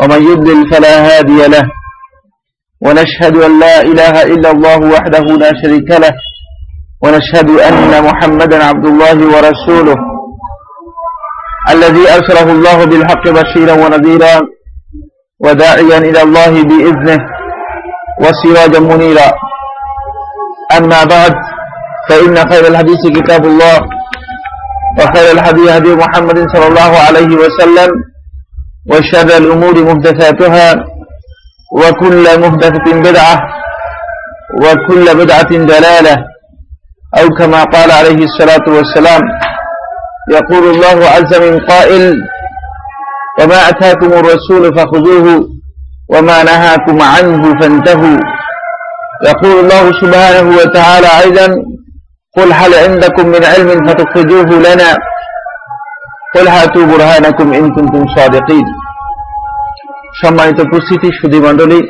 ومن يضلل فلا هادي له. ونشهد أن لا إله إلا الله وحده لا شريك له. ونشهد أن محمدا عبد الله ورسوله. الذي أرسله الله بالحق بشيرا ونذيرا وداعيا إلى الله بإذنه وسراجا منيرا. أما بعد فإن خير الحديث كتاب الله وخير الهدي هدي محمد صلى الله عليه وسلم. وشر الأمور محدثاتها وكل محدثة بدعة وكل بدعة دلالة أو كما قال عليه الصلاة والسلام يقول الله عز من قائل وما أتاكم الرسول فخذوه وما نهاكم عنه فانتهوا. يقول الله سبحانه وتعالى أيضا قل هل عندكم من علم فتخرجوه لنا؟ সম্মানিত উপস্থিতি সুদী মণ্ডলী,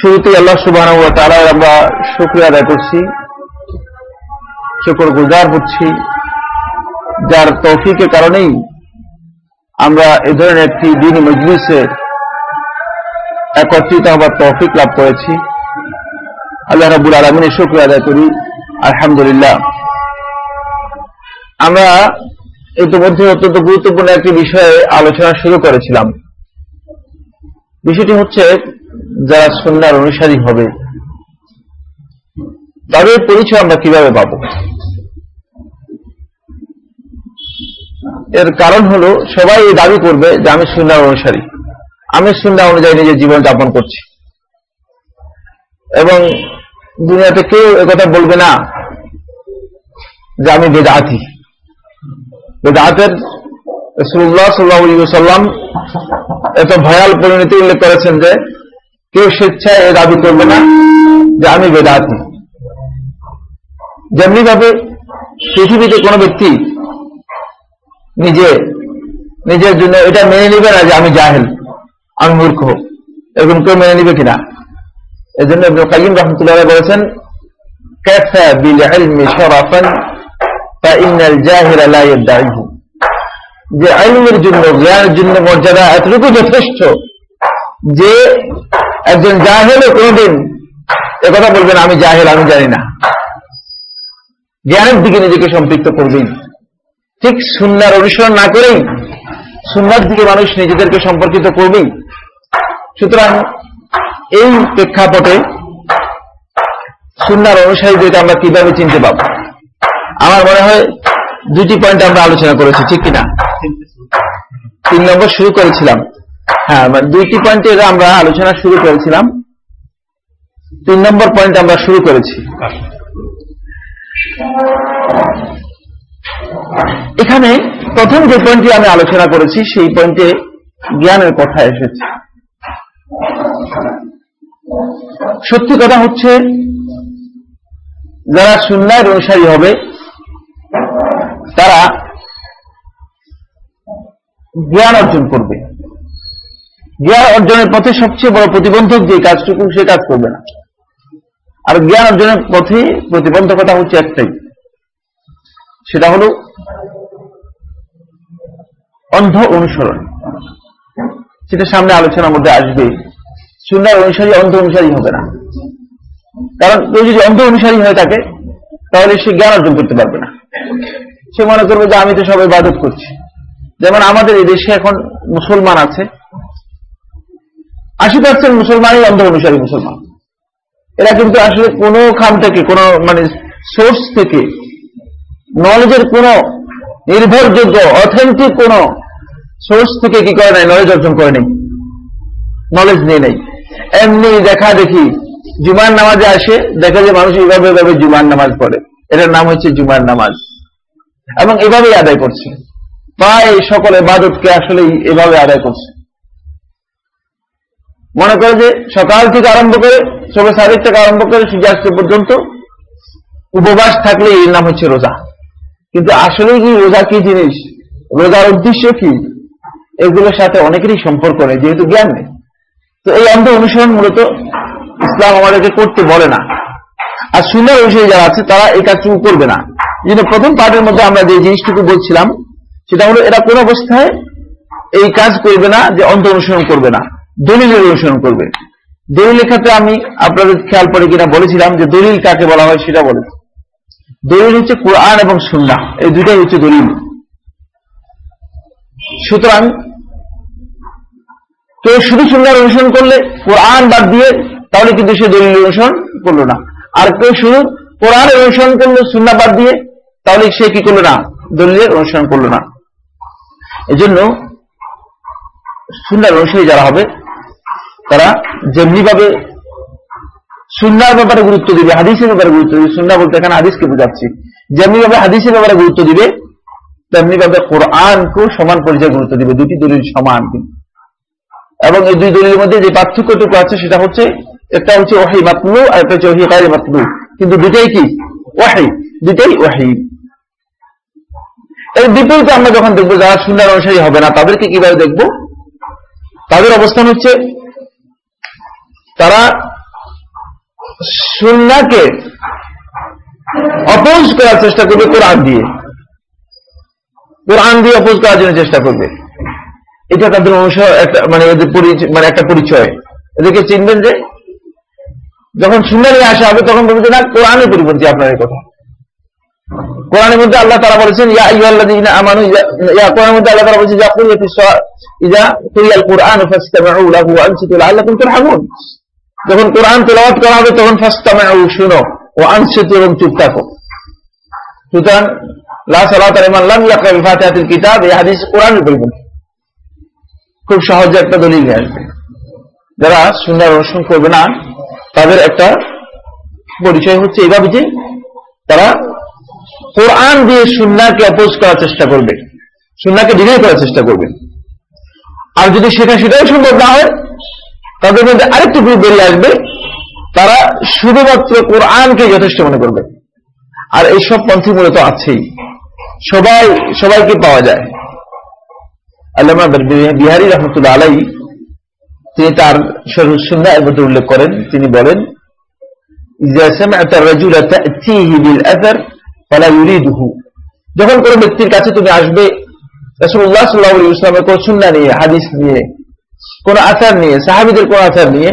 শুরুতেই আল্লাহ সুবাহ তারা আমরা শুক্রিয়া আদায় করছি শুকর গুজার হচ্ছি, যার তৌফিকের কারণেই আমরা এ ধরনের একটি দিন মজলিসে একত্রিত হবার তৌফিক লাভ করেছি। আল্লাহ রাবুল আলমিনের শুক্রিয়া আদায় করি। আলহামদুলিল্লাহ। আমরা ইতিমধ্যে অত্যন্ত গুরুত্বপূর্ণ একটি বিষয়ে আলোচনা শুরু করেছিলাম। বিষয়টি হচ্ছে যারা সন্ন্যার অনুসারী হবে, তাদের পরিচয় আমরা কীভাবে পাব? এর কারণ হলো, সবাই এই দাবি করবে যে আমি সুন্নার অনুসারী। আমি সুন্না অনুযায়ী নিজের জীবন যাপন করছি। এবং দুনিয়াতে কেউ একথা বলবে না যে আমি বেদাতি। বেদাতের রসুল্লাহ সাল্লাম এত ভয়াল পরিণতি উল্লেখ করেছেন যে কেউ স্বেচ্ছায় এ দাবি করবে না যে আমি বেদাতি যেমনি ভাবে পৃথিবীতে কোনো ব্যক্তি নিজে নিজের জন্য এটা মেনে নিবে না যে আমি জাহেল আমি মূর্খ এরকম কেউ মেনে নিবে কিনা এই জন্য কাইম রহমতুল্লাহ বলেছেন كفى بالعلم شرفا যে আইনের জন্য, জ্ঞানের জন্য মর্যাদা এতটুকু যথেষ্ট যে একজন জাহেল কোনদিন কথা বলবেন আমি জাহেল, আমি জানি না। জ্ঞানের দিকে নিজেকে সম্পৃক্ত করবেন। ঠিক সুন্নার অনুসরণ না করেই সুন্নার দিকে মানুষ নিজেদেরকে সম্পর্কিত করবেই। সুতরাং এই প্রেক্ষাপটে সুন্নার অনুসারীদেরকে আমরা কীভাবে চিনতে পাব আমার মনে হয় দুটি পয়েন্ট আমরা আলোচনা করেছি, ঠিক কিনা? তিন নম্বর শুরু করেছিলাম। হ্যাঁ দুইটি পয়েন্টে আমরা আলোচনা শুরু করেছিলাম। তিন নম্বর পয়েন্ট আমরা শুরু করেছি। এখানে প্রথম যে পয়েন্টটি আমি আলোচনা করেছি, সেই পয়েন্টে জ্ঞানের কথা এসেছে। সত্যি কথা হচ্ছে, যারা সুন্নায়ের অনুসারী হবে তারা জ্ঞান অর্জন করবে। জ্ঞান অর্জনের পথে সবচেয়ে বড় প্রতিবন্ধক যে কাজটুকু, সে কাজ করবে না। আর জ্ঞান অর্জনের পথে প্রতিবন্ধকতা হচ্ছে একটাই। সেটা হল অন্ধ অনুসরণ। সেটা সামনে আলোচনার মধ্যে আসবে। সুন্দর অনুসারী অন্ধ অনুসারী হবে না। কারণ কেউ যদি অন্ধ অনুসারী হয়ে থাকে, তাহলে সে জ্ঞান অর্জন করতে পারবে না। সে মনে করবে যে আমি তো সবাই ইবাদত করছি। যেমন আমাদের এই দেশে এখন মুসলমান আছে। আশি পার্সেন্ট মুসলমানই অন্ধ অনুসারী মুসলমান। এরা কিন্তু আসলে কোনো খান থেকে, কোনো মানে সোর্স থেকে নলেজের কোন নির্ভরযোগ্য অথেন্টিক কোন সোর্স থেকে কি করে নাই নলেজ অর্জন করে নেই। নলেজ নিয়ে নেই। এমনি দেখা দেখি জুমার নামাজে আসে, দেখা যায় মানুষ এইভাবে এইভাবে জুমার নামাজ পড়ে। এটার নাম হচ্ছে জুমার নামাজ। এবং এভাবেই আদায় করছে। প্রায় সকল এবাদতকে আসলে এভাবে আদায় করছে। মনে করে যে সকাল থেকে আরম্ভ করে সবে সাড়ে থেকে আরম্ভ করে সূর্যাস্ত পর্যন্ত উপবাস থাকলে এর নাম হচ্ছে রোজা। কিন্তু আসলে কি রোজা কি জিনিস? রোজার উদ্দেশ্য কি? এগুলোর সাথে অনেকেরই সম্পর্ক নেই, যেহেতু জ্ঞান নেই। তো এই অন্ধ অনুসরণ মূলত ইসলাম আমাদেরকে করতে বলে না। আর সুন্দর অনুসারী যারা আছে, তারা এই কাজটুকু করবে না। জন্য প্রথম পার্টের মধ্যে আমরা যে জিনিসটুকু বলছিলাম, সেটা হলো এরা কোন অবস্থায় এই কাজ করবে না যে অন্ধ অনুসরণ করবে না দলিলের অনুসরণ করবে। দলিলের ক্ষেত্রে আমি আপনাদের খেয়াল করে কিনা বলেছিলাম যে দলিল কাকে বলা হয় সেটা বলে দলিল হচ্ছে কোরআন এবং সুন্না এই দুইটাই হচ্ছে দলিল। সুতরাং কেউ শুধু সুন্নার অনুসরণ করলে কোরআন বাদ দিয়ে তাহলে কিন্তু সে দলিল অনুসরণ করল না। আর কেউ শুধু কোরআন অনুসরণ করল সুন্না বাদ দিয়ে তাহলে সে কি করল না? দলিলের অনুসরণ করল না। এজন্য সুন্নার অনুসারী যারা হবে, তারা যেমনি ভাবে সুন্নার ব্যাপারে গুরুত্ব দিবে, হাদিসের ব্যাপারে গুরুত্ব দিবে, সুন্না বলতে এখানে হাদিসকে বোঝাচ্ছি। যেমনি ভাবে হাদিসের ব্যাপারে গুরুত্ব দিবে তেমনি ভাবে কোরআনকেও সমান পরিচয় গুরুত্ব দিবে। দুটি দলিল সমান কিন্তু। এবং এই দুই দলিলের মধ্যে যে পার্থক্যটুকু আছে, সেটা হচ্ছে, একটা হচ্ছে ওয়াহি মাতলু আর একটা হচ্ছে ওহি গায়ে মাতলু। কিন্তু দুটাই কি? ওয়াহি। দুটাই ওয়াহি। এর বিপরীতে আমরা যখন দেখব যারা সুন্দর অনুসারী হবে না, তাদেরকে কীভাবে দেখব? তাদের অবস্থান হচ্ছে, তারা সুন্নাকে অপোজ করার চেষ্টা করবে কোরআন দিয়ে। কোরআন দিয়ে অপোজ করার জন্য চেষ্টা করবে। এটা তাদের অনুসার, একটা মানে এদের মানে একটা পরিচয়। এদেরকে চিনবেন যে, যখন সুন্দর আসা হবে, তখন বলবে না কোরআনে পরিপন্থী আপনার কথা। কোরআনের মধ্যে আল্লাহ তারা বলেছেন আল্লাহ তারা বলেছেন যখন কোরআন তেলাওয়াত করা হবে, তখন শুনো এবং চুপ থাকো। সুতরাং খুব সহজে একটা দলিল যারা সুন্দর অনুসরণ করবে না, তাদের একটা পরিচয় হচ্ছে এইভাবে যে তারা কোরআন দিয়ে সুন্নাকে অপোজ করার চেষ্টা করবে সুন্নাকে ডিনাই করার চেষ্টা করবে। আর যদি সেটা সেটাও সম্ভব না হয়, তাদের মধ্যে আরেকটু গ্রুপ বেরিয়ে আসবে, তারা শুধুমাত্র কোরআনকে যথেষ্ট মনে করবে। আর এইসব পন্থী মূলত আছেই। সবাই, সবাইকে পাওয়া যায়। আল্লামা বিহারি রহমতুল্লাহ আলাই, তিনি তার সুন্না এর মধ্যে উল্লেখ করেন। তিনি বলেন যখন কোন ব্যক্তির কাছে তুমি আসবে রসুল্লাহ সাল্লাহ ইসলামের কোন সুন্না নিয়ে, হাদিস নিয়ে, কোন আচার নিয়ে, সাহাবিদের কোন আচার নিয়ে,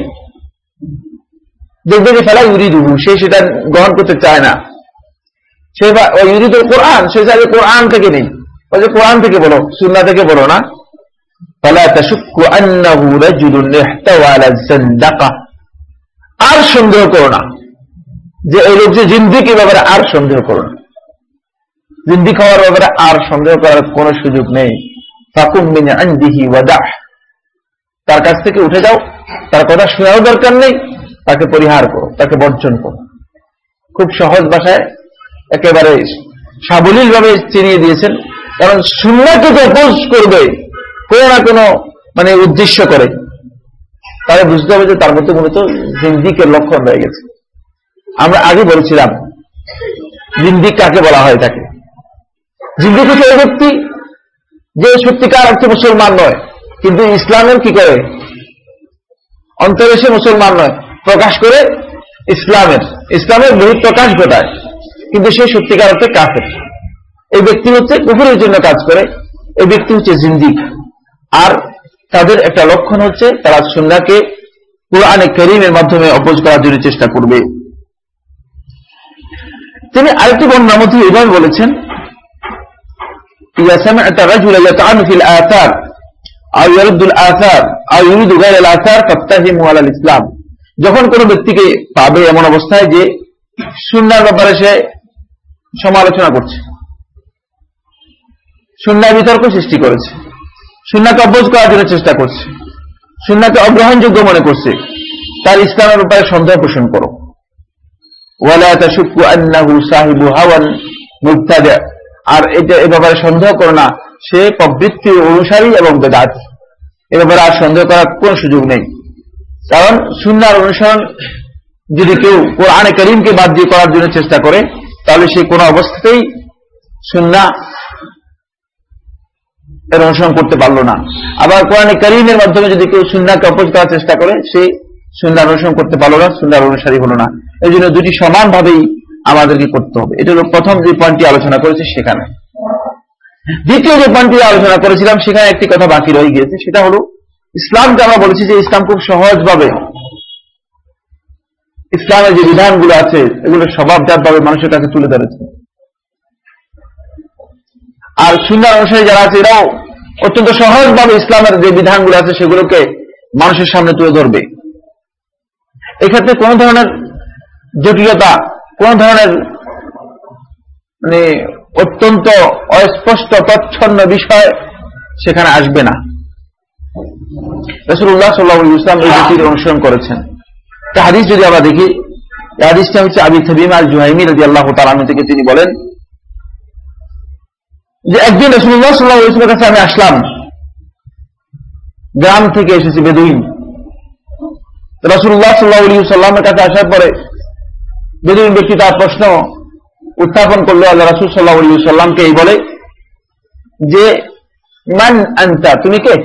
দেখবে যে ফেলা ইউরিদুহু, সে সেটা গ্রহণ করতে চায় না। সে ইউরিদুল কোরআন, সে চাইবে কোরআন থেকে নেই। যে কোরআন থেকে বলো সুন্না থেকে বলো না। আর সন্দেহ করো না। যে এই লোক যে জিন্দিক ব্যাপারে আর সন্দেহ করো না। জিন্দিক হওয়ার ব্যাপারে আর সন্দেহ করার কোন সুযোগ নেই। তার কাছ থেকে উঠে যাও, তার কথা শোনাও দরকার নেই, তাকে পরিহার করো, তাকে বর্জন করো। খুব সহজ ভাষায় একেবারে সাবলীল ভাবে চিনিয়ে দিয়েছেন, কারণ সুন্নাকে যে অপোজ করবে কোনো না কোনো মানে উদ্দেশ্য করে। তাহলে বুঝতে হবে যে তার মধ্যে মূলত জিন্দিকের লক্ষণ রয়ে গেছে। আমরা আগে বলছিলাম, জিন্দিক কাকে বলা হয় তাকে? জিন্দিক হচ্ছে ব্যক্তি যে সত্যিকার অর্থে মুসলমান নয়, কিন্তু ইসলামের কি করে? অন্তরে সে মুসলমান নয়, প্রকাশ করে ইসলামের। ইসলামের বহু প্রকাশ ঘটায়, কিন্তু সে সত্যিকার অর্থে কাফের। এই ব্যক্তি হচ্ছে কুকুরের জন্য কাজ করে, এই ব্যক্তি হচ্ছে জিন্দিক। আর তাদের একটা লক্ষণ হচ্ছে, তারা সুন্নাকে কোরআনে করিমের মাধ্যমে অপোজ করার জন্য চেষ্টা করবে। তিনি আরেকটি বর্ণার মধ্যে এভাবে বলেছেন إذا سمعت رجل يطعن في الآثار أو يرد الآثار أو يريد غير الآثار فاتهموا على الإسلام যখন কোন ব্যক্তিকে পাবে এমন অবস্থায় যে সুন্নার ব্যাপারে সে সমালোচনা করছে সুন্নার বিতর্ক সৃষ্টি করেছে সুন্নাকে অভ্যোজ করার জন্য চেষ্টা করছে সুন্নাকে অগ্রহণযোগ্য মনে করছে তার ইসলামের ব্যাপারে সন্দেহ পোষণ করো আর এটা এ ব্যাপারে সন্দেহ করো না, সে প্রবৃত্তি অনুসারী এবং বেদাত। এ ব্যাপারে আর সন্দেহ করার কোন সুযোগ নেই। কারণ সুন্নার অনুসরণ যদি কেউ কোরআনে করিমকে বাদ দিয়ে করার জন্য চেষ্টা করে, তাহলে সে কোনো অবস্থাতেই সুন্না এর অনুসরণ করতে পারল না। আবার কোরআনে করিমের মাধ্যমে যদি কেউ সুন্নাকে অপোজ করার চেষ্টা করে, সে সুন্দর অনুসরণ করতে পারল না সুন্দর অনুসারী হলো না। এই জন্য দুটি সমানভাবেই আমাদেরকে করতে হবে। এটা হলো প্রথম যে পয়েন্টটি আলোচনা করেছি সেখানে। দ্বিতীয় যে পয়েন্টটি আলোচনা করেছিলাম, সেখানে একটি কথা বাকি রয়ে গিয়েছে। সেটা হলো, ইসলামকে আমরা বলেছি যে ইসলাম খুব সহজভাবে, ইসলামের যে বিধানগুলো আছে, এগুলো স্বভাবজাতভাবে মানুষের কাছে তুলে ধরেছে। আর সুন্দর অনুসারী যারা আছে, এরাও অত্যন্ত সহজভাবে ইসলামের যে বিধানগুলো আছে, সেগুলোকে মানুষের সামনে তুলে ধরবে। এক্ষেত্রে কোন ধরনের জটিলতা কোন ধরনের মানে অত্যন্ত অস্পষ্ট তচ্ছন্ন বিষয় সেখানে আসবে না। রসুল্লাহ সাল্লাহ ইসলাম এই ব্যক্তির অনুসরণ করেছেন। তা হাদিস যদি আমরা দেখি হাদিসটা হচ্ছে আবি থবিম আল জুহাইমি রাজি আল্লাহ তালাম থেকে তিনি বলেন যে একদিন রসুল্লাহ সাল্লাহ ইসলামের কাছে আমি আসলাম। গ্রাম থেকে এসেছি বেদুইন। রসুল্লাহ সাল্লাহ সাল্লামের কাছে আসার পরে বেদুইন ব্যক্তি তার প্রশ্ন উত্থাপন করল আল্লাহ রসুল সাল্লাহ সাল্লামকে এই বলে যে, মান আনতা? তুমি কে?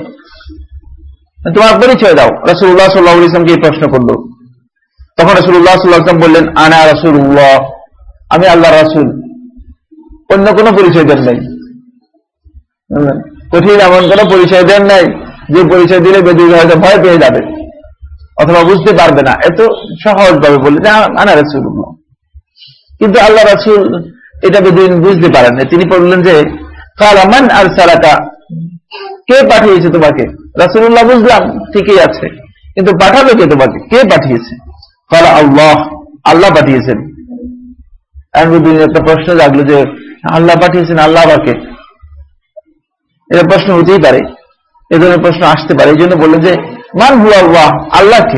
তোমার পরিচয় দাও। রসুল্লাহ সাল্লাহ ইসলামকে এই প্রশ্ন করল। তখন রসুল্লাহ সাল্লাহাম বললেন, আনা রসুল্লাহ আমি আল্লাহ রসুল। অন্য কোনো পরিচয় দেন নাই। কঠিন এমন কোন পরিচয় দেন নাই। যে পরিচয় দিলে বেদুই হয়তো ভয় পেয়ে যাবে। অথবা বুঝতে পারবে না। এত সহজ ভাবে বললে যে আনা রসুল্লাহ কিন্তু আল্লাহ রসুল এটা বেদুইন বুঝতে পারেন না তিনি বললেন যে কালামান আর সারাকা কে পাঠিয়েছে তোমাকে? রাসুল্লাহ বুঝলাম, ঠিকই আছে। কিন্তু পাঠাবে কে তোমাকে? কে পাঠিয়েছে? কালা আল্লাহ আল্লাহ পাঠিয়েছেন। একটা প্রশ্ন জাগলো যে, আল্লাহ পাঠিয়েছেন, আল্লাহ আবাকে এটা প্রশ্ন হতেই পারে। এ ধরনের প্রশ্ন আসতে পারে। এই জন্য বললেন যে মান হু আল্লাহ? আল্লাহকে।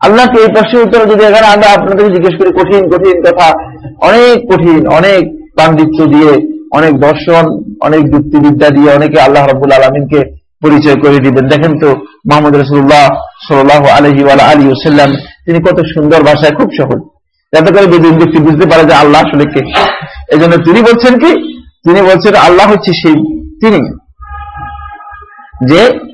আল্লাহকে এই প্রশ্নের উত্তরে যদি এখানে আমরা আপনাদের জিজ্ঞেস করি, কঠিন কঠিন কথা, অনেক কঠিন, অনেক পাণ্ডিত্য দিয়ে, অনেক দর্শন, অনেক যুক্তিবিদ্যা দিয়ে অনেকে আল্লাহ রবুল আলমিনকে পরিচয় করে দিবেন। দেখেন তো, মোহাম্মদ রসুল্লাহ সাল্লাহ আলহি আলী ওসাল্লাম তিনি কত সুন্দর ভাষায়, খুব সহজ। যাতে করে বেদিন ব্যক্তি বুঝতে পারে যে আল্লাহ আসলে কে। এই জন্য তিনি বলছেন কি? তিনি বলছেন, আল্লাহ হচ্ছে সেই, তিনি। যে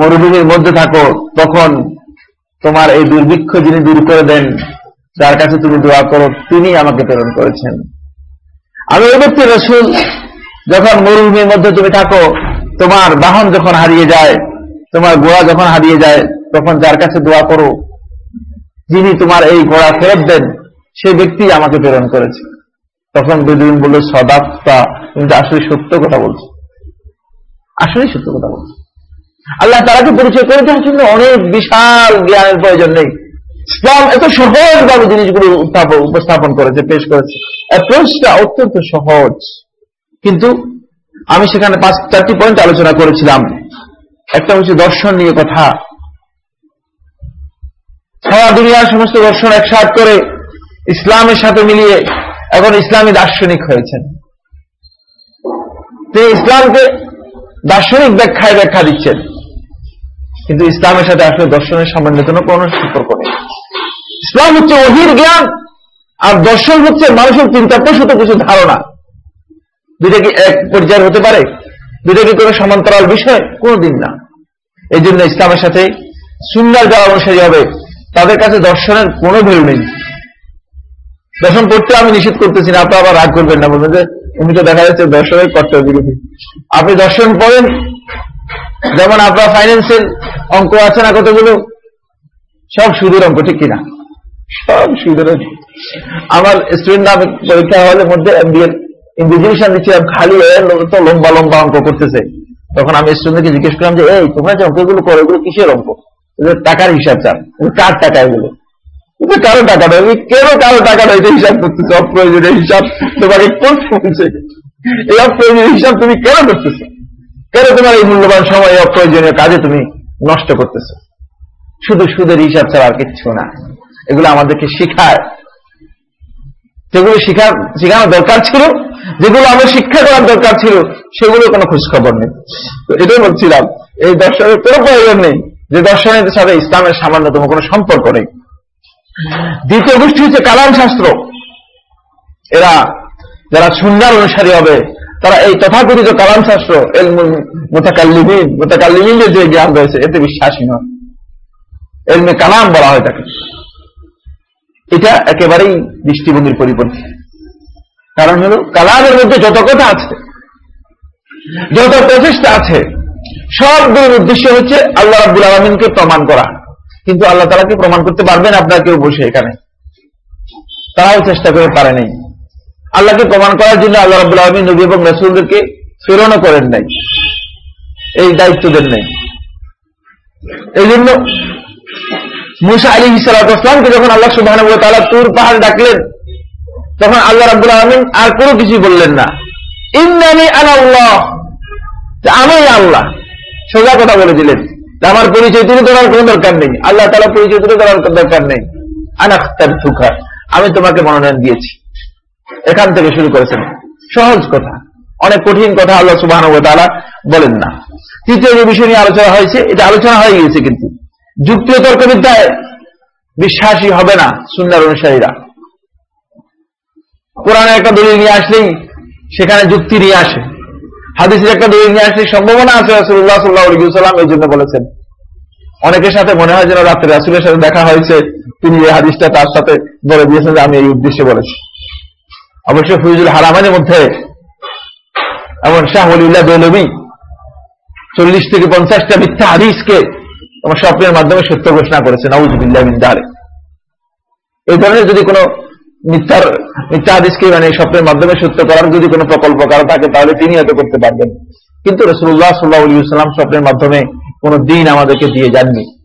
মরুভূমির মধ্যে থাকো, তখন তোমার এই দুর্ভিক্ষ যিনি দূর করে দেন, যার কাছে তুমি দোয়া করো, তিনি আমাকে প্রেরণ করেছেন। আমি ওই ব্যক্তি রসুল, যখন মরুভূমির মধ্যে তুমি থাকো, তোমার বাহন যখন হারিয়ে যায়, তোমার গোড়া যখন হারিয়ে যায়, তখন যার কাছে দোয়া করো, যিনি তোমার এই গোড়া ফেরত দেন, সেই ব্যক্তি আমাকে প্রেরণ করেছে। তখন বেদিন বলল সদাপ্তা তুমি আসলে সত্য কথা বলছো। আসলে সত্য কথা বলছো। আল্লাহ তারাকে পরিচয় করে দেওয়ার জন্য অনেক বিশাল জ্ঞানের প্রয়োজন নেই। ইসলাম এত সহজভাবে জিনিসগুলো উপস্থাপন করেছে, পেশ করেছে। অ্যাপ্রোচটা অত্যন্ত সহজ। কিন্তু আমি সেখানে পাঁচ চারটি পয়েন্ট আলোচনা করেছিলাম। একটা হচ্ছে দর্শন নিয়ে কথা। সারা দুনিয়ার সমস্ত দর্শন একসাথ করে ইসলামের সাথে মিলিয়ে এখন ইসলামী দার্শনিক হয়েছেন। তিনি ইসলামকে দার্শনিক ব্যাখ্যায় ব্যাখ্যা দিচ্ছেন। কিন্তু ইসলামের সাথে আসলে দর্শনের সামান্য কোনো কোন সম্পর্ক নেই। ইসলাম হচ্ছে অহির জ্ঞান, আর দর্শন হচ্ছে মানুষের চিন্তা প্রসূত কিছু ধারণা। দুইটা কি এক পর্যায়ের হতে পারে? দুইটা কি কোনো সমান্তরাল বিষয়? কোনদিন না। এই জন্য ইসলামের সাথে সুন্দর যারা অনুসারী হবে, তাদের কাছে দর্শনের কোনো ভেউ নেই। দর্শন করতে আমি নিষেধ করতেছি না, আপনার আবার রাগ করবেন না, বলবেন যে, উনি তো দেখা যাচ্ছে দর্শনের কর্তব্য বিরোধী আপনি দর্শন পড়েন যেমন আপনার ফাইন্যান্সের অঙ্ক আছে না কতগুলো? সব সুদের অঙ্ক ঠিক কিনা? সব সুদের আমার স্টুডেন্ট পরীক্ষা হলের মধ্যে ইনভিজিলেশন দিচ্ছিলাম খালি তো লম্বা লম্বা অঙ্ক করতেছে। তখন আমি স্টুডেন্টকে জিজ্ঞেস করলাম যে এই তোমরা যে অঙ্কগুলো করো এগুলো কিসের অঙ্ক? টাকার হিসাব চান কার টাকা এগুলো? কারও টাকা দেয় কেন কারও টাকা দেয় হিসাব করতেছে অপ্রয়োজনীয় হিসাব। তোমাকে করতে বলছে? এই অপ্রয়োজনীয় হিসাব তুমি কেন করতেছো? কেন তোমার এই মূল্যবান সময় অপ্রয়োজনীয় কাজে তুমি নষ্ট করতেছো? শুধু সুদের হিসাব ছাড়া আর কিচ্ছু না। এগুলো আমাদেরকে শিখায়। যেগুলো শিখা, শেখানো দরকার ছিল, যেগুলো আমাদের শিক্ষা করার দরকার ছিল, সেগুলো কোনো খোঁজখবর নেই। তো এটাই বলছিলাম, এই দর্শনের কোনো প্রয়োজন নেই, যে দর্শনের সাথে ইসলামের সামান্যতম কোনো সম্পর্ক নেই। দ্বিতীয় গোষ্ঠী হচ্ছে কালাম শাস্ত্র এরা, যারা সুন্দর অনুসারী হবে তারা এই তথাকথিত কালাম শাস্ত্র মোতাকাল্লিমিন মোতাকাল্লিমিনের যে জ্ঞান রয়েছে, এতে বিশ্বাসী নয়। এলমে কালাম বলা হয় তাকে। এটা একেবারেই দৃষ্টিভঙ্গির পরিপন্থী। কারণ হল, কালামের মধ্যে যত কথা আছে, যত প্রচেষ্টা আছে, সবগুলোর উদ্দেশ্য হচ্ছে আল্লাহ আব্দুল আলমিনকে প্রমাণ করা। কিন্তু আল্লাহ তালাকে প্রমাণ করতে পারবেন আপনার কেউ বসে এখানে। তারাও চেষ্টা করে পারে নাই। আল্লাহকে প্রমাণ করার জন্য আল্লাহ আব্দুল আলমিন নবী এবং রসুলদেরকে প্রেরণও করেন নাই। এই দায়িত্ব দেন নাই। এই জন্য মুসা আলী ইসালাতামকে যখন আল্লাহ সুবাহ তালা তুর পাহাড় ডাকলেন, তখন আল্লাহ রাবুল আলমিন আর কোনো কিছু বললেন না। ইন্দানি আল্লাহ। আমি আল্লাহ। সোজা কথা বলে দিলেন। আমার পরিচয় তুলে ধরার কোন দরকার নেই। আল্লাহ তালা পরিচয় তুলে ধরার দরকার নেই। আনাখতার থুকার আমি তোমাকে মনোনয়ন দিয়েছি। এখান থেকে শুরু করেছেন। সহজ কথা। অনেক কঠিন কথা আল্লাহ সুবাহ বলেন না। তৃতীয় যে বিষয় নিয়ে আলোচনা হয়েছে, এটা আলোচনা হয়ে গিয়েছে কিন্তু। যুক্তি ও তর্কবিদ্যায় বিশ্বাসী হবে না সুন্দর অনুসারীরা। কোরআনের একটা দলিল নিয়ে আসলেই সেখানে যুক্তি নিয়ে আসে। হাদিসের একটা দলিল নিয়ে আসলে সম্ভাবনা আছে রাসুল্লাহ সাল্লাহাম এই জন্য বলেছেন। অনেকের সাথে মনে হয় যেন রাত্রে রাসুলের সাথে দেখা হয়েছে, তিনি এই হাদিসটা তার সাথে বলে দিয়েছেন যে আমি এই উদ্দেশ্যে বলেছি। অবশ্য ফিউজুল হারামানের মধ্যে এমন শাহুল্লাহ বেলবি চল্লিশ থেকে পঞ্চাশটা মিথ্যা হাদিসকে তোমার স্বপ্নের মাধ্যমে সত্য ঘোষণা করেছে নাউজুবিল্লাহ এই ধরনের যদি কোনো মিথ্যার, মিথ্যা হাদিসকে মানে স্বপ্নের মাধ্যমে সত্য করার যদি কোনো প্রকল্প কারও থাকে, তাহলে তিনি হয়তো করতে পারবেন। কিন্তু রসুল্লাহ সাল্লাহ সাল্লাম স্বপ্নের মাধ্যমে কোন দিন আমাদেরকে দিয়ে যাননি।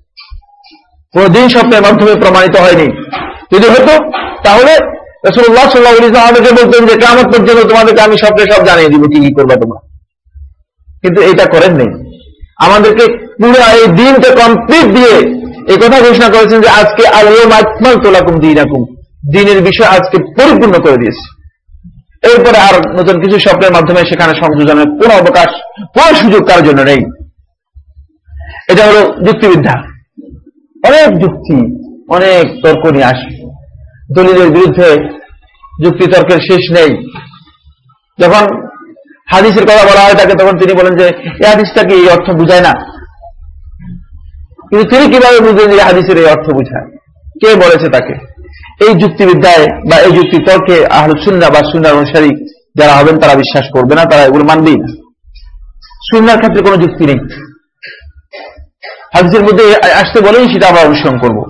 কোন দিন স্বপ্নের মাধ্যমে প্রমাণিত হয়নি। যদি হতো, তাহলে রসুল্লাহ সাল্লাহ বলতেন যে পর্যন্ত তোমাদেরকে আমি স্বপ্নে সব জানিয়ে দিব কি কি করবা তোমরা। কিন্তু এটা করেন নেই। আমাদেরকে পুরো এই দিনকে কমপ্লিট দিয়ে কথা ঘোষণা করেছেন যে আজকে আল্লাহ তোলাকুম দিনের বিষয় আজকে পরিপূর্ণ করে দিয়েছে। এরপরে আর নতুন কিছু স্বপ্নের মাধ্যমে সেখানে সংযোজনের কোন অবকাশ, কোন সুযোগ কার জন্য নেই। এটা হলো যুক্তিবিদ্যা। অনেক যুক্তি, অনেক তর্ক নিয়ে আসে। দলিলের বিরুদ্ধে যুক্তি তর্কের শেষ নেই। যখন হাদিসের কথা বলা হয় তাকে, তখন তিনি বলেন যে এই হাদিসটা কি এই অর্থ বুঝায় না। কিন্তু তিনি কীভাবে বুঝলেন যে হাদিসের এই অর্থ বুঝায়? কে বলেছে তাকে? এই যুক্তিবিদ্যায় বা এই যুক্তি তর্কে আহলুসুন্না বা সুন্নার অনুসারী যারা হবেন, তারা বিশ্বাস করবে না, তারা এগুলো মানবেই না। সুন্নার ক্ষেত্রে কোনো যুক্তি নেই। হাদিসের মধ্যে আসতে বলেই সেটা আমরা অনুসরণ করব।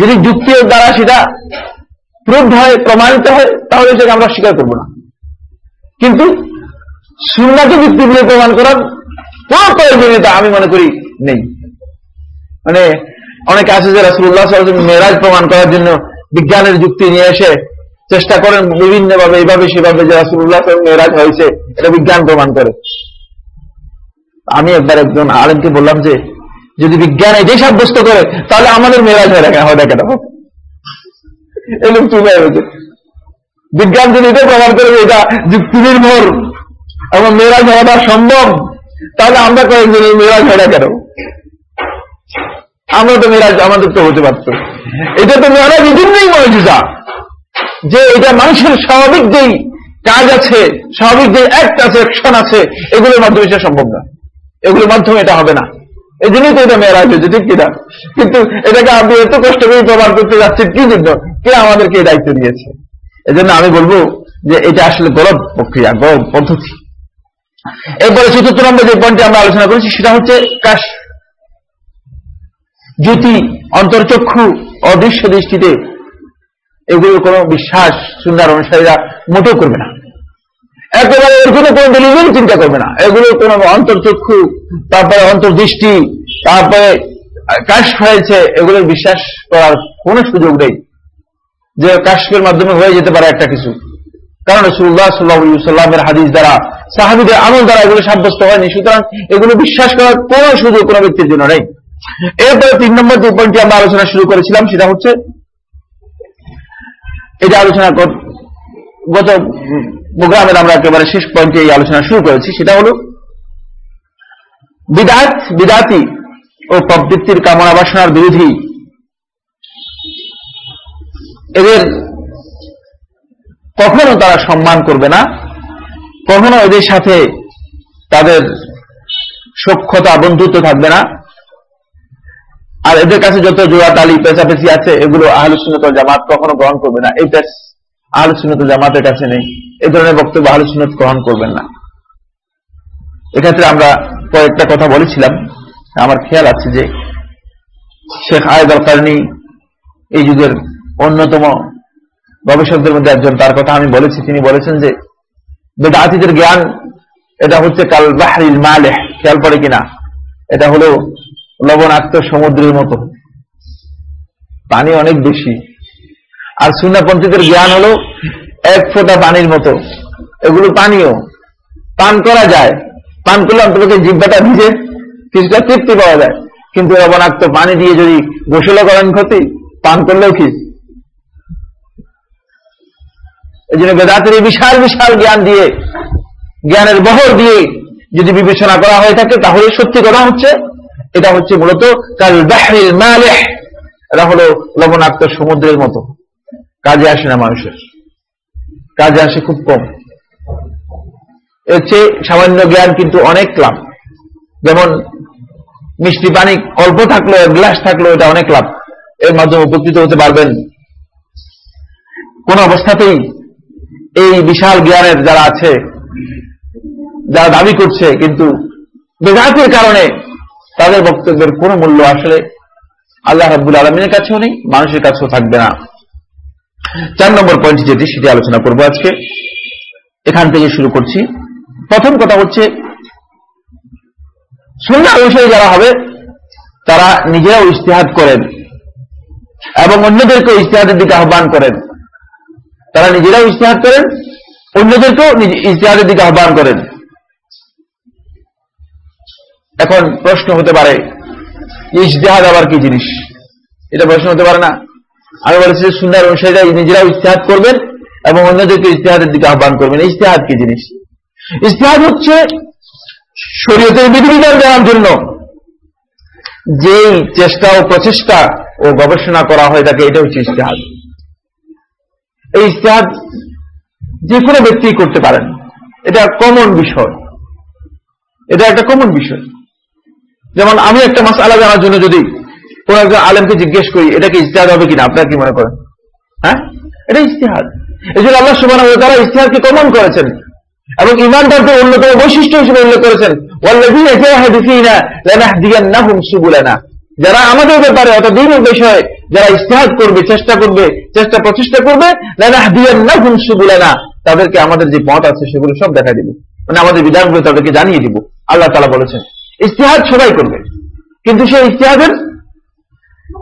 যদি যুক্তির দ্বারা সেটা প্রুভ হয় প্রমাণিত হয়, তাহলে সেটা আমরা স্বীকার করব না। কিন্তু সুন্নাকে যুক্তি দিয়ে প্রমাণ করার কোন প্রয়োজনীয়তা আমি মনে করি নেই। মানে অনেকে আছে যে রাসুল্লাহ মেয়েরাজ প্রমাণ করার জন্য বিজ্ঞানের যুক্তি নিয়ে এসে চেষ্টা করেন বিভিন্ন ভাবে এইভাবে, সেভাবে যে রাসুল্লাহ মেয়েরাজ হয়েছে, এটা বিজ্ঞান প্রমাণ করে। আমি একবার একজন আলেমকে বললাম যে, যদি বিজ্ঞান এটাই সাব্যস্ত করে, তাহলে আমাদের মেয়েরাজ হয়ে দেখা হয় দেখা। এরকম চলে হয়েছে বিজ্ঞান যদি এটা প্রমাণ করে এটা যুক্তি নির্ভর এবং মেয়েরাজ হওয়াটা সম্ভব, তাহলে আমরা কয়েকজন মেয়েরাজ হয় না কেন? আমরা তো মেয়েরাজ আমাদের তো হতে পারতো। এটা তো মেয়েরা জন্যই মজুজা যে এটা মানুষের স্বাভাবিক যেই কাজ আছে, স্বাভাবিক যে অ্যাক্ট আছে অ্যাকশন আছে, এগুলোর মাধ্যমে সেটা সম্ভব না। এগুলোর মাধ্যমে এটা হবে না। এই জন্যই তো এটা মেয়েরাজ হয়েছে ঠিক কিনা? কিন্তু এটাকে আপনি এত কষ্ট করে প্রমাণ করতে যাচ্ছেন, কি জন্য? কে আমাদেরকে এই দায়িত্ব দিয়েছে? এজন্য আমি বলব যে এটা আসলে গরব প্রক্রিয়া গরব পদ্ধতি। এরপরে চতুর্থ নম্বর যে পয়েন্টে আমরা আলোচনা করেছি, সেটা হচ্ছে কাশ। জ্যোতি, অন্তর্চক্ষু, অদৃশ্য দৃষ্টিতে এগুলোর কোন বিশ্বাস, সুন্দর অনুসারীরা মোটেও করবে না। একেবারে এর জন্য কোনো ডেলিভারি চিন্তা করবে না। এগুলো কোন অন্তর্চক্ষু, তারপরে অন্তর্দৃষ্টি, তারপরে কাশ হয়েছে, এগুলোর বিশ্বাস করার কোন সুযোগ নেই যে কাশের মাধ্যমে হয়ে যেতে পারে একটা কিছু। কারণ রসুল্লাহ সাল্লাহামের হাদিস দ্বারা, সাহাবিদের আমল দ্বারা এগুলো সাব্যস্ত হয়নি। সুতরাং এগুলো বিশ্বাস করার কোন সুযোগ কোন ব্যক্তির জন্য নেই। এরপরে তিন নম্বর যে পয়েন্টটি আমরা আলোচনা শুরু করেছিলাম, সেটা হচ্ছে, এটা আলোচনা গত প্রোগ্রামের আমরা একেবারে শেষ পয়েন্টে এই আলোচনা শুরু করেছি, সেটা হল বিদাত, বিদাতি ও প্রবৃত্তির কামনা বাসনার বিরোধী। এদের কখনো তারা সম্মান করবে না, কখনো এদের সাথে তাদের সক্ষতা বন্ধুত্ব থাকবে না। আর এদের কাছে যত জোড়া তালি পেঁচাপেচি আছে, এগুলো আহলুসুন্নত জামাত কখনো গ্রহণ করবে না। আহলুসুন্নত জামাতের কাছে নেই। এই ধরনের বক্তব্য আহলুসুন্নত গ্রহণ করবেন না। এক্ষেত্রে আমরা কয়েকটা কথা বলেছিলাম। আমার খেয়াল আছে যে শেখ আল কারণী এই যুগের অন্যতম গবেষকদের মধ্যে একজন, তার কথা আমি বলেছি। তিনি বলেছেন যে বেদাতিদের জ্ঞান, এটা হচ্ছে কাল বাহরিল মালেহ। খেয়াল পড়ে কিনা? এটা হলো লবণাক্ত সমুদ্রের মতো। পানি অনেক বেশি। আর সুন্নাপন্থীদের জ্ঞান হলো এক ফোঁটা পানির মতো। এগুলো পানীয়। পান করা যায়। পান করলে অন্তত জিব্বাটা ভিজে কিছুটা তৃপ্তি পাওয়া যায়। কিন্তু লবণাক্ত পানি দিয়ে যদি গোসলে করেন ক্ষতি, পান করলেও কি? এই জন্য বেদাতের বিশাল বিশাল জ্ঞান দিয়ে, জ্ঞানের বহর দিয়ে যদি বিবেচনা করা হয়ে থাকে, তাহলে সত্যি কথা হচ্ছে, এটা হচ্ছে মূলত কাল বাহরিল মালেহ এটা হলো লবণাক্ত সমুদ্রের মতো। কাজে আসে না মানুষের। কাজে আসে খুব কম। এর চেয়ে সামান্য জ্ঞান কিন্তু অনেক লাভ। যেমন মিষ্টি পানি অল্প থাকল গ্লাস থাকল এটা অনেক লাভ। এর মাধ্যমে উপকৃত হতে পারবেন। কোন অবস্থাতেই এই বিশাল জ্ঞানের যারা আছে, যারা দাবি করছে, কিন্তু বেদাতের কারণে তাদের বক্তব্যের কোনো মূল্য আসলে আল্লাহ রাবুল আলমিনের কাছেও নেই, মানুষের কাছেও থাকবে না। চার নম্বর পয়েন্ট যেটি, সেটি আলোচনা করব আজকে। এখান থেকে শুরু করছি। প্রথম কথা হচ্ছে সুন্দর অনুসারী যারা হবে, তারা নিজেরাও ইস্তেহাদ করেন এবং অন্যদেরকে ইস্তেহাদের দিকে আহ্বান করেন। তারা নিজেরাও ইস্তেহাদ করেন, অন্যদেরকেও ইস্তেহাদের দিকে আহ্বান করেন। এখন প্রশ্ন হতে পারে, ইজতেহাদ আবার কি জিনিস? এটা প্রশ্ন হতে পারে না? আমি বলেছি যে সুন্দর অনুসারীরা নিজেরাও ইস্তেহাদ করবেন এবং অন্যদেরকে ইস্তেহাদের দিকে আহ্বান করবেন। ইস্তেহাদ কি জিনিস? ইস্তেহাদ হচ্ছে শরীয়তের বিধিবিধান দেওয়ার জন্য যেই চেষ্টা ও প্রচেষ্টা ও গবেষণা করা হয় থাকে এটা হচ্ছে ইস্তেহাদ এই ইস্তেহাদ যে কোনো ব্যক্তি করতে পারেন। এটা কমন বিষয়। এটা একটা কমন বিষয়। যেমন আমি একটা মাস আলাদা জানার জন্য যদি কোন একজন আলেমকে জিজ্ঞেস করি, এটা কি ইস্তেহাদ হবে কিনা? আপনার কি মনে করেন? হ্যাঁ? এটা ইস্তেহাদ এই জন্য আল্লাহ সুবাহ তারা ইস্তেহাদকে কমন করেছেন এবং ইমানদারকে অন্যতম বৈশিষ্ট্য হিসেবে উল্লেখ করেছেন। যারা আমাদের ব্যাপারে অত দিন বিষয়ে যারা ইস্তেহাদ করবে, চেষ্টা করবে, চেষ্টা প্রচেষ্টা করবে না তাদেরকে আমাদের যে পথ আছে সেগুলো সব দেখা দিবে। মানে আমাদের বিধানগুলো তাদেরকে জানিয়ে দিব। আল্লাহ তালা বলেছেন ইস্তেহাদ সবাই করবে। কিন্তু সেই ইস্তেহাদের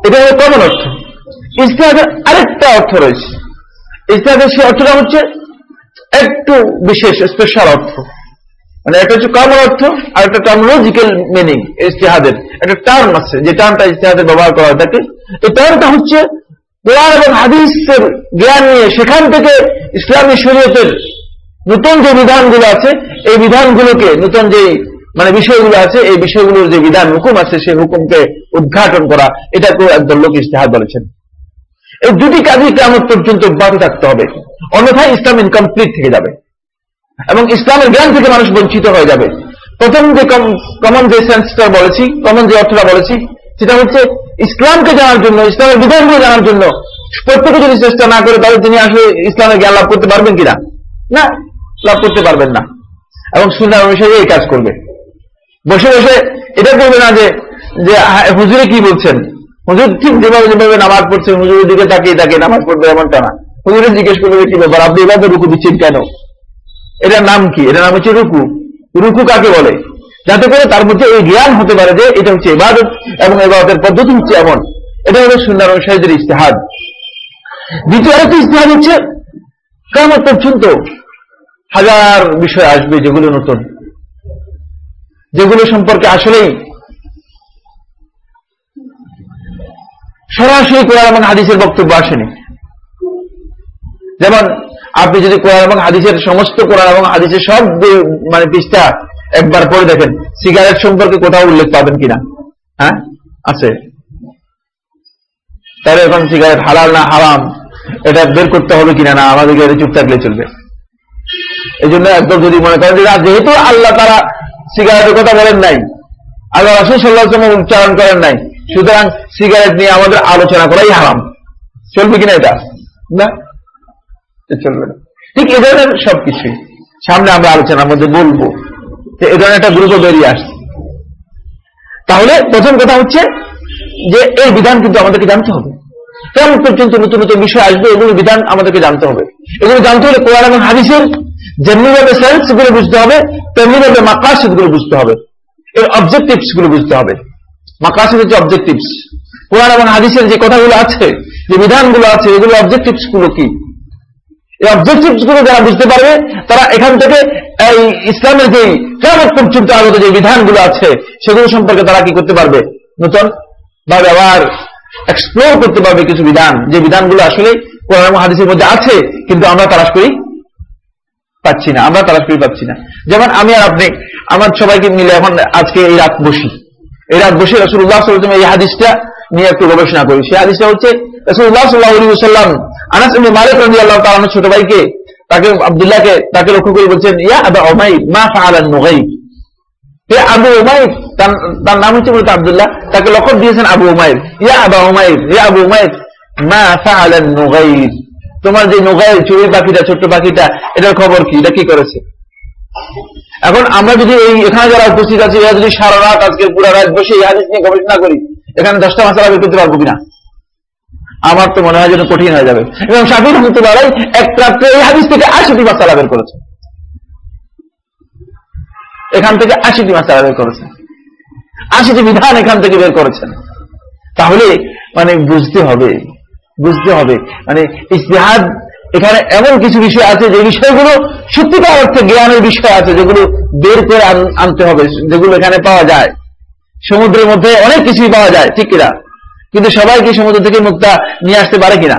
এটা হলো কমন অর্থ। ইস্তেহাদের আরেকটা অর্থ রয়েছে। ইস্তেহাদের সেই অর্থটা হচ্ছে একটু বিশেষ স্পেশাল অর্থ। মানে একটা হচ্ছে কমন অর্থ আর একটা টার্মোলজিক্যাল মিনিং ইস্তেহাদের। একটা টার্ম আছে, যে টার্মটা ইস্তেহাদের ব্যবহার করা থাকে এই টার্মটা হচ্ছে কোরআন এবং হাদিসের জ্ঞান নিয়ে সেখান থেকে ইসলামী শরীয়তের নতুন যে বিধানগুলো আছে, এই বিধানগুলোকে নতুন যে মানে বিষয়গুলো আছে, এই বিষয়গুলোর যে বিধান হুকুম আছে, সেই হুকুমকে উদ্ঘাটন করা, এটাকেও একদল লোক ইস্তেহাদ বলেছেন। এই দুটি কাজই কেমন পর্যন্ত অব্যাহত থাকতে হবে। অন্যথায় ইসলাম ইনকমপ্লিট থেকে যাবে। এবং ইসলামের জ্ঞান থেকে মানুষ বঞ্চিত হয়ে যাবে। প্রথম যে কমন যে সেন্সটা বলেছি কমন যে অর্থটা বলেছি, সেটা হচ্ছে ইসলামকে জানার জন্য, ইসলামের বিধানগুলো জানার জন্য প্রত্যেকে যদি চেষ্টা না করে, তাহলে তিনি আসলে ইসলামের জ্ঞান লাভ করতে পারবেন কিনা? না, লাভ করতে পারবেন না। এবং সুন্দর অনুসারে এই কাজ করবে। বসে বসে এটা করবে না যে যে হুজুরে কি বলছেন? হুজুর ঠিক যেভাবে যেভাবে নামাজ পড়ছেন, হুজুরের দিকে তাকিয়ে তাকিয়ে নামাজ পড়বে এমনটা না। হুজুরে জিজ্ঞেস করবে কি ব্যাপার? আপনি এভাবে রুকু দিচ্ছেন কেন? এটার নাম কি? এটার নাম হচ্ছে রুকু। রুকু কাকে বলে? যাতে করে তার মধ্যে এই জ্ঞান হতে পারে যে, এটা হচ্ছে এবাদত এবং এবাদতের পদ্ধতি হচ্ছে এমন। এটা হলো সুন্দর অনুসারীদের ইস্তেহাদ দ্বিতীয় আরেকটি ইস্তেহাদ হচ্ছে কেমন পর্যন্ত হাজার বিষয় আসবে যেগুলো নতুন। যেগুলো সম্পর্কে আসলেই সরাসরি কোরআন এবং হাদিসের বক্তব্য আসেনি। যেমন আপনি যদি কোরআন এবং হাদিসের সমস্ত কোরআন এবং হাদিসের সব মানে পৃষ্ঠা একবার পরে দেখেন, সিগারেট সম্পর্কে কোথাও উল্লেখ পাবেন কিনা? হ্যাঁ? আছে। তাহলে এখন সিগারেট হালাল না হারাম, এটা বের করতে হবে কিনা না, আমাদেরকে চুপ থাকলে চলবে। এই জন্য একদম যদি মনে করেন যেহেতু আল্লাহ তারা সিগারেটের কথা বলেন নাই। আল্লাহ রাসুল সাল্লাহ উচ্চারণ করেন নাই। সুতরাং সিগারেট নিয়ে আমাদের আলোচনা করাই হারাম। চলবে কিনা এটা? না। চলবে না। ঠিক এ ধরনের সবকিছুই সামনে আমরা আলোচনার মধ্যে বলব যে এ ধরনের একটা গ্রুপও বেরিয়ে আসছে। তাহলে প্রথম কথা হচ্ছে যে এই বিধান কিন্তু আমাদেরকে জানতে হবে। কেমন পর্যন্ত নতুন নতুন বিষয় আসবে এগুলো বিধান আমাদেরকে জানতে হবে। এগুলো জানতে হলে কোরআন এবং হাদিসের যেমনিভাবে সেন্সগুলো বুঝতে হবে তেমনিভাবে মাকাসিদগুলো বুঝতে হবে। এর অবজেক্টিভসগুলো বুঝতে হবে। মাকাসিদ হচ্ছে অবজেক্টিভস কোরআন এবং হাদিসের যে কথাগুলো আছে, যে বিধানগুলো আছে, এগুলো অবজেক্টিভসগুলো কি? এই অবজেক্টিভসগুলো যারা বুঝতে পারবে, তারা এখান থেকে এই ইসলামের যে কেমন পর্যন্ত আগত যে বিধানগুলো আছে, সেগুলো সম্পর্কে তারা কি করতে পারবে? নতুন ভাবে আবার এক্সপ্লোর করতে পারবে কিছু বিধান। যে বিধানগুলো আসলে কোরআন এবং হাদিসের মধ্যে আছে, কিন্তু আমরা তালাশ করি পাচ্ছি না, আমরা তালাশ করি পাচ্ছি না। যেমন আমি আর আপনি, আমার সবাইকে মিলে এখন আজকে এই রাত বসি। এই রাত বসে রসুল্লাহ সাল্লাম এই হাদিসটা নিয়ে একটু গবেষণা করি। সেই হাদিসটা হচ্ছে রসুল্লাহ সাল্লাহ সাল্লাম আনাস মালিক রাজি আল্লাহ তালানোর ছোট ভাইকে, তাকে আবদুল্লাহকে, তাকে লক্ষ্য করে বলছেন, ইয়া আবা ওমাই মা হে আবু উমাইর, তার নাম হচ্ছে বলতে আবদুল্লাহ, তাকে লক্ষ্য দিয়েছেন আবু উমাইর। ইয়া আবা উমাইর, হে আবু উমাইর, মা নুগাইর। তোমার যে নুগাইর চুরি পাখিটা, ছোট্ট পাখিটা, এটার খবর কি? এটা কি করেছে? এখন আমরা যদি এই, এখানে যারা উপস্থিত আছে, এরা যদি সারা রাত আজকে পুরো রাত বসে এই হাদিস নিয়ে গবেষণা করি, এখানে দশটা মাসালা বের করতে পারব কিনা? আমার তো মনে হয় যেন কঠিন হয়ে যাবে। এবং সাফি রহমতুল্লাহ এক রাত্রে এই হাদিস থেকে আশিটি মাসালা বের করেছে। এখান থেকে আশিটি মাসালা বের করেছে। আশিটি বিধান এখান থেকে বের করেছেন। তাহলে মানে বুঝতে হবে বুঝতে হবে। মানে ইস্তেহাদ এখানে এমন কিছু বিষয় আছে যে বিষয়গুলো সত্যিকার অর্থে জ্ঞানের বিষয় আছে, যেগুলো বের করে আনতে হবে, যেগুলো এখানে পাওয়া যায়। সমুদ্রের মধ্যে অনেক কিছুই পাওয়া যায়, ঠিক কিনা? কিন্তু সবাই কি সমুদ্র থেকে মুক্তা নিয়ে আসতে পারে কিনা?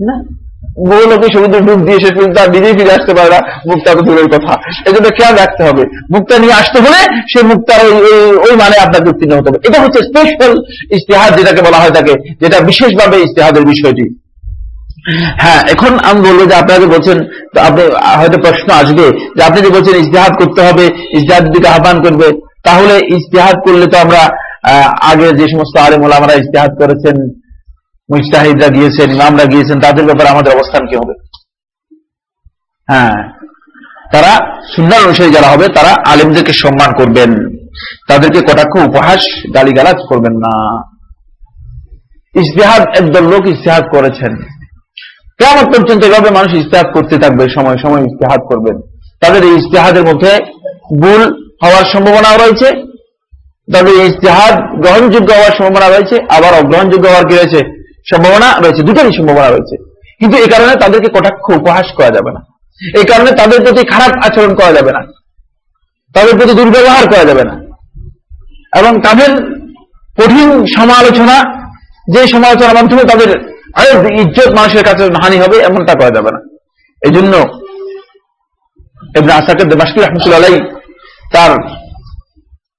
না। বহু সমুদ্রে ডুব দিয়ে নিজেই ফিরে আসতে পারে না মুক্তা দূরের কথা। এই খেয়াল রাখতে হবে, মুক্তা নিয়ে আসতে হলে সে মুক্তার ওই মানে আপনাকে উত্তীর্ণ হতে হবে। এটা হচ্ছে স্পেশাল যেটাকে বলা হয় থাকে যেটা বিশেষভাবে ইস্তেহাদের বিষয়টি। হ্যাঁ এখন আমি বলব যে আপনাকে বলছেন আপনি, হয়তো প্রশ্ন আসবে, যে আপনি যে বলছেন ইস্তেহাদ করতে হবে ইস্তেহাদ দিকে আহ্বান করবে, তাহলে ইস্তেহাদ করলে তো আমরা আগে যে সমস্ত আলেম আমরা ইস্তেহাদ করেছেন মুস্তাহিদরা গিয়েছেন, ইমামরা গিয়েছেন, তাদের ব্যাপারে আমাদের অবস্থান কি হবে? হ্যাঁ। তারা সুন্দর অনুসারী যারা হবে, তারা আলেমদেরকে সম্মান করবেন। তাদেরকে কটাক্ষ, উপহাস, গালিগালাজ করবেন না। ইস্তেহাদ একদল লোক ইস্তেহাদ করেছেন। কেমন পর্যন্ত এভাবে মানুষ ইস্তেহাদ করতে থাকবে, সময় সময় ইস্তেহাদ করবেন। তাদের এই ইস্তেহাদের মধ্যে ভুল হওয়ার সম্ভাবনা রয়েছে। তবে ইস্তেহাদ গ্রহণযোগ্য হওয়ার সম্ভাবনা রয়েছে। আবার অগ্রহণযোগ্য হওয়ার কি রয়েছে? সম্ভাবনা রয়েছে, দুটারই সম্ভাবনা রয়েছে। কিন্তু এই কারণে তাদেরকে কটাক্ষ উপহাস করা যাবে না। এই কারণে তাদের প্রতি খারাপ আচরণ করা যাবে না। তাদের প্রতি দুর্ব্যবহার করা যাবে না। এবং তাদের কঠিন সমালোচনা, যে সমালোচনার মাধ্যমে তাদের আরও ইজ্জত মানুষের কাছে হানি হবে, এমনটা করা যাবে না। এই জন্য এবনে আসাকে দেবাসকির রহমতুল্লাহ তার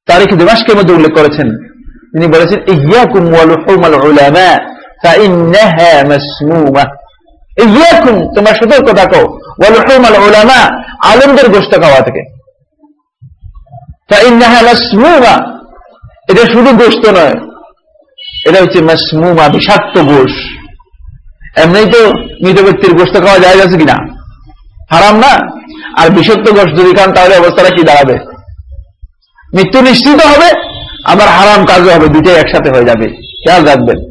তারিখ দেবাসকে মধ্যে উল্লেখ করেছেন। তিনি বলেছেন ইয়াকুম ওয়াল তোমরা সতর্ক থাকো। ওলামা আলমদের গোষ্ঠ খাওয়া থেকে। এটা শুধু গোষ্ঠ নয়। এটা হচ্ছে মাসমুমা, বিষাক্ত গোষ এমনি তো মৃত ব্যক্তির গোষ্ঠ খাওয়া যায় গেছে কিনা? হারাম না? আর বিষাক্ত গোষ্ঠ যদি খান, তাহলে অবস্থাটা কি দাঁড়াবে? মৃত্যু নিশ্চিত হবে, আবার হারাম কাজও হবে দুটাই একসাথে হয়ে যাবে। খেয়াল রাখবেন।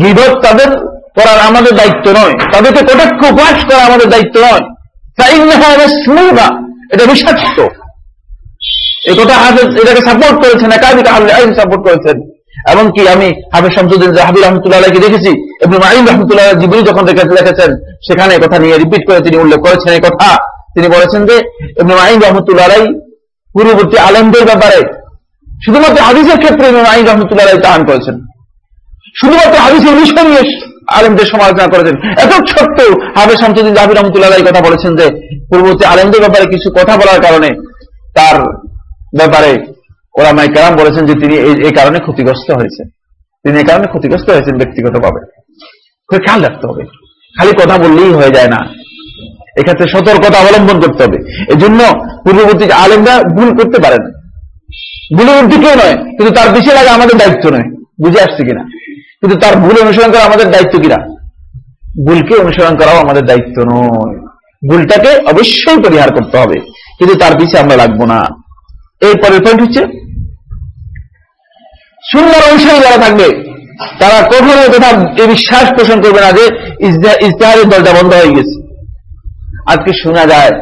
গিবত তাদের করার আমাদের দায়িত্ব নয়। তাদেরকে কটাক্ষ পাশ করা আমাদের দায়িত্ব নয়। এটা বিষাক্ত। এই কথা হাফেজ এটাকে সাপোর্ট করেছেন, একাধিক সাপোর্ট করেছেন। এমনকি আমি শামসুদ্দিন রহমতুল্লাহকে দেখেছি এবং আইন রহমতুল্লাহ যখন দেখেছেন সেখানে কথা নিয়ে রিপিট করে তিনি উল্লেখ করেছেন এই কথা তিনি বলেছেন যে এবং আইন রহমতুল্লাহ পূর্ববর্তী আলমদের ব্যাপারে, শুধুমাত্র হাদিসের ক্ষেত্রে আইন রহমতুল্লাহ তাহান করেছেন। শুধুমাত্র হাদিসের বিষয় নিয়ে আলেমদের সমালোচনা করেছেন। এত ছোট্ট হাবে শামসুদ্দিন জাহির রহমতুল্লাহ কথা বলেছেন যে, পূর্ববর্তী আলেমদের ব্যাপারে কিছু কথা বলার কারণে তার ব্যাপারে ওরা মাই কারাম বলেছেন যে, তিনি এই কারণে ক্ষতিগ্রস্ত হয়েছেন। তিনি এই কারণে ক্ষতিগ্রস্ত হয়েছেন ব্যক্তিগতভাবে। খেয়াল রাখতে হবে। খালি কথা বললেই হয়ে যায় না। এক্ষেত্রে সতর্কতা অবলম্বন করতে হবে। এই জন্য পূর্ববর্তী আলেমরা ভুল করতে পারেন। ভুলের দিকেও নয়, কিন্তু তার পিছিয়ে লাগে আমাদের দায়িত্ব নয়। বুঝে আসছে কিনা? কিন্তু তার ভুল অনুসরণ করা আমাদের দায়িত্ব কিনা? ভুলকে অনুসরণ করাও আমাদের দায়িত্ব নয়। ভুলটাকে অবশ্যই পরিহার করতে হবে, কিন্তু তার পিছিয়ে আমরা লাগবো না। এই পরের পয়েন্ট হচ্ছে, সুন্দর অনুসারী যারা থাকবে, তারা কখনো কথা এই বিশ্বাস পোষণ করবে না যে ইস্তেহারের দলটা বন্ধ হয়ে গেছে। আজকে শোনা যায়,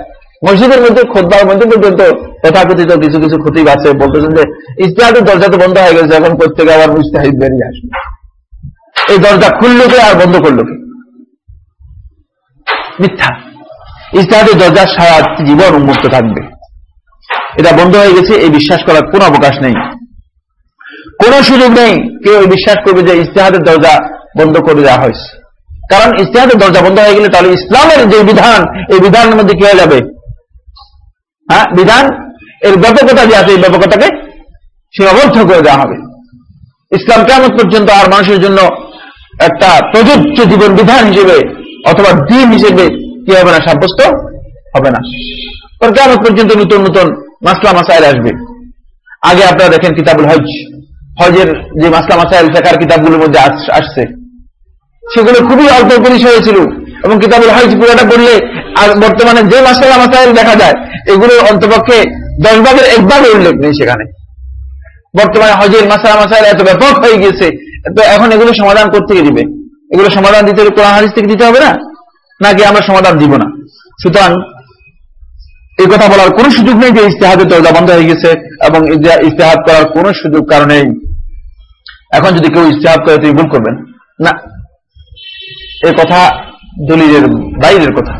মসজিদের মধ্যে খোদ্বার মধ্যে পর্যন্ত তথাকথিত কিছু কিছু ক্ষতি আছে, বলতেছেন যে ইস্তেহাদের দরজা তো বন্ধ হয়ে গেছে, এখন প্রত্যেকে আবার ইস্তেহাদ বেরিয়ে আসবে। এই দরজা খুললো কে আর বন্ধ করল কে? মিথ্যা। ইস্তেহাদের দরজা সারা জীবন উন্মুক্ত থাকবে। এটা বন্ধ হয়ে গেছে, এই বিশ্বাস করার কোন অবকাশ নেই। কোন সুযোগ নেই, কেউ বিশ্বাস করবে যে ইস্তেহাদের দরজা বন্ধ করে দেওয়া হয়েছে। কারণ ইস্তেহাদের দরজা বন্ধ হয়ে গেলে তাহলে ইসলামের যে বিধান, এই বিধানের মধ্যে কি হয়ে যাবে? হ্যাঁ বিধান? এর ব্যাপকতা যে আছে, এই ব্যাপকতাকে সীমাবদ্ধ করে দেওয়া হবে। ইসলাম কেমন পর্যন্ত আর মানুষের জন্য একটা প্রযোজ্য জীবন বিধান হিসেবে অথবা দিন হিসেবে কি হবে না, সাব্যস্ত হবে না। কেমন পর্যন্ত নতুন নতুন মাসলা মাসাইল আসবে। আগে আপনারা দেখেন কিতাবুল হজ হজের যে মাসলা মাসাইল, শেখার কিতাবগুলোর মধ্যে আসছে। সেগুলো খুবই অল্প পরিসরে ছিল এবং কিতাবুল হজ পুরোটা পড়লে আর বর্তমানে যে মাসালা মাসাইল দেখা যায়, এগুলোর অন্তপক্ষে দশ ভাগের এক ভাগে উল্লেখ নেই সেখানে। বর্তমানে হজের মাসালা মাসাইল এত ব্যাপক হয়ে গেছে তো এখন এগুলো সমাধান করতে দিবে। এগুলো সমাধান দিতে কোরআন, হাদিস থেকে দিতে হবে না? নাকি আমরা সমাধান দিব না? সুতরাং এই কথা বলার কোন সুযোগ নেই যে ইস্তেহাদের দরজা বন্ধ হয়ে গেছে এবং ইস্তেহাদ করার কোন সুযোগ কারণেই এখন যদি কেউ ইস্তেহাদ করে, তিনি ভুল করবেন। না। এ কথা দলিলের বাইরের কথা।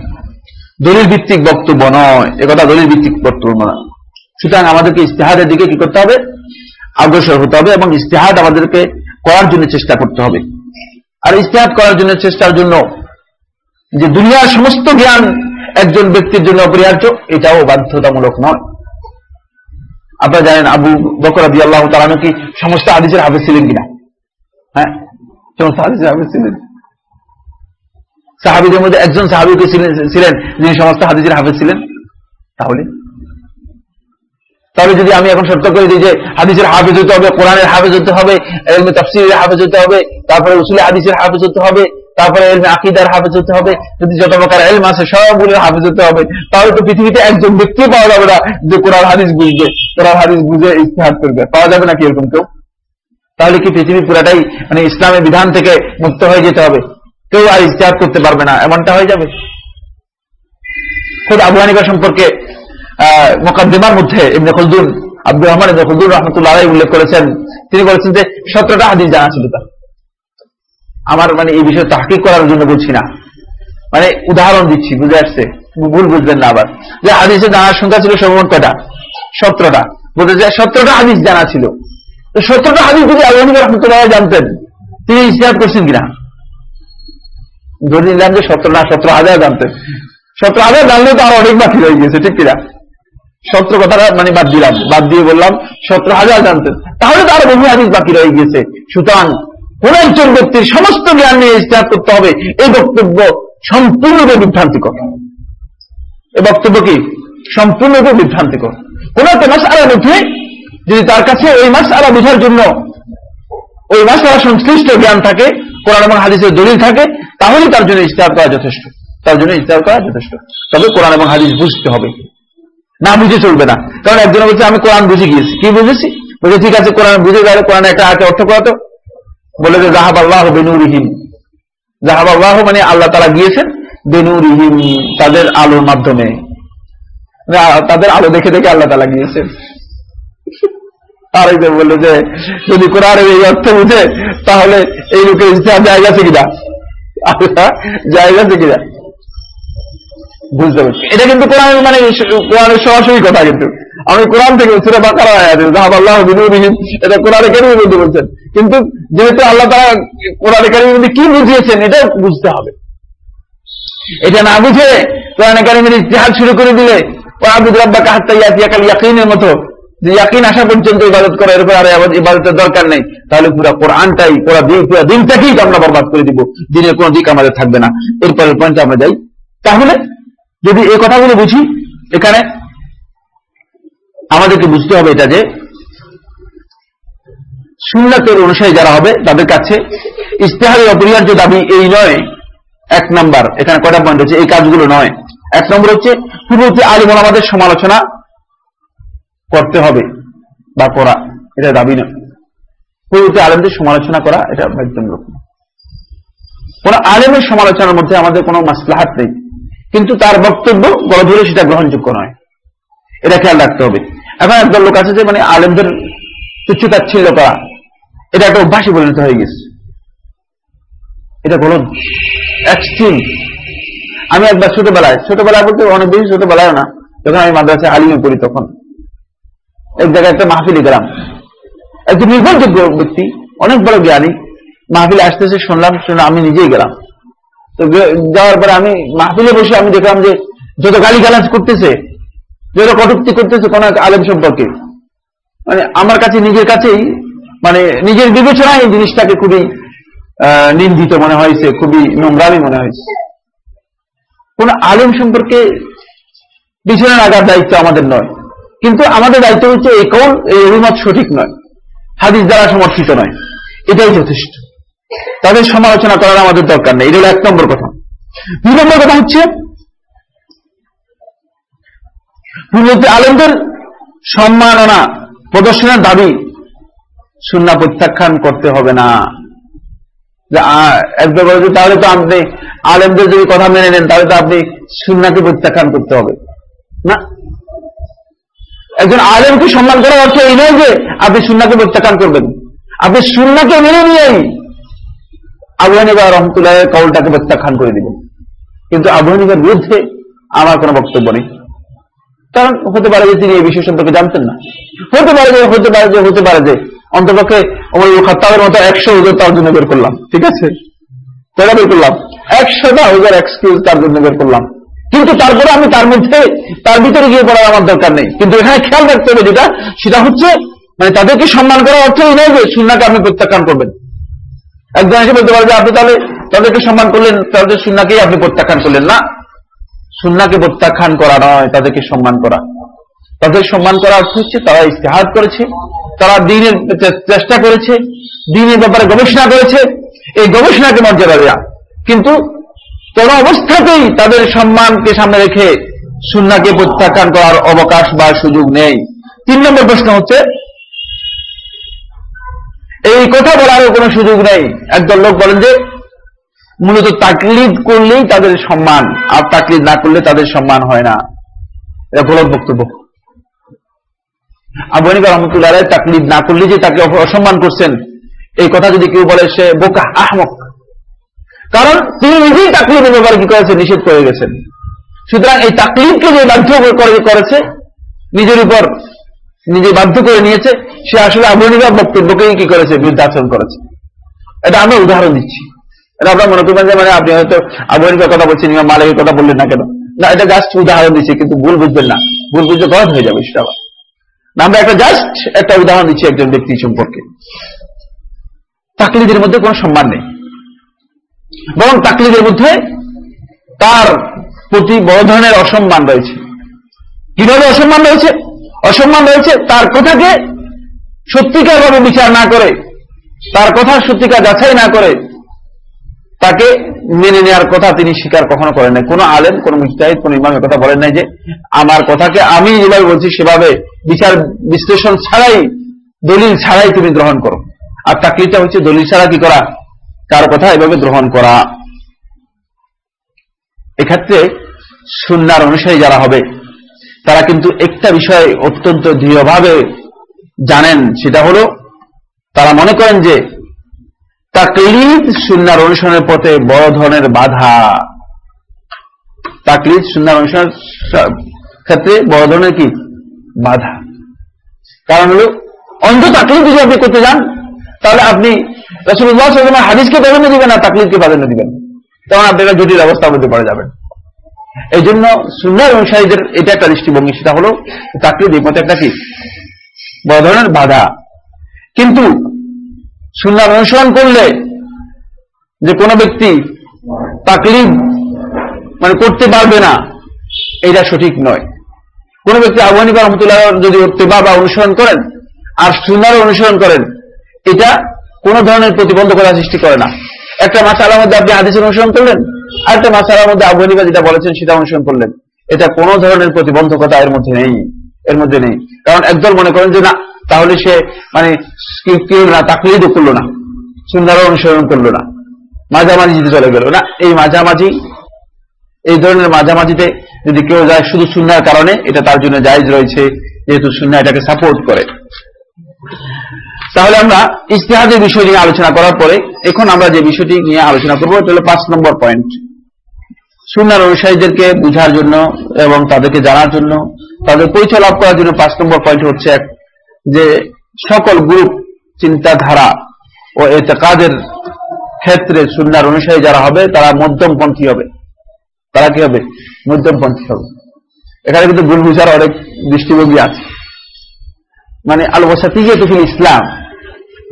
দলিল ভিত্তিক বক্তব্য নয়। এ কথা দলিল ভিত্তিক বক্তব্য নয় সুতরাং আমাদেরকে ইস্তেহাদের দিকে কি করতে হবে? অগ্রসর হতে হবে এবং ইস্তেহাদ আমাদেরকে করার জন্য চেষ্টা করতে হবে। আর ইস্তেহাদ করার জন্য চেষ্টার জন্য যে দুনিয়ার সমস্ত জ্ঞান একজন ব্যক্তির জন্য অপরিহার্য, এটাও বাধ্যতামূলক নয়। আপনারা জানেন আবু বকর আবি আল্লাহ তালানু কি সমস্ত হাদিসের হাফেজ ছিলেন কিনা? হ্যাঁ? সমস্ত হাদিসের হাফেজ ছিলেন। সাহাবিদের মধ্যে একজন সাহাবিকে ছিলেন, যিনি সমস্ত হাদিসের হাফেজ ছিলেন। তাহলে তাহলে যদি আমি এখন সত্য করে দিই যে হাদিসের হাফেজ হতে হবে, কোরআনের হাফেজ হতে হবে, এলমে তফসিলের হাফেজ হতে হবে, তারপরে উসুলে হাদিসের হাফেজ হতে হবে, তারপরে এলমে আকিদার হাফেজ হতে হবে, যদি যত প্রকার এলম আছে সবগুলোর হাফেজ হতে হবে, তাহলে তো পৃথিবীতে একজন ব্যক্তি পাওয়া যাবে না যে কোরআন হাদিস বুঝবে, কোরআন হাদিস বুঝে ইস্তেহাদ করবে। পাওয়া যাবে নাকি এরকম কেউ? তাহলে কি পৃথিবী পুরাটাই মানে ইসলামের বিধান থেকে মুক্ত হয়ে যেতে হবে? কেউ আর ইস্তেহাদ করতে পারবে না, এমনটা হয়ে যাবে? খুব আবু হানিফা সম্পর্কে মোকাদ্দিমার মধ্যে এমনি খলদুল আব্দুর রহমান এমনি খলদুল রহমতুল্লাহ উল্লেখ করেছেন। তিনি বলেছেন যে সতেরোটা হাদিস জানা ছিল তার। আমার মানে এই বিষয়ে তাহকিক করার জন্য বলছি না। মানে উদাহরণ দিচ্ছি, বুঝে আসছে। ভুল বুঝবেন না আবার। যে হাদিসে জানার সংখ্যা ছিল সর্বমোট কটা সতেরোটা। বলতে যে সতেরোটা হাদিস জানা ছিল। সতেরোটা হাদিস যদি হানিফা রহমতুল্লাহ জানতেন, তিনি ইস্তেহাদ করছেন কিনা? ধরে নিলাম যে সতেরো না সতেরো হাজার জানতেন। সতেরো হাজার জানলে তো আর অনেক বাকি রয়ে গিয়েছে, ঠিক কিনা? সতেরো কথাটা মানে বাদ দিলাম, বাদ দিয়ে বললাম সতেরো হাজার জানতেন তাহলে তো আরও বহু হাদিস বাকি রয়ে গিয়েছে। সুতরাং কোন একজন ব্যক্তির সমস্ত জ্ঞান নিয়ে ইস্তেহাদ করতে হবে, এই বক্তব্য সম্পূর্ণরূপে বিভ্রান্তিকর। এই বক্তব্য কি? সম্পূর্ণরূপে বিভ্রান্তিকর। কোন একটা মাস আলার মধ্যে যদি তার কাছে ওই মাস আলা বোঝার জন্য ওই মাস আলা সংশ্লিষ্ট জ্ঞান থাকে, কোরআন এবং হাদিসের দলিল থাকে, তাহলে তার জন্য ইস্তেহাদ করা যথেষ্ট। তার জন্য ইস্তেহাদ করা যথেষ্ট। তবে কোরআন এবং হাদিস বুঝতে হবে। না, বুঝে চলবে না। কারণ একজন বলছে, আমি কোরআন বুঝে গিয়েছি। কি বুঝেছি? বলছে, ঠিক আছে, কোরআন বুঝে গেলে, কোরআন একটা আগে অর্থ করা তো বলে যে জাহাব আল্লাহ বেনুরিহীন জাহাব আল্লাহ মানে আল্লাহ তারা গিয়েছেন বেনুরিহীন তাদের আলোর মাধ্যমে। তাদের আলো দেখে দেখে আল্লাহ তালা গিয়েছেন। আরেকজন বলল যে, যদি কোরআনের এই অর্থ বুঝে, তাহলে এই লোকের ইচ্ছা জায়গা আছে কিনা? জায়গা আছে কিনা? বুঝতে পারছি। এটা কিন্তু কোরআন মানে কোরআনের সরাসরি কথা কিন্তু। আমি কোরআন থেকে এটা কোরআনে বলছেন। কিন্তু যেহেতু আল্লাহ তারা কোরআনে কি বুঝিয়েছেন এটা বুঝতে হবে। এটা না বুঝে ইতিহাস শুরু করে দিলে ইয়াকিনের মতো, যে ইয়াকিন আসা পর্যন্ত ইবাদত করা, এরপর আর ইবাদতের দরকার নেই, তাহলে পুরো কোরআনটাই, পুরো দিন, পুরো দিনটাকেই আমরা বরবাদ করে দিব। দিনের কোনো দিক আমাদের থাকবে না। এরপরের পয়েন্টে আমরা যাই। তাহলে যদি এই কথাগুলো বুঝি, এখানে আমাদেরকে বুঝতে হবে এটা যে সুন্নাতের অনুসারী যারা হবে, তাদের কাছে ইস্তেহারের অপরিহার্য দাবি এই নয়, এক নাম্বার। এখানে কয়টা পয়েন্ট হচ্ছে এই কাজগুলো নয়। এক নম্বর হচ্ছে পূর্ববর্তী আলিম আমাদের সমালোচনা করতে হবে বা করা। এটা দাবি নয়। পূর্ববর্তী আলেমদের সমালোচনা করা, এটা বাধ্যতামূলক কোন আলেমের সমালোচনার মধ্যে আমাদের কোনো মাসলাহাত নেই। কিন্তু তার বক্তব্য বড় ধরে সেটা গ্রহণযোগ্য নয়। এটা খেয়াল রাখতে হবে। এখন একদল লোক আছে যে মানে আলেমদের তুচ্ছতাচ্ছিল্য করা, এটা একটা অভ্যাসে পরিণত হয়ে গেছে। এটা বলুন এক্সট্রিম আমি একবার ছোটবেলায় ছোটবেলায় বলতে অনেক বেশি ছোটবেলায় না, যখন আমি মাদ্রাসায় আলিমে পড়ি তখন, এক জায়গায় একটা মাহফিলে গেলাম। একজন নির্ভরযোগ্য ব্যক্তি, অনেক বড় জ্ঞানী, মাহফিলে আসতেছে, শুনলাম শুনে আমি নিজেই গেলাম। তো যাওয়ার পরে আমি মাহফিলে বসে আমি দেখলাম যে যত গালি গালাজ করতেছে, যত কটুক্তি করতেছে কোন আলেম সম্পর্কে মানে আমার কাছে, নিজের কাছেই মানে নিজের বিবেচনায় এই জিনিসটাকে খুবই নিন্দিত মনে হয়েছে, খুবই নোংরামি মনে হয়েছে। কোন আলেম সম্পর্কে পিছনে লাগার দায়িত্ব আমাদের নয়। কিন্তু আমাদের দায়িত্ব হচ্ছে এই কৌল, এই অভিমত সঠিক নয়। হাদিস দ্বারা সমর্থিত নয়। এটাই যথেষ্ট। তাদের সমালোচনা করার আমাদের দরকার নেই। এটা হল এক নম্বর কথা। দুই নম্বর কথা হচ্ছে পূর্ববর্তী আলেমদের সম্মাননা প্রদর্শনের দাবি সুন্না প্রত্যাখ্যান করতে হবে না। একবার বলে তাহলে তো আপনি আলেমদের যদি কথা মেনে নেন, তাহলে তো আপনি সুন্নাকে প্রত্যাখ্যান করতে হবে। না। একজন আলেমকে সম্মান করার অর্থ এই নয় যে আপনি সুন্নাকে প্রত্যাখ্যান করবেন। আপনি সুন্নাকে মেনে নিয়েই আবু হানিবা রহমতুল্লাহ কৌলটাকে প্রত্যাখ্যান করে দিবেন। কিন্তু আবু হানিবার বিরুদ্ধে আমার কোনো বক্তব্য নেই। কারণ হতে পারে যে তিনি এই বিষয় সম্পর্কে জানতেন না। হতে পারে যে, হতে পারে যে, হতে পারে যে অন্তপক্ষে খাতাবের মতো একশো ওজন তার জন্য বের করলাম, ঠিক আছে? কয়টা বের করলাম। একশোটা ওজন এক্সকিউজ তার জন্য বের করলাম। কিন্তু তারপরে আমি তার মধ্যে, তার ভিতরে গিয়ে পড়ার আমার দরকার নেই। কিন্তু এখানে খেয়াল রাখতে হবে যেটা, সেটা হচ্ছে মানে তাদেরকে সম্মান করার অর্থ এই নয় যে সুন্নাকে আপনি প্রত্যাখ্যান করবেন। একজন এসে বলতে পারে যে আপনি তাহলে তাদেরকে সম্মান করলেন তাদের সুন্নাকেই আপনি প্রত্যাখ্যান করলেন না। সুন্নাকে প্রত্যাখ্যান করা নয়, তাদেরকে সম্মান করা। তাদের সম্মান করা অর্থ হচ্ছে তারা ইস্তেহাদ করেছে, তারা দিনের চেষ্টা করেছে, দিনের ব্যাপারে গবেষণা করেছে, এই গবেষণাকে মর্যাদা দেওয়া কিন্তু কোন অবস্থাতেই তাদের সম্মানকে সামনে রেখে সুন্নাকে প্রত্যাখ্যান করার অবকাশ বা সুযোগ নেই। তিন নম্বর প্রশ্ন হচ্ছে এই কথা বলারও কোনো সুযোগ নেই। একদল লোক বলেন যে, মূলত তাকলিদ করলেই তাদের সম্মান, আর তাকলিদ না করলে তাদের সম্মান হয় না। এটা ভুল বক্তব্য। আবু হানিফা রহমতুল্লাহ তাকলিদ না করলে যে তাকে অসম্মান করছেন, এই কথা যদি কেউ বলে সে বোকা, আহমক। কারণ তিনি নিজেই তাকলিদের ব্যাপারে কি করেছে নিষেধ করে গেছেন। সুতরাং এই তাকলিদকে যে বাধ্য করেছে, নিজের উপর নিজে বাধ্য করে নিয়েছে, সে আসলে হানিফা বক্তব্যকেই কি করেছে? বৃদ্ধাচরণ করেছে। এটা আমরা উদাহরণ দিচ্ছি। এটা আপনার মনে করবেন যে মানে আপনি হয়তো আবু কথা বলছেন ইমাম মালিকের কথা বললেন না কেন? না, এটা জাস্ট উদাহরণ দিচ্ছি, কিন্তু ভুল বুঝবেন না। ভুল বুঝতে গলত হয়ে যাবে সেটা আবার। আমরা একটা জাস্ট একটা উদাহরণ দিচ্ছি একজন ব্যক্তি সম্পর্কে। তাকলিদের মধ্যে কোনো সম্মান নেই। বরং তাকলিদের মধ্যে তার প্রতি বড় ধরনের অসম্মান রয়েছে। কীভাবে অসম্মান রয়েছে? অসম্মান রয়েছে, তার কথাকে সত্যিকার ভাবে বিচার না করে, তার কথা সত্যিকার যাচাই না করে, তাকে মেনে নেওয়ার কথা তিনি স্বীকার কখনো করেন নাই। কোন আলেম, কোন মুস্তাহিদ কোন ইমামের কথা বলেন নাই যে, আমার কথাকে আমি যেভাবে বলছি সেভাবে বিচার বিশ্লেষণ ছাড়াই, দলিল ছাড়াই তুমি গ্রহণ করো। আর তাকলিটা হচ্ছে দলিল ছাড়া কি করা? কার কথা? এভাবে গ্রহণ করা। এক্ষেত্রে সুন্নার অনুসারী যারা হবে তারা কিন্তু একটা বিষয় অত্যন্ত দৃঢ়ভাবে জানেন, সেটা হলো তারা মনে করেন যে তাকলিদ সুন্নার অনুসরণের পথে বড় ধরনের বাধা। তাকলিদ সুন্নার অনুসরণের ক্ষেত্রে বড় ধরনের কি? বাধা। কারণ হলো, অন্ধ তাকলিদ যদি আপনি করতে যান, তাহলে আপনি রসুল্লাহ হাদিসকে প্রাধান্য দিবেন না, তাকলিদকে প্রাধান্য দিবেন তখন আপনি একটা জটিল অবস্থার মধ্যে পড়ে যাবেন। এই জন্য সুন্দর অনুসারীদের এটা একটা দৃষ্টিভঙ্গি, সেটা হলো তাকলিদ এই মতো একটা কি? বড় ধরনের বাধা। কিন্তু সুন্দর অনুসরণ করলে যে কোনো ব্যক্তি তাকলিদ মানে করতে পারবে না, এটা সঠিক নয়। কোন ব্যক্তি আবু হানিফা রহমতুল্লাহ যদি উত্তেবা বা অনুসরণ করেন, আর সুন্দর অনুসরণ করেন, এটা কোনো ধরনের প্রতিবন্ধকতা সৃষ্টি করে না। একটা মাসালার মধ্যে আপনি হাদিসের অনুসরণ করলেন? আর একটা মাসালার মধ্যে আবু যেটা বলেছেন সেটা অনুসরণ করলেন। এটা কোন ধরনের প্রতিবন্ধকতা এর মধ্যে নেই, এর মধ্যে নেই। কারণ একদল মনে করেন যে না, তাহলে সে মানে না, তাকলিদও করল না সুন্দর অনুসরণ করল না, মাঝামাঝিতে চলে গেল না। এই মাঝামাঝি, এই ধরনের মাঝামাঝিতে যদি কেউ যায় শুধু সুন্নার কারণে, এটা তার জন্য জায়জ রয়েছে, যেহেতু সুন্না এটাকে সাপোর্ট করে। তাহলে আমরা ইস্তেহাদের বিষয় নিয়ে আলোচনা করার পরে এখন আমরা যে বিষয়টি নিয়ে আলোচনা করব, এটা হলো পাঁচ নম্বর পয়েন্ট সুনার অনুসারীদেরকে বুঝার জন্য এবং তাদেরকে জানার জন্য, তাদের পরিচয় লাভ করার জন্য পাঁচ নম্বর পয়েন্ট হচ্ছে যে সকল গ্রুপ চিন্তাধারা ও এতে কাজের ক্ষেত্রে সুন্নার অনুসারী যারা হবে, তারা মধ্যমপন্থী হবে। তারা কি হবে? মধ্যমপন্থী হবে। এখানে কিন্তু ভুল বুঝার অনেক দৃষ্টিভঙ্গি আছে। মানে আল ওসাতিয়ে তো ইসলাম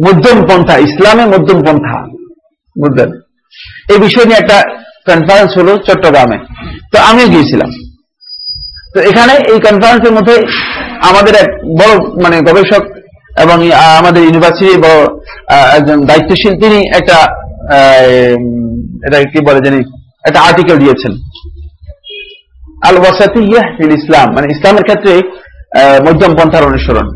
মধ্যম পন্থা ইসলামে মধ্যম পন্থা বুঝলেন? এই বিষয় নিয়ে একটা কনফারেন্স হলো চট্টগ্রামে। তো আমিও গিয়েছিলাম। তো এখানে এই কনফারেন্সের মধ্যে আমাদের এক বড় মানে গবেষক এবং আমাদের ইউনিভার্সিটি বড় একজন দায়িত্বশীল, তিনি একটা এটা কি বলে জানি, একটা আর্টিকেল দিয়েছেন। আল ওয়াসাতিয়া ফিল ইসলাম মানে ইসলামের ক্ষেত্রে মধ্যম পন্থার অনুসরণ।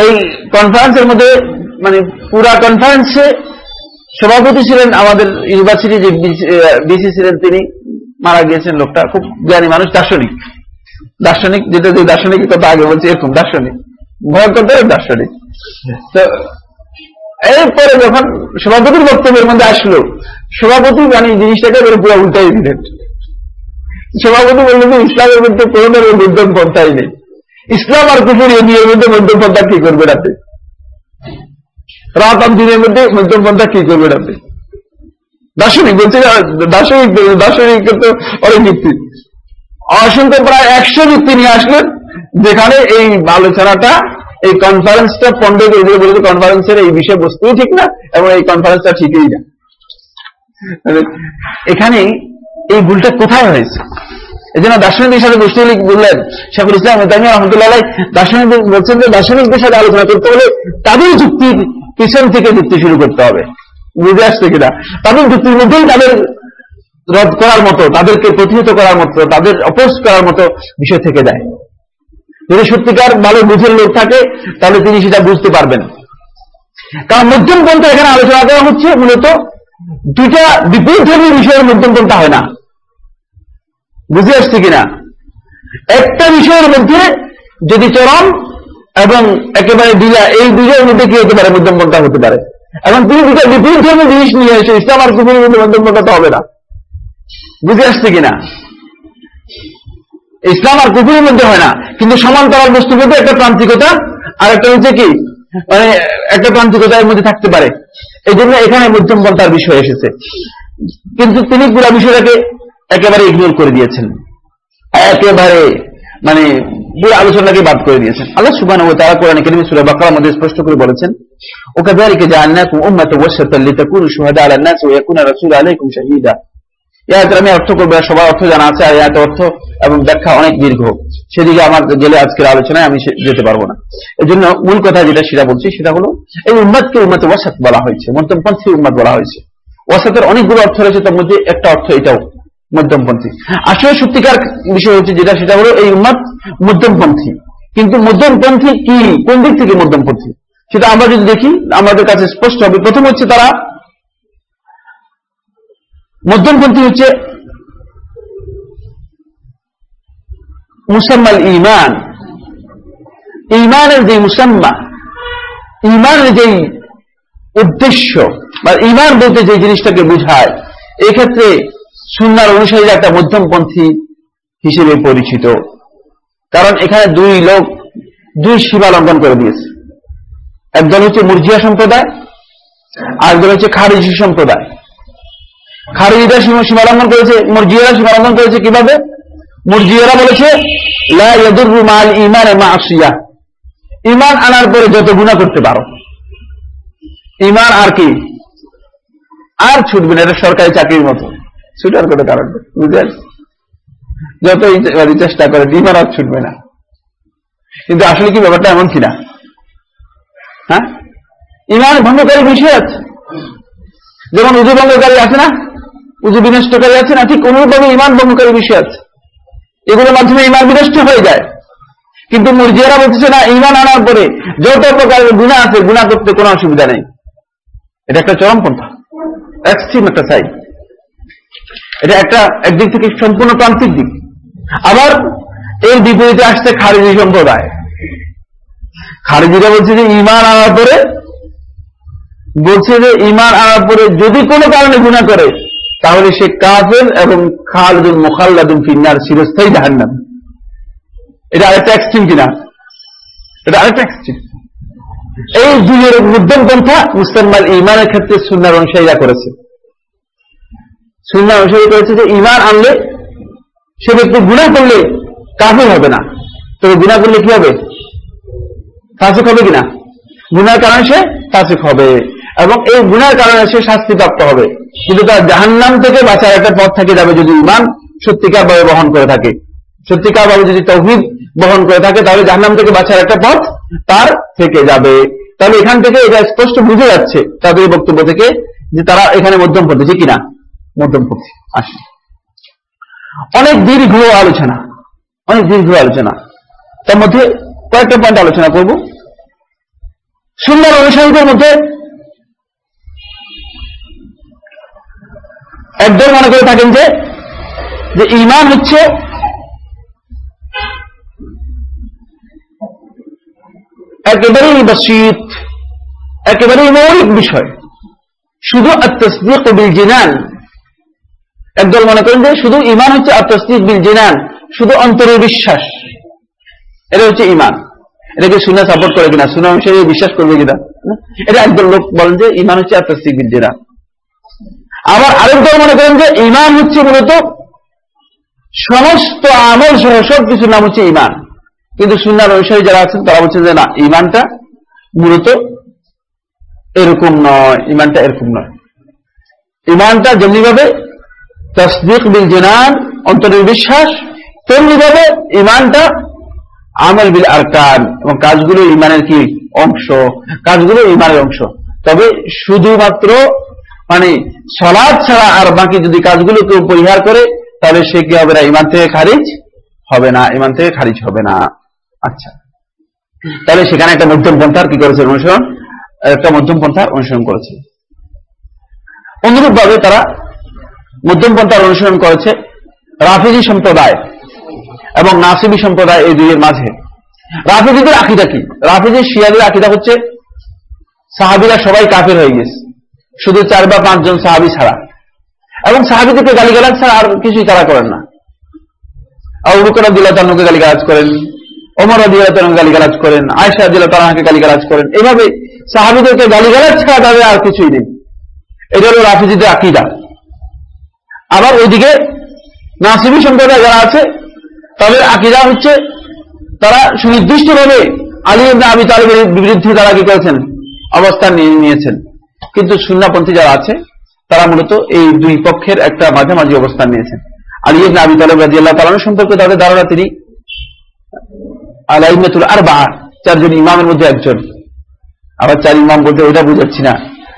এই কনফারেন্সের মধ্যে মানে পুরা কনফারেন্সে সভাপতি ছিলেন আমাদের ইউনিভার্সিটি যে বিসি ছিলেন তিনি, মারা গিয়েছেন লোকটা, খুব জ্ঞানী মানুষ, দার্শনিক। দার্শনিক, যেটা যে দার্শনিক কথা আগে বলছি, এরকম দার্শনিক। ভয়ঙ্কর দার্শনিক। তো, এরপরে যখন সভাপতির বক্তব্যের মধ্যে আসলো, সভাপতি মানে জিনিসটাকে পুরো উল্টাই দিলেন। সভাপতি বললেন ইসলামের মধ্যে কোন ধরনের মধ্যম পন্থাই নেই। ইসলাম আর কুফুর এ নিয়ে মধ্যে মধ্যম পন্থা কি করবেন আপনি রাত আর দিনের মধ্যে মধ্যম পন্থা কি করবেন আপনি দার্শনিক বলছে দার্শনিক দার্শনিক তো অনেক যুক্তি। অসংখ্য প্রায় একশো যুক্তি নিয়ে আসলেন, যেখানে এই আলোচনাটা, এই কনফারেন্সটা পণ্ড করে দিয়ে বলেছে কনফারেন্সের এই বিষয়বস্তুই ঠিক না, এবং এই কনফারেন্সটা ঠিকই না। এখানে এই ভুলটা কোথায় হয়েছে? এই জন্য দার্শনিকদের সাথে বসতে বললেন শেখুল ইসলাম রহমতুল্লাহ দার্শনিক বলছেন যে দার্শনিকদের সাথে আলোচনা করতে হলে তাদের যুক্তির পিছন থেকে যুক্তি শুরু করতে হবে। বুঝে আসছে কিনা? তাদের যুক্তির মধ্যেই তাদের রদ করার মতো, তাদেরকে প্রতিহত করার মতো, তাদের অপোজ করার মতো বিষয় থেকে যায়। যদি সত্যিকার ভালো বুঝের লোক থাকে, তাহলে তিনি সেটা বুঝতে পারবেন। কারণ মধ্যম পন্থা এখানে আলোচনা করা হচ্ছে, মূলত দুটা বিপরীত ধর্মীয় বিষয়ের মধ্যম পন্থা হয় না। বুঝে আসছে কিনা? একটা বিষয়ের মধ্যে যদি চরম এবং একেবারে বিজা এই দুজের মধ্যে কি হতে পারে? মধ্যম পন্থা হতে পারে। এবং তিনি দুটা বিপরীত ধর্মের জিনিস নিয়ে এসে ইসলাম আর কুকুরের মধ্যে মধ্যম পন্থা তো হবে না। বুঝে আসছে কিনা? ইসলাম আর কুকুরের মধ্যে হয় না। কিন্তু সমান্তরাল বস্তুর মধ্যে একটা প্রান্তিকতা, আর একটা হচ্ছে কি? মানে একটা প্রান্তিকতা এর মধ্যে থাকতে পারে। এই জন্য এখানে মধ্যম পন্থার বিষয় এসেছে। কিন্তু তিনি পুরো বিষয়টাকে একেবারে ইগনোর করে দিয়েছেন একেবারে মানে পুরো আলোচনাকে বাদ করে দিয়েছেন আল্লাহ সুবান ও তারা কোরআন কেরিমি সুরা বাকরার মধ্যে স্পষ্ট করে বলেছেন وكذلك جعلناكم أمة وسطا لتكونوا شهداء على الناس ويكون الرسول عليكم شهيدا ইয়াতের আমি অর্থ করবো সবার অর্থ জানা আছে আর ইয়াতে অর্থ এবং ব্যাখ্যা অনেক দীর্ঘ সেদিকে আমার গেলে আজকের আলোচনায় আমি যেতে পারবো না এই জন্য মূল কথা যেটা সেটা বলছি সেটা হলো এই উম্মাদকে উম্মাতে ওয়াসাত বলা হয়েছে মধ্যমপন্থী উম্মাদ বলা হয়েছে ওয়াসাতের অনেকগুলো অর্থ রয়েছে তার মধ্যে একটা অর্থ এটাও মধ্যমপন্থী। আসলে সত্যিকার বিষয় হচ্ছে যেটা, সেটা হলো এই উম্মাদ মধ্যমপন্থী। কিন্তু মধ্যমপন্থী কি? কোন দিক থেকে মধ্যমপন্থী? সেটা আমরা যদি দেখি, আমাদের কাছে স্পষ্ট হবে। প্রথম হচ্ছে তারা মধ্যমপন্থী হচ্ছে মুসাম্মাল ইমান ইমানের যে মুসাম্মা ইমানের যেই উদ্দেশ্য, বা ইমান বলতে যে জিনিসটাকে বুঝায়, এক্ষেত্রে সুন্নার অনুসারীরা একটা মধ্যমপন্থী হিসেবে পরিচিত। কারণ এখানে দুই লোক, দুই সীমা লঙ্ঘন করে দিয়েছে। একদল হচ্ছে মুরজিয়া সম্প্রদায় আর একদল হচ্ছে খারিজি সম্প্রদায়। খারিজিরা সীমা লঙ্ঘন করেছে, মুরজিয়ারা সীমা লঙ্ঘন করেছে কীভাবে? মুরজিয়ারা বলেছে মাল ইমান ইমান আনার পরে যত গুণা করতে পারো। ইমান আর কি? আর ছুটবে না, এটা সরকারি চাকরির মতো। ছুটার কোনো কারণ বুঝলেন? যতই চেষ্টা করে ইমান আর ছুটবে না। কিন্তু আসলে কি ব্যাপারটা এমন কিনা? হ্যাঁ? ইমান ভঙ্গকারী বিষয় আছে যেমন উজু ভঙ্গকারী আছে না? উজু বিনষ্টকারী আছে না? ঠিক অনুরূপভাবে ইমান ভঙ্গকারী বিষয় আছে এগুলোর মাধ্যমে ইমান বিনষ্ট হয়ে যায়। কিন্তু মুরজিয়ারা বলতেছে না, ইমান আনার পরে যত প্রকারের গুণা আছে গুণা করতে কোনো অসুবিধা নেই। এটা একটা চরমপন্থা এক্সট্রিম একটা সাইড এটা একটা একদিক থেকে সম্পূর্ণ প্রান্তিক দিক। আবার এর বিপরীতে আসছে খারিজি সম্প্রদায়। খারিজিরা বলছে যে ইমান আনার পরে বলছে যে ইমান আনার পরে যদি কোনো কারণে গুণা করে, তাহলে সে কাফের এবং খালদুল মুখাল্লাদুল ফিন্নার চিরস্থায়ী জাহান্নাম। এটা আরেকটা এক্সট্রিম কিনা? এটা আরেকটা এক্সট্রিম এই দুইয়ের মধ্যম পন্থা মুসলমান ইমানের ক্ষেত্রে সুন্নার অনুসারীরা করেছে। সুন্নার অনুসারী করেছে যে ইমান আনলে সে ব্যক্তি গুণা করলে কাফির হবে না। তবে গুণা করলে কি হবে? ফাঁসিক হবে কিনা? গুনার কারণে সে ফাঁসিক হবে এবং এই গুনার কারণে সে শাস্তিপ্রাপ্ত হবে। কিন্তু তার জাহান্নাম থেকে বাঁচার একটা পথ থেকে যাবে যদি ইমান সত্যিকার ভাবে বহন করে থাকে। সত্যিকার ভাবে যদি তৌহিদ বহন করে থাকে, তাহলে জাহান্নাম থেকে বাঁচার একটা পথ তার থেকে যাবে। তাহলে এখান থেকে এটা স্পষ্ট বুঝে যাচ্ছে তাদের বক্তব্য থেকে যে তারা এখানে মধ্যম পদ্ধতি কিনা? মধ্যম পদ্ধতি আসে। অনেক দীর্ঘ আলোচনা, অনেক দীর্ঘ আলোচনা। তার মধ্যে কয়েকটা পয়েন্ট আলোচনা করব। সুন্দর অনুসারীদের মধ্যে একদম মনে করে থাকেন যে যে ইমান হচ্ছে একেবারেই বসিত, একেবারেই মৌলিক বিষয়। শুধু আত্মসদিক বিল জিনান একদল মনে করেন যে শুধু ইমান হচ্ছে আত্মসদিক বিল জিনান, শুধু অন্তরের বিশ্বাস। এটা হচ্ছে ইমান এটাকে শুনে সাপোর্ট করে কিনা? শুনে অনুসারে বিশ্বাস করবে কিনা? এটা একদল লোক বলেন যে ইমান হচ্ছে আত্মসদিক বিল জিনান। আবার আরেক দল মনে করেন যে ইমান হচ্ছে মূলত সমস্ত আমল সহ সব কিছুর নাম হচ্ছে ইমান কিন্তু সুন্নার অনুসারী যারা আছেন তারা বলছেন যে না ইমানটা মূলত এরকম নয় ইমানটা এরকম নয়। ইমানটা যেমনি ভাবে তসদিক বিল জেনান, অন্তরের বিশ্বাস তেমনি ভাবে ইমানটা আমল বিল আরকান, এবং কাজগুলো ইমানের কি অংশ? কাজগুলো ইমানের অংশ। তবে শুধুমাত্র মানে সলাদ ছাড়া আর বাকি যদি কাজগুলো কেউ পরিহার করে, তাহলে সে কি হবে না ইমান থেকে খারিজ হবে না ইমান থেকে খারিজ হবে না। আচ্ছা। তাহলে সেখানে একটা মধ্যম পন্থার কি করেছে অনুসরণ? একটা মধ্যম পন্থা অনুসরণ করেছে। অনুরূপ ভাবে তারা মধ্যম পন্থার অনুসরণ করেছে রাফিজি সম্প্রদায় এবং নাসিবি সম্প্রদায় এই দুইয়ের মাঝে। রাফিজিদের আকিদা কি? রাফিজি শিয়াদের আকিদা হচ্ছে সাহাবিরা সবাই কাফের হয়ে গেছে। শুধু চার বা পাঁচজন সাহাবি ছাড়া। এবং সাহাবিদেরকে গালিগালাজ ছাড়া আর কিছুই তারা করেন না। আবুবকর দিল্লা তানুকে গালিগালাজ করেন, ওমর দিল্লা তানুকে গালিগালাজ করেন আয়সা দিল্লা তানাকে গালিগালাজ করেন। এভাবে সাহাবিদেরকে গালিগালাজ ছাড়া তাদের আর কিছুই নেই। এটা হল রাফিজিদের আকিদা। আবার ওইদিকে নাসিবি সম্প্রদায় যারা আছে, তাদের আকিদা হচ্ছে তারা সুনির্দিষ্টভাবে আলী আবি তালেবের বিরুদ্ধে তারা কি করেছেন? অবস্থান নিয়েছেন। কিন্তু সুন্নাপন্থী যারা আছে, তারা মূলত এই দুই পক্ষের একটা মাঝামাঝি অবস্থান নিয়েছেন। আলী ইবনে আবি তালেব রাজি আল্লাহ সম্পর্কে তাদের ধারণা তিনি আলাইমেতুল আর বা চারজন ইমামের মধ্যে একজন। আবার চার ইমাম বলতে ওইটা বুঝাচ্ছি না।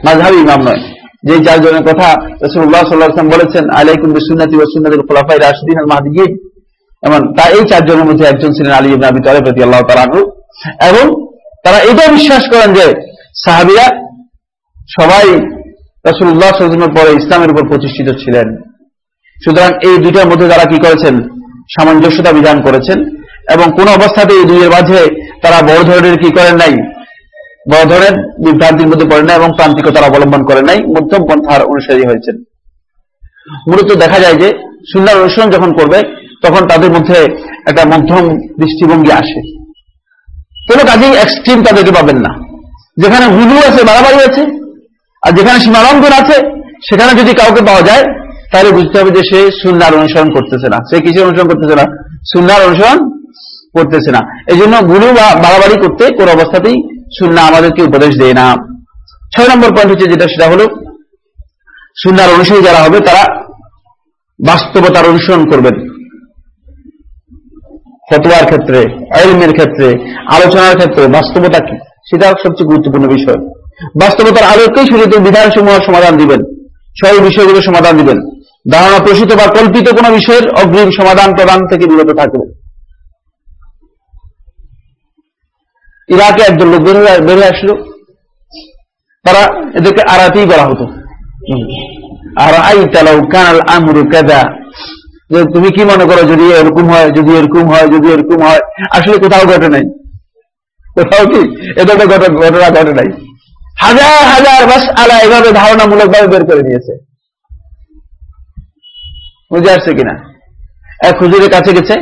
মাঝহাবি ইমাম নয়। যে চারজনের কথা রসুল্লাহ সাল্লাহাম বলেছেন, আলাইকুম বিসুন্নতি ও সুন্নাতুল খোলাফাই রাশিদিন আল মাহদিগিন এমন তা এই চারজনের মধ্যে একজন ছিলেন আলী ইবনে আবি তালেব রাজি আল্লাহ তালানু এবং তারা এটাও বিশ্বাস করেন যে সাহাবিরা সবাই রসুল্লাহ সাল্লামের পরে ইসলামের উপর প্রতিষ্ঠিত ছিলেন। সুতরাং এই দুইটার মধ্যে তারা কি করেছেন? সামঞ্জস্যতা বিধান করেছেন। এবং কোন অবস্থাতে এই দুইয়ের মাঝে তারা বড় ধরনের কি করেন নাই? বড় ধরনের বিভ্রান্তির মধ্যে পড়ে নাই এবং প্রান্তিকতার অবলম্বন করে নাই, মধ্যম পন্থার অনুসারী হয়েছেন। মূলত দেখা যায় যে সুন্দর অনুসরণ যখন করবে, তখন তাদের মধ্যে একটা মধ্যম দৃষ্টিভঙ্গি আসে। কোন কাজেই এক্সট্রিম তাদেরকে পাবেন না। যেখানে হুলু আছে বাড়াবাড়ি আছে, আর যেখানে সীমালঙ্ঘন আছে, সেখানে যদি কাউকে পাওয়া যায়, তাহলে বুঝতে হবে যে সে সুন্নার অনুসরণ করতেছে না। সে কিসের অনুসরণ করতেছে না? সুন্নার অনুসরণ করতেছে না। এই জন্য গুরু বা বাড়াবাড়ি করতে কোন অবস্থাতেই সুন্না আমাদেরকে উপদেশ দেয় না। ছয় নম্বর পয়েন্ট হচ্ছে যেটা, সেটা হলো সুন্নার অনুসারী যারা হবে, তারা বাস্তবতার অনুসরণ করবেন। ফতোয়ার ক্ষেত্রে আইলমের ক্ষেত্রে, আলোচনার ক্ষেত্রে বাস্তবতা কি, সেটা সবচেয়ে গুরুত্বপূর্ণ বিষয়। বাস্তবতার আলোকেই শরীরের বিধানসমূহ সমাধান দিবেন, সব বিষয়গুলো সমাধান দিবেন। ধারণা প্রসূত বা কল্পিত কোন বিষয়ের অগ্রিম সমাধান প্রদান থেকে বিরত থাকবে ইরাকে একজন লোক বেরিয়ে আসলো। তারা এদেরকে আরাতেই বলা হতো। আর আই তালাউ কানাল আমরু কেদা যে তুমি কি মনে করো যদি এরকম হয়, যদি এরকম হয়, যদি এরকম হয়? আসলে কোথাও ঘটে নাই। কোথাও কি? এটা ঘটনা ঘটে নাই। হাজার হাজার বাস আলা এভাবে ধারণামূলক ভাবে বের করে দিয়েছে। বুঝে আসছে কিনা? এক হুজুরের কাছে গেছে।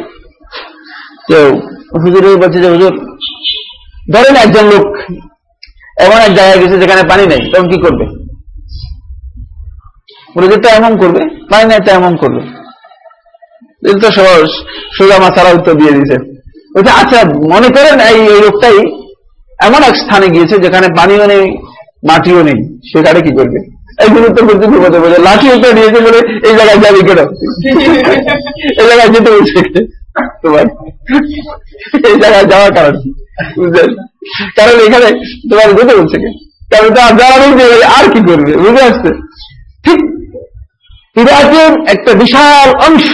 কেউ হুজুরের বলছে যে, হুজুর ধরেন একজন লোক এমন এক জায়গায় গেছে যেখানে পানি নেই, তখন কি করবে? এমন করবে, পানি নেই তো এমন করবে। তো সহজ, সোজা মাথারা উত্তর দিয়ে দিছে বলছে আচ্ছা মনে করেন এই লোকটাই এমন এক স্থানে গিয়েছে যেখানে পানিও নেই, মাটিও নেই সেখানে কি করবে? একদিন উত্তর করতে বলে লাঠি উত্তর নিয়েছে বলে এই জায়গায় যাবি কেন? এই জায়গায় যেতে বলছে তোমার? এই জায়গায় যাওয়ার কারণ কারণ এখানে তোমার যেতে বলছে কারণ তো যারা আর কি করবে, বুঝে আসছে? ঠিক ইরাকের একটা বিশাল অংশ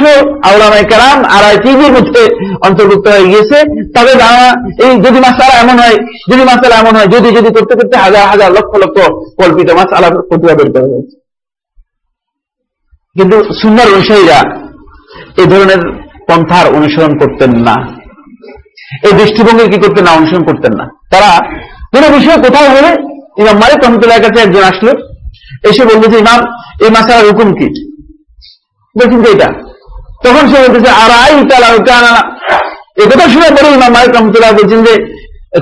আউলামাই কারাম আর আইটিভির মধ্যে অন্তর্ভুক্ত হয়ে গিয়েছে। তবে এই যদি মাসালা এমন হয়, যদি মাসালা এমন হয়, যদি যদি করতে করতে হাজার হাজার লক্ষ লক্ষ কল্পিত মাস আলার ফতুয়া বের করা হয়েছে। কিন্তু সুন্দর অনুসারীরা এই ধরনের পন্থার অনুসরণ করতেন না। এই দৃষ্টিভঙ্গি কি করতেন না, অনুসরণ করতেন না। তারা কোন বিষয়ে কোথাও হলে ইমাম মালিক রহমতুল্লাহ কাছে একজন আসলো, এসে বলল যে, ইমাম, এই মাসালার হুকুম কি? বলছেন যে এটা। তখন সে বলতেছে আর আই তালা একথা শুনে পরে ইমাম মালিক রহমতুল্লাহ বলছেন যে,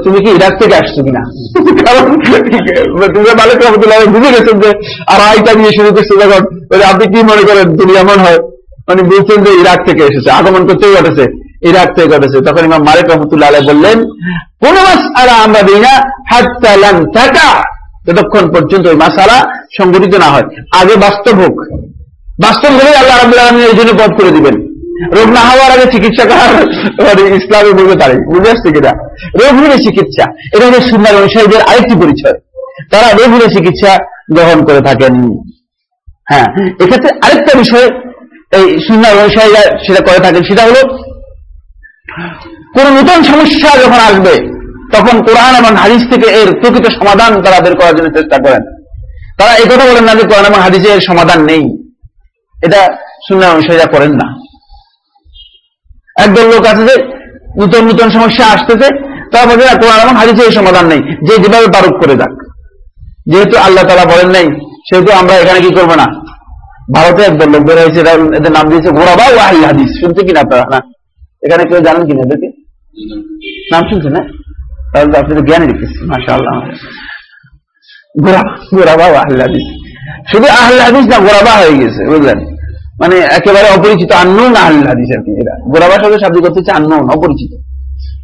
তুমি কি ইরাক থেকে আসছো কিনা? কারণ তুমি মালিক রহমতুল্লাহ বুঝে গেছেন যে আর আইটা নিয়ে শুরু করছে যখন। আপনি কি মনে করেন তুমি এমন হয়? মানে বলছেন যে, ইরাক থেকে এসেছে। আগমন করতেই ঘটেছে। ইরাক থেকে ঘটেছে তখন ইমাম মালিক রহমতুল্লাহ আলাই বললেন কোন মাস আলা আমরা দিই না হাত থাকা যতক্ষণ পর্যন্ত ওই মাসালা সংগঠিত না হয়। আগে বাস্তব হোক। বাস্তব হলে আল্লাহ রাবুল আলমী এই জন্য পথ করে দিবেন। রোগ না হওয়ার আগে চিকিৎসা করার ইসলামে বলবে তারাই। বুঝে আসছে কিনা? রোগ হলে চিকিৎসা। এটা হচ্ছে সুন্দর অনুসারীদের আরেকটি পরিচয়। তারা রোগ হলে চিকিৎসা গ্রহণ করে থাকেন। হ্যাঁ এক্ষেত্রে আরেকটা বিষয় এই সুন্দর অনুসারীরা সেটা করে থাকেন। সেটা হলো কোন নতুন সমস্যা যখন আসবে, তখন কোরআন এবং হাদিস থেকে এর প্রকৃত সমাধান তারা বের করার জন্য চেষ্টা করেন। তারা এই কথা বলেন না যে কোরআন এবং হাদিসে এর সমাধান নেই। এটা শুনলে অনুসারীরা করেন না। একদল লোক আছে যে নতুন নতুন সমস্যা আসতেছে, তারা বলছে কোরআন এবং হাদিসে এর সমাধান নেই। যে যেভাবে পারক করে যাক। যেহেতু আল্লাহ তালা বলেন নাই, সেহেতু আমরা এখানে কি করব না? ভারতে একদল লোক বের হয়েছে এদের নাম দিয়েছে, গোরাবা ও আহি হাদিস। শুনছে কিনা আপনারা? না এখানে কেউ জানেন কিনা এদেরকে? নাম শুনছে না তাহলে তো আপনি তো জ্ঞানী মাসা আল্লাহ গোরাবা আহ্লা হাদিস শুধু আহ্লা না গোরাবা হয়ে গেছে, বুঝলেন? মানে একেবারে অপরিচিত, আন্নন আহ্লা আর কি এরা। গোরাবার সাথে শাব্দ করতে হচ্ছে আন্নন, অপরিচিত।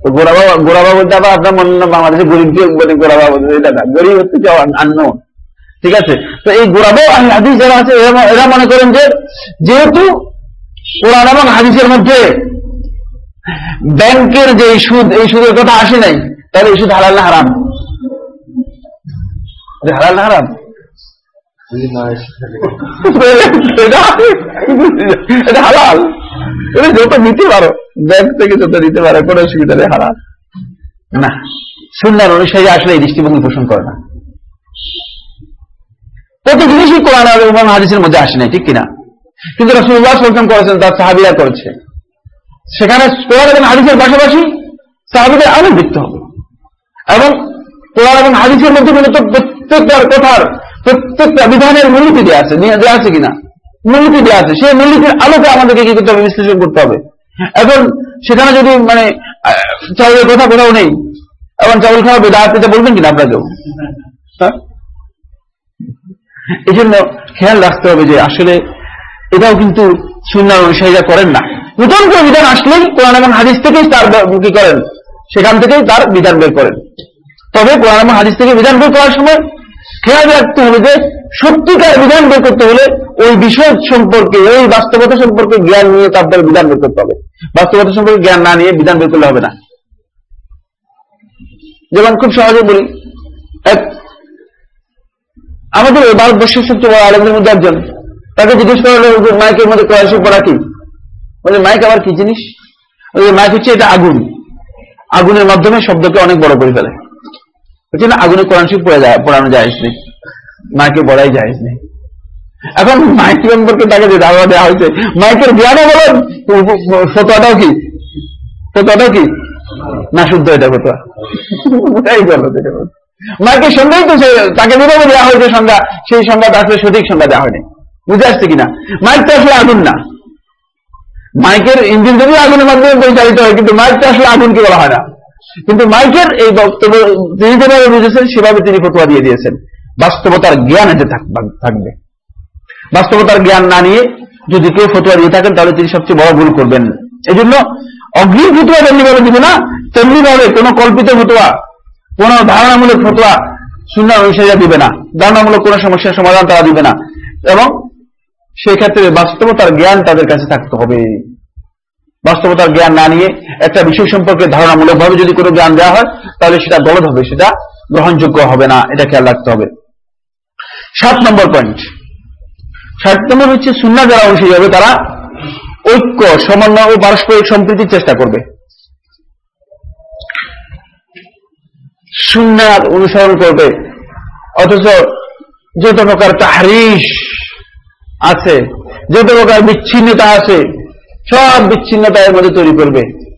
তো গোরাবা গোরাবা বলতে আবার আপনার মনে বাংলাদেশে গোরাবা বলতে গরিব হচ্ছে ঠিক আছে? তো এই গোরাবা আহ্লা হাদিস যারা আছে, এরা মনে করেন যে, যেহেতু কোরআন এবং হাদিসের মধ্যে ব্যাংকের যে সুদ, এই সুদের কথা আসে নাই, তাহলে এই সুদ হালাল না হারাম? হালাল না হারাম? অনুসারী আসলে এই জিনিসই মধ্যে আসে নাই, ঠিক কিনা? কিন্তু রসুল্লাহ সাল্লাম করেছেন, তার সাহাবিরা করেছে। সেখানে কোরআন এবং হাদিসের পাশাপাশি সাহাবিদের আমল দেখতে হবে। এবং কোরআন এবং হাদিসের মধ্যে মূলত প্রত্যেকটার কথার, প্রত্যেকটা বিধানের মূলনীতি দেওয়া আছে। দেওয়া আছে কিনা মূলনীতি দেওয়া আছে। সেই মূলনীতির আলোকে আমাদেরকে কি করতে হবে? বিশ্লেষণ করতে হবে। এখন সেখানে যদি মানে চাউলের কথা কোথাও নেই, এবং চাউল খাওয়া বেদাত, এটা বলবেন কিনা আপনাকেও? হ্যাঁ এই জন্য খেয়াল রাখতে হবে যে আসলে এটাও কিন্তু সুন্নার অনুসারীরা করেন না। নতুন কোনো বিধান আসলেই কোরআন এবং হাদিস থেকেই তার কি করেন? সেখান থেকেই তার বিধান বের করেন। তবে কোরআন এবং হাদিস থেকে বিধান বের করার সময় খেয়াল রাখতে হবে যে, সত্যিকার বিধান বের করতে হলে ওই বিষয় সম্পর্কে, ওই বাস্তবতা সম্পর্কে জ্ঞান নিয়ে তারপরে বিধান বের করতে হবে। বাস্তবতা সম্পর্কে জ্ঞান না নিয়ে বিধান বের করলে হবে না। যেমন খুব সহজে বলি, এক, আমাদের ভারতবর্ষের সবচেয়ে বড় আলমদের মধ্যে একজন, তাকে জিজ্ঞেস করা মাইকের মধ্যে কয়েশে পড়া কি? বলে মাইক আবার কি জিনিস? মাইক হচ্ছে এটা আগুন। আগুনের মাধ্যমে শব্দকে অনেক বড় করে ফেলে। হচ্ছে না? আগুনে কোরআন শিব পড়ে যায়, পড়ানো যায় নেই মাইকে পড়াই যায় নেই এখন মাইক সম্পর্কে তাকে যে ধারণা দেওয়া হয়েছে মাইকের জ্ঞানও বলেন, ফতোয়াটাও কি? ফতোয়াটাও কি? না, শুদ্ধ এটা ফতোয়া। এই গেল মাইকের সঙ্গেই তো তাকে যেভাবে দেওয়া হয়েছে সংজ্ঞা, সেই সংজ্ঞাটা আসলে সঠিক সংজ্ঞা দেওয়া হয়নি। বুঝে আসছে কিনা? মাইক তো আসলে আগুন না। মাইকের ইঞ্জিন যদি আগুনের মাধ্যমে পরিচালিত হয়, কিন্তু মাইকটা আসলে আগুন কি বলা হয় না। কিন্তু মাইকের এই বক্তব্য তিনি যেভাবে বুঝেছেন, সেভাবে তিনি ফতোয়া দিয়ে দিয়েছেন। বাস্তবতার জ্ঞান এতে থাকবে। বাস্তবতার জ্ঞান না নিয়ে যদি কেউ ফতোয়া দিয়ে থাকেন, তাহলে তিনি সবচেয়ে বড় ভুল করবেন। এই জন্য অগ্রিম ফতোয়া তেমনি ভাবে দিবে না, তেমনি ভাবে কোন কল্পিত ফতোয়া, কোন ধারণামূলক ফতোয়া শূন্য অনুসারীরা দিবে না। ধারণামূলক কোন সমস্যার সমাধান তারা দিবে না। এবং সেই ক্ষেত্রে বাস্তবতার জ্ঞান তাদের কাছে থাকতে হবে। বাস্তবতার জ্ঞান না নিয়ে একটা বিষয় সম্পর্কে ধারণামূলক ভাবে যদি কোনো জ্ঞান দেওয়া হয়, তাহলে সেটা গলত হবে, সেটা গ্রহণযোগ্য হবে না, এটা খেয়াল রাখতে হবে। সাত নম্বর পয়েন্ট সাত নম্বর হচ্ছে সুন্না যারা অনুসারী হবে, তারা ঐক্য, সমন্বয় ও পারস্পরিক সম্প্রীতির চেষ্টা করবে। সুন্নার অনুসরণ করবে। অথচ যত প্রকার তাহারিস আছে। যত প্রকার বিচ্ছিন্নতা আছে, সব বিচ্ছিন্নতা এর মধ্যে তৈরি করবে।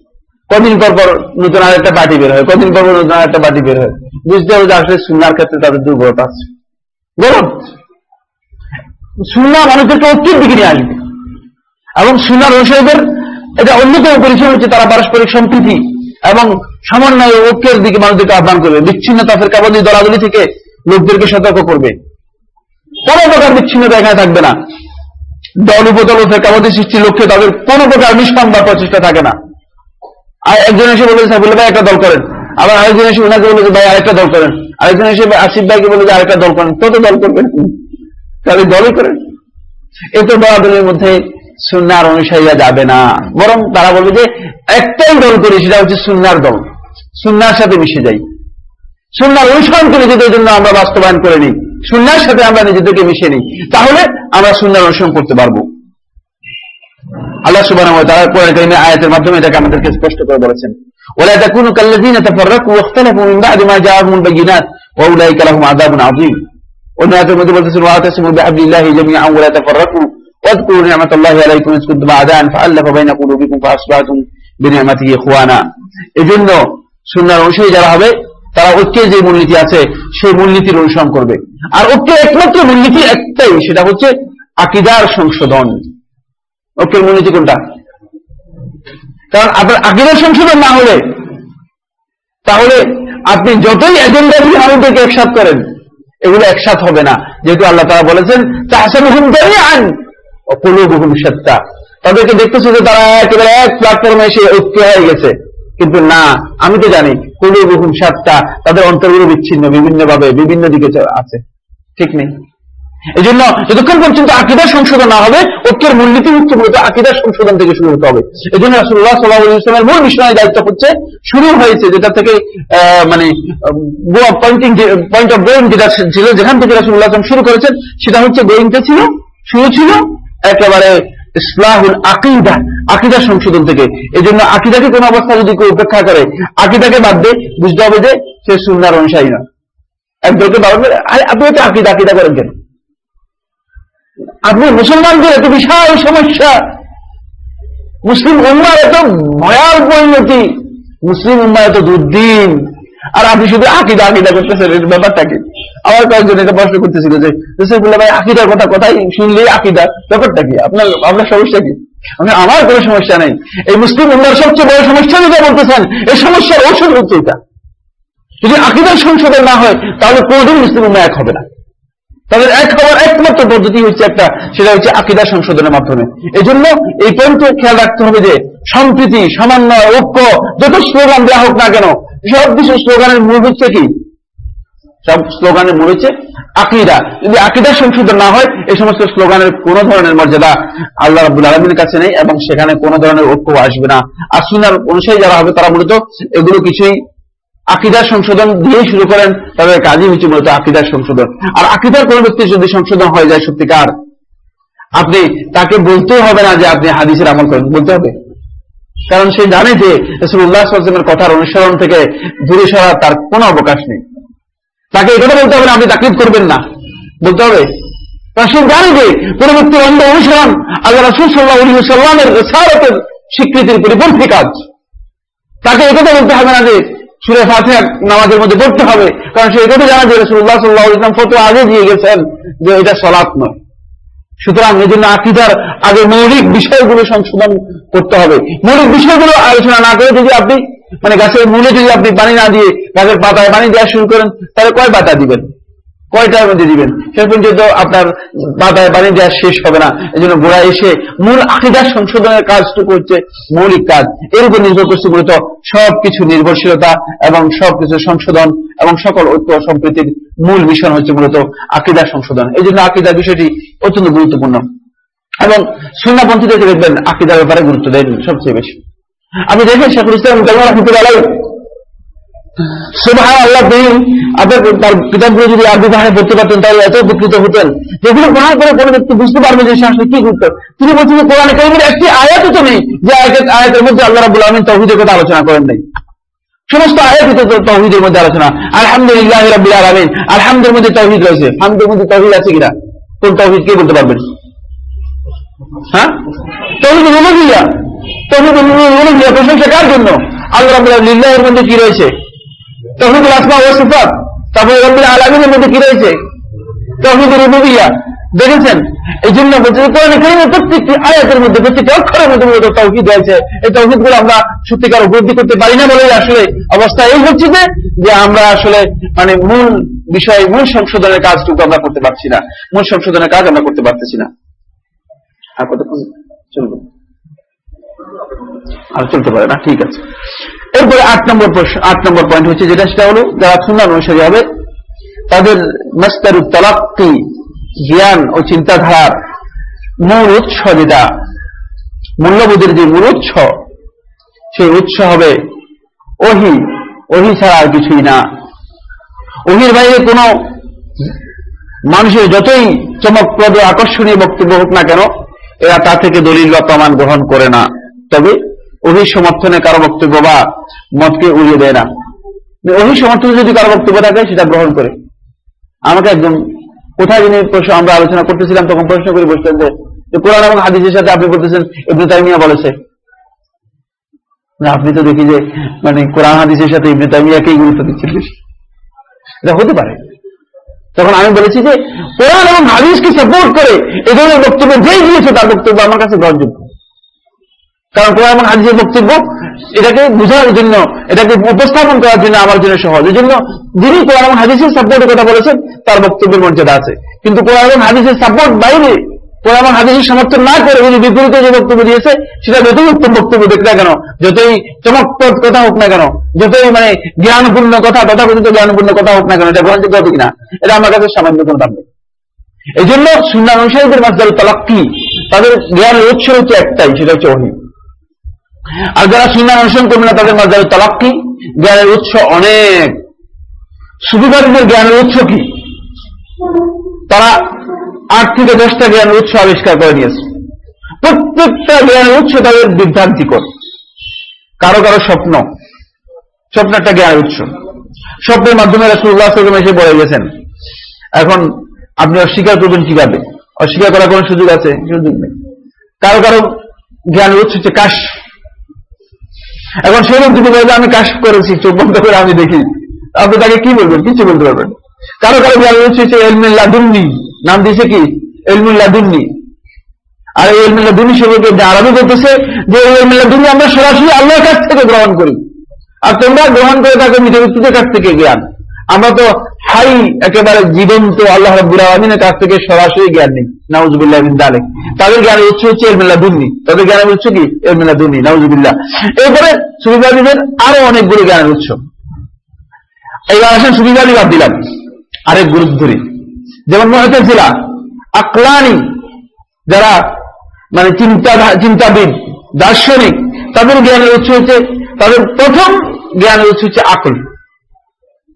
কদিন পর পর নতুন আরেকটা পার্টি বের হয়, কদিন পর পর নতুন আরেকটা পার্টি বের হয়। বুঝতে হবে যে আসলে সুনার ক্ষেত্রে তাদের দুর্বলতা আছে। বলুন সুন্না মানুষদেরকে ঐক্যের দিকে নিয়ে আসবে। এবং সুনার অনুসারীদের এটা অন্যতম পরিচয় হচ্ছে তারা পারস্পরিক সম্প্রীতি এবং সমন্বয় ঐক্যের দিকে মানুষদেরকে আহ্বান করবে। বিচ্ছিন্নতা ফেরকাবন্দি দলাদলি থেকে লোকদেরকে সতর্ক করবে। কোন প্রকার বিচ্ছিন্নতা এখানে থাকবে না। দল, উপদল ও ফেরকাবন্দি সৃষ্টির লক্ষ্যে তাদের কোন প্রকার নিষ্পান বা প্রচেষ্টা থাকে না। আর একজন এসে বলে বলে ভাই, একটা দল করেন। আবার আরেকজন এসে ওনাকে বলে ভাই, আরেকটা দল করেন। আরেকজন এসে আসিফ ভাইকে বলে যে, আরেকটা দল করেন। কত দল করবেন? তাহলে দলই করেন। এত দলাদলের মধ্যে সুনার অনুসারীরা যাবে না। বরং তারা বলবে যে, একটাই দল করি, সেটা হচ্ছে সুনার দল। সুনার সাথে মিশে যাই। সুনার অনুসরণ করে নিজেদের জন্য আমরা বাস্তবায়ন করে নিই। সুনার সাথে আমরা নিজেদেরকে মিশে নিই তাহলে আমরা সুনার অনুসরণ করতে পারবো আল্লাহ সুবাহ তারা কোরআন আয়াতের মাধ্যমে এটাকে আমাদেরকে স্পষ্ট করে বলেছেন ولا تكونوا كالذين تفرقوا واختلفوا من بعد ما جاءهم البينات واولئك لهم عذاب عظيم অন্য আয়াতের মধ্যে বলতেছেন ওয়াতাসিমু বিহাবলিল্লাহি জামিআন ওয়া লা তাফাররাকু واذكروا نعمة الله عليكم إذ كنتم أعداء فألف بين قلوبكم فأصبحتم بنعمته إخوانا এজন্য সুন্নাহর অনুসারী যারা হবে তারা ঐক্যের যে মূলনীতি আছে, সেই মূলনীতির অনুসরণ করবে। আর ঐক্যের একমাত্র মূলনীতি একটাই, সেটা হচ্ছে আকিদার সংশোধন। ঐক্যের মূলনীতি কোনটা? কারণ আপনার আকিদার সংশোধন না হলে, তাহলে আপনি যতই এজেন্ডা দিয়ে আমাদেরকে একসাথ করেন, এগুলো একসাথ হবে না। যেহেতু আল্লাহ তারা বলেছেন তাহসান হুম আন অপলুবহুম সত্তা তাদেরকে দেখতেছে যে তারা একেবারে এক প্ল্যাটফর্মে এসে ঐক্য হয়ে গেছে। কিন্তু না, আমি তো জানি কুলুবহুম সাতটা তাদের অন্তরগুলো বিচ্ছিন্ন বিভিন্ন ভাবে বিভিন্ন দিকে আছে। ঠিক নেই। এই জন্য যতক্ষণ পর্যন্ত আকিদার সংশোধন না হবে, ঐক্যের মূলনীতি হচ্ছে মূলত আকিদার সংশোধন থেকে শুরু হতে হবে। এই জন্য রাসুল্লাহ সাল্লাহ ইসলামের মূল মিশনের দায়িত্ব হচ্ছে, শুরু হয়েছে যেটা থেকে মানে পয়েন্টিং পয়েন্ট অফ গোয়িং যেটা ছিল, যেখান থেকে রাসুল্লাহ শুরু করেছেন, সেটা হচ্ছে গোয়িংটা ছিল, শুরু ছিল, একেবারে ইসলাহুল আকিদা। আকিদা সংশোধন থেকে। এই জন্য আকিদাকে কোন অবস্থা যদি কেউ উপেক্ষা করে, আকিদাকে বাদ দিয়ে বুঝতে হবে যে সে সুন্নার অনুসারী না। একদলকে বাবা আপনি হচ্ছে আকিদা আকিদা করেন কেন? আপনি মুসলমানদের এত বিশাল সমস্যা। মুসলিম উম্মার এত ভয়াল পরিণতি। মুসলিম উম্মা এত দুর্দিন। আর আপনি শুধু আকিদা আকিদা করতেছেন, এর ব্যাপারটা কি আমার কয়েকজন এটা প্রশ্ন করতেছিল যে রসুল্লাহ ভাই আকিদার কথা, কথাই শুনলেই আকিদা ব্যাপারটা কি? আপনার আপনার সমস্যা কি? মানে আমার কোনো সমস্যা নেই। এই মুসলিম উম্মার সবচেয়ে বড় সমস্যা যেটা বলতেছেন, এই সমস্যার ঔষধ হচ্ছে এটা। যদি আকিদার সংশোধন না হয়, তাহলে কোনোদিন মুসলিম উম্মা এক হবে না। তাদের এক হওয়ার একমাত্র পদ্ধতি হচ্ছে একটা, সেটা হচ্ছে আকিদা সংশোধনের মাধ্যমে। এই জন্য এই পয়েন্টে খেয়াল রাখতে হবে যে, সম্প্রীতি সমন্বয় ঐক্য, যত স্লোগান দেওয়া হোক না কেন সব কিছু স্লোগানের মূল হচ্ছে কি? সব স্লোগানের মূল হচ্ছে আকিদা। যদি আকিদার সংশোধন না হয়, এই সমস্ত স্লোগানের কোন ধরনের মর্যাদা আল্লাহ রাবুল আলমীর কাছে নেই এবং সেখানে কোন ধরনের ঐক্য আসবে না। আর সুনার অনুসারী যারা হবে, তারা মূলত এগুলো কিছুই আকিদার সংশোধন দিয়ে শুরু করেন, তাদের কাজই হচ্ছে মূলত আকিদার সংশোধন। আর আকিদার কোন ব্যক্তি যদি সংশোধন হয়ে যায় সত্যিকার, আপনি তাকে বলতে হবে না যে আপনি হাদিসের আমল করেন, বলতে হবে। কারণ সে জানে যে রসুল্লাহ কথার অনুসরণ থেকে দূরে সরার তার কোনো অবকাশ নেই। তাকে এটা বলতে হবে আপনি তাকলিদ করবেন না। বলতে হবে কারণ জানে যে পরবর্তী অন্ধ অনুসরণ আল্লাহ রসুল সাল্লাহ সাল্লামের সারতের স্বীকৃতির কাজ। তাকে এটা বলতে হবে না যে সুরে নামাজের মধ্যে পড়তে হবে, কারণ সে এটা জানা যে রসুল্লাহ সাল্লাহ ইসলাম ফটো আগে দিয়ে গেছেন যে এটা সলাৎ নয়। সুতরাং এই জন্য আকিদার আগে মৌলিক বিষয়গুলো সংশোধন করতে হবে। মৌলিক বিষয়গুলো আলোচনা না করে যদি আপনি মানে গাছের মূলে যদি আপনি পানি না দিয়ে গাছের পাতায় পানি দেওয়া শুরু করেন, তাহলে কয় পাতা দিবেন? কয়টার মধ্যে দিবেন? শেষ পর্যন্ত আপনার পাতায় পানি দেওয়া শেষ হবে না। এই জন্য গোড়া এসে মূল আকিদার সংশোধনের কাজটুকু হচ্ছে মৌলিক কাজ। এর উপর নির্ভর করছে মূলত সবকিছু নির্ভরশীলতা এবং সবকিছু সংশোধন এবং সকল ঐক্য সম্প্রীতির মূল মিশন হচ্ছে মূলত আকিদার সংশোধন। এই জন্য আকিদার বিষয়টি অত্যন্ত গুরুত্বপূর্ণ। এবং সুন্নাপন্থীদেরকে দেখবেন আকিদার ব্যাপারে গুরুত্ব দেন সবচেয়ে বেশি। আপনি দেখেন শেখুল ইসলাম রহমতুল্লাহ সুবাহ আল্লাহ দিন আপনার তার কিতাবগুলো যদি আরবি ভাষায় পড়তে পারতেন, তাহলে এত উপকৃত হতেন। যেগুলো গ্রহণ করে কোনো ব্যক্তি বুঝতে পারবে যে সে আসলে কি করতো। তিনি বলছেন যে কোরআনে কারিমের একটি আয়াতও তো নেই, যে আয়াতের আয়াতের মধ্যে আল্লাহ রাবুল আলমিন তৌহিদের কথা আলোচনা করেন নাই। সমস্ত আয়াতই তো তৌহিদের মধ্যে আলোচনা। আলহামদুলিল্লাহ রাব্বিল আলামিন, আলহামদের মধ্যে তৌহিদ রয়েছে। হামদের মধ্যে তৌহিদ আছে কিনা? কোন তৌহিদ কে বলতে পারবেন? হ্যাঁ? তৌহিদ রুবুবিয়া প্রশংসা কার জন্য? আল্লাহ লিল্লাহের মধ্যে কি রয়েছে? আসমা ও সিফাত। তারপরে আলমিনের মধ্যে কি রয়েছে? দেখেছেন? এই জন্য প্রত্যেকটি আয়াতের মধ্যে, প্রত্যেকটি অক্ষরের মধ্যে মূলত এই আমরা সত্যিকার উপলব্ধি করতে পারি না বলেই আসলে অবস্থা এই হচ্ছে যে আমরা আসলে মানে মূল বিষয়, মূল সংশোধনের কাজটুকু আমরা করতে পারছি না। মূল সংশোধনের কাজ আমরা করতে পারতেছি না। আর কতক্ষণ? চলবে আর চলতে পারে না, ঠিক আছে। এরপরে আট নম্বর আট নম্বর পয়েন্ট হচ্ছে যেটা, সেটা হলো যারা সুন্নান অনুসারী হবে, তাদের মাস্তারু তলাক্কি, জ্ঞান ও চিন্তাধারার মূল উৎস যেটা, মূল্যবোধের যে মূল উৎস, সেই উৎস হবে ওহি। ওহি ছাড়া আর কিছুই না। ওহির বাইরে কোন মানুষের যতই চমকপ্রদ আকর্ষণীয় বক্তব্য হোক না কেন, এরা তা থেকে দলিল বা প্রমাণ গ্রহণ করে না। তবে অহি সমর্থনে কারও বক্তব্য বা মতকে উড়িয়ে দেয় না। অহি সমর্থনে যদি কারও বক্তব্য থাকে, সেটা গ্রহণ করে। আমাকে একদম কোথায় যিনি প্রশ্ন, আমরা আলোচনা করতেছিলাম, তখন প্রশ্ন করে বসতেন যে কোরআন এবং হাদিসের সাথে আপনি বলতেছেন, ইবনে তাইমিয়া বলেছে। আপনি তো দেখি যে মানে কোরআন হাদিসের সাথে ইবনে তাইমিয়াকেই গুরুত্ব দিচ্ছেন এটা হতে পারে। তখন আমি বলেছি যে, কোরআন এবং হাদিসকে সাপোর্ট করে এ ধরনের বক্তব্য যেই দিয়েছে তার বক্তব্য আমার কাছে গ্রহণযোগ্য। কারণ কোরআন এবং হাদিসের বক্তব্য এটাকে বোঝার জন্য, এটাকে উপস্থাপন করার জন্য আমার জন্য সহজ। এই জন্য যিনি কোরআন এবং হাদিসের সাপোর্টের কথা বলেছেন, তার বক্তব্যের মর্যাদা আছে। কিন্তু কোরআন এবং হাদিসের সাপোর্ট বাইরে, কোরআন এবং হাদিসের সমর্থন না করে উনি বিপরীতে যে বক্তব্য দিয়েছে, সেটা যতই উত্তম বক্তব্য দেখ না কেন, যতই চমকপ্রদ কথা হোক না কেন, যতই মানে জ্ঞানপূর্ণ কথা, তথাকথিত জ্ঞানপূর্ণ কথা হোক না কেন, এটা গ্রহণযোগ্য হবে কিনা, এটা আমার কাছে সামান্য কোনো দাম নেই। এই জন্য সুন্নান অনুসারীদের মাসদার তালাক্কি, তাদের জ্ঞানের উৎস হচ্ছে একটাই, সেটা হচ্ছে অহিম আর যারা সুন্নান অনুসরণ করবে না, তাদের মাঝে তালাক্কি জ্ঞানের উৎস অনেক। সুবিধারীদের জ্ঞানের উৎস কি? তারা আট থেকে দশটা জ্ঞানের উৎস আবিষ্কার করে নিয়েছে। প্রত্যেকটা জ্ঞানের উৎস তাদের বিভ্রান্তিকর। কারও কারও স্বপ্ন। স্বপ্ন একটা জ্ঞানের উৎস। স্বপ্নের মাধ্যমে রাসুল্লাহ এসে বলে গেছেন। এখন আপনি অস্বীকার করবেন কীভাবে? অস্বীকার করার কোন সুযোগ আছে? সুযোগ নেই। কারও কারও জ্ঞানের উৎস হচ্ছে কাশ এখন সেই লোক যদি বলে আমি কাশ করেছি, চোখ বন্ধ করে আমি দেখি, আপনি তাকে কি বলবেন? কিছু বলতে পারবেন? কারও কারও জ্ঞানের হচ্ছে এলমিল্লা দুন্নি নাম দিয়েছে কি? এলমিল্লা দুন্নি আর এই এলমিল্লা দুনি সম্পর্কে আরবি বলতেছে যে এই এলমিল্লা দুনি আমরা সরাসরি আল্লাহর কাছ থেকে গ্রহণ করি। আর তোমরা গ্রহণ করে থাকো মিঠে ব্যক্তিদের কাছ থেকে জ্ঞান। আমরা তো হাই একেবারে জীবন্ত আল্লাহ রব্বুল কাছ থেকে সরাসরি জ্ঞান নেই। নাউজুবিল্লাহ দালেক। তাদের জ্ঞানের উৎস হচ্ছে এলমিল্লা দুন্নি। তাদের জ্ঞানের উৎস কি? এলমিল্লা দুন্নি, নাউজুবিল্লাহ। এরপরে সুবিধাদীদের আরও অনেকগুলো জ্ঞানের উৎস। এইবার আসেন সুবিধাদি বাদ দিলাম আরেক গুরুত্ব ধরি যেমন মনে ছিল আকলানি যারা মানে চিন্তা চিন্তাবিদ, দার্শনিক, তাদের জ্ঞানের উৎস হচ্ছে তাদের প্রথম জ্ঞানের উৎস হচ্ছে আকল।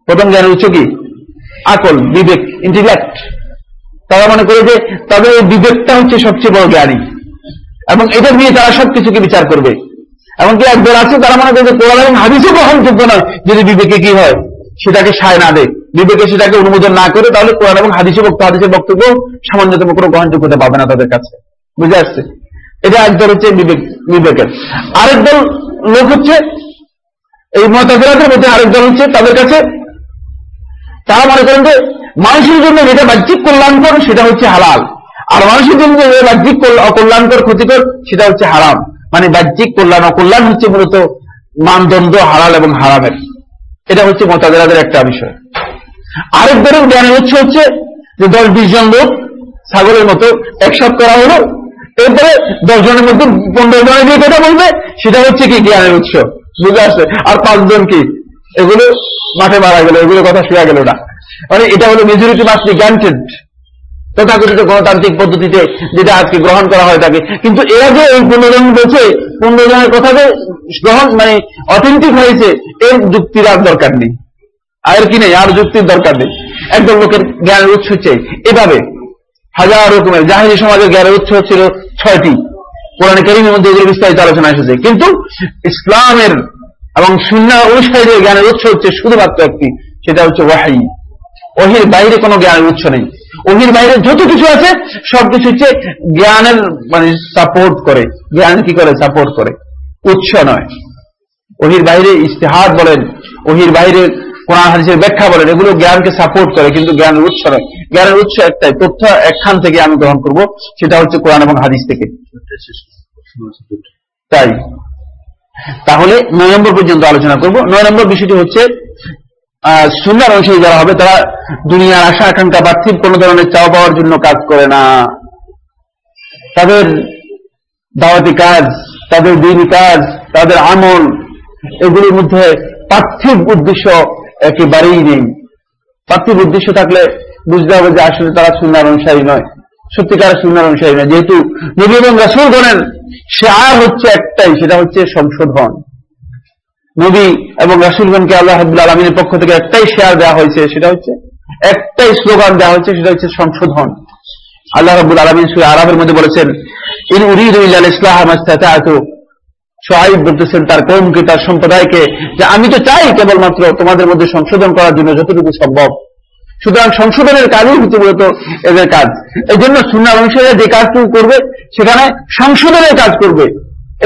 প্রথম জ্ঞানের উৎস কি? আকল, বিবেক ইন্টিলেক্ট তারা মনে করে যে তাদের এই বিবেকটা হচ্ছে সবচেয়ে বড় জ্ঞানী। এবং এটা নিয়ে তারা সবকিছুকে বিচার করবে। এমনকি একদল আছে, তারা মনে করে যে কোরআন এবং হাদিসও গ্রহণযোগ্য নয়, যদি বিবেকে কি হয়, সেটাকে সায় না দেয়। বিবেকে সেটাকে অনুমোদন না করে, তাহলে কোরআন এবং হাদিসে বক্তব্য, হাদিসের বক্তব্য সামান্যতম কোনো গ্রহণযোগ্যতা পাবে না তাদের কাছে। বুঝে আসছে? এটা একদল হচ্ছে বিবেক, বিবেকের। আরেক দল লোক হচ্ছে এই মতাদের মধ্যে আরেক দল হচ্ছে তাদের কাছে তারা মনে করেন যে মানুষের জন্য যেটা বাহ্যিক কল্যাণকর, সেটা হচ্ছে হালাল। আর মানুষের জন্য যে বাহ্যিক অকল্যাণকর, ক্ষতিকর, সেটা হচ্ছে হারাম। মানে বাহ্যিক কল্যাণ, অকল্যাণ হচ্ছে মূলত মানদণ্ড হালাল এবং হারামের। এটা হচ্ছে মতাদের একটা বিষয়। আরেক ধরনের জ্ঞানের উৎস হচ্ছে যে দশ বিশ জন লোক ছাগলের মতো একসাথ করা হলো। এরপরে দশ জনের মধ্যে পনেরো জনের দিয়ে কথা বলবে, সেটা হচ্ছে কি জ্ঞানের উৎস? বুঝে আসছে আর পাঁচজন কি? এগুলো মাঠে মারা গেল, এগুলো কথা শোয়া গেল না। মানে এটা হলো মেজরিটি মাস্টলি গ্রান্টেড তথাকথিত গণতান্ত্রিক পদ্ধতিতে যেটা আজকে গ্রহণ করা হয় থাকে কিন্তু এরা যে এই পনেরো জন বলছে পনেরো জনের কথা যে গ্রহণ মানে অথেন্টিক হয়েছে, এর যুক্তির আর দরকার নেই। আর কি নেই? আর যুক্তির দরকার নেই। একদম লোকের জ্ঞানের উৎস হচ্ছে এভাবে। হাজার রকমের জাহিনী সমাজের জ্ঞানের উৎস ছিল ছয়টি। কোরআন করিমের মধ্যে এগুলো বিস্তারিত আলোচনা এসেছে। কিন্তু ইসলামের এবং শূন্য অনুসারীদের জ্ঞানের উৎস হচ্ছে শুধুমাত্র একটি, সেটা হচ্ছে ওয়াহাই ওহির বাইরে কোনো জ্ঞানের উৎস নেই। ওহির বাইরে যত কিছু আছে, সবকিছু হচ্ছে জ্ঞানের মানে সাপোর্ট করে। জ্ঞান কি করে? সাপোর্ট করে। উৎস নয়। ওহির বাইরে ইস্তেহাদ বলেন, ওহির বাইরে কোরআন, হাদিসের ব্যাখ্যা বলেন, এগুলো জ্ঞানকে সাপোর্ট করে, কিন্তু জ্ঞানের উৎস নয়। জ্ঞানের উৎস একটাই, তথ্য একখান থেকে আমি গ্রহণ করব, সেটা হচ্ছে কোরআন এবং হাদিস থেকে। তাই। তাহলে নয় নম্বর পর্যন্ত আলোচনা করব। নয় নম্বর বিষয়টি হচ্ছে সুন্দর অনুসারী যারা হবে, তারা দুনিয়ার আশা, আকাঙ্ক্ষা, পার্থিব কোন ধরনের চাওয়া পাওয়ার জন্য কাজ করে না। তাদের দাওয়াতি কাজ, তাদের দিনই কাজ, তাদের আমল, এগুলির মধ্যে পার্থিব উদ্দেশ্য একেবারেই নেই। পার্থিব উদ্দেশ্য থাকলে বুঝতে হবে যে আসলে তারা সুন্দর অনুসারী নয়। সত্যিকার সুন্দর অনুসারী নয় যেহেতু নবী এবং রাসুল গণের সে আর হচ্ছে একটাই, সেটা হচ্ছে সংশোধন। নবী এবং রাসুলগণকে আল্লাহ হাবুল আলমিনের পক্ষ থেকে একটাই শেয়ার দেওয়া হয়েছে, সেটা হচ্ছে, একটাই স্লোগান দেওয়া হয়েছে, সেটা হচ্ছে সংশোধন। আল্লাহ রাবুল আলমিন সুরে আরবের মধ্যে বলেছেন, ইন উরিদ ইসলাহ সোহাইব বলতেছেন, তার কৌমকে, তার সম্প্রদায়কে, যে আমি তো চাই কেবলমাত্র তোমাদের মধ্যে সংশোধন করার জন্য যতটুকু সম্ভব। সুতরাং সংশোধনের কাজই হচ্ছে মূলত এদের কাজ। এই জন্য সুন্না অনুসারে যে কাজটুকু করবে, সেখানে সংশোধনের কাজ করবে,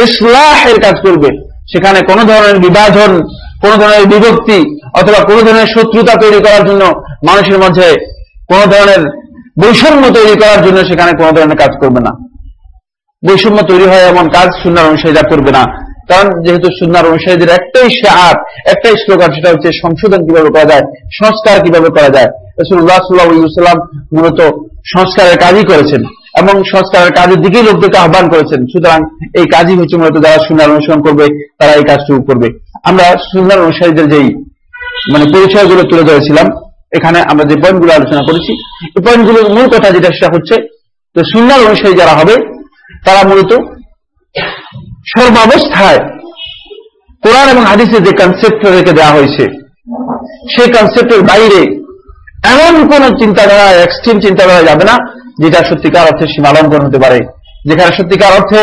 ইসলাহের কাজ করবে। সেখানে কোন ধরনের বিভাজন, কোন ধরনের বিভক্তি অথবা কোন ধরনের শত্রুতা তৈরি করার জন্য মানুষের মধ্যে কোন ধরনের বৈষম্য তৈরি করার জন্য সেখানে কোন ধরনের কাজ করবে না। বৈষম্য তৈরি হয় এমন কাজ সুন্নার অনুসারীরা করবে না। কারণ যেহেতু সুন্নার অনুসারীদের একটাই শেয়ার একটাই স্লোগান, সেটা হচ্ছে সংশোধন কীভাবে করা যায়, সংস্কার কীভাবে করা যায়। রসুল্লাহ সাল্লাহাম মূলত সংস্কারের কাজই করেছেন এবং সংস্কারের কাজের দিকেই লোকদেরকে আহ্বান করেছেন। সুতরাং এই কাজই হচ্ছে মূলত যারা সুন্দর অনুসরণ করবে, তারা এই কাজটুকু করবে। আমরা সুন্দর অনুসারীদের যেই মানে পরিচয়গুলো তুলে ধরেছিলাম, এখানে আমরা যে পয়েন্টগুলো আলোচনা করেছি, এই পয়েন্টগুলোর মূল কথা যেটা, সেটা হচ্ছে তো সুন্দর অনুসারী যারা হবে, তারা মূলত সর্বাবস্থায় কোরআন এবং হাদিসের যে কনসেপ্ট রেখে দেওয়া হয়েছে, সেই কনসেপ্টের বাইরে এমন কোন চিন্তাধারা এক্সট্রিম চিন্তাধারা যাবে না, যেটা সত্যিকার অর্থে সীমালঙ্ঘন হতে পারে। যেখানে সত্যিকার অর্থে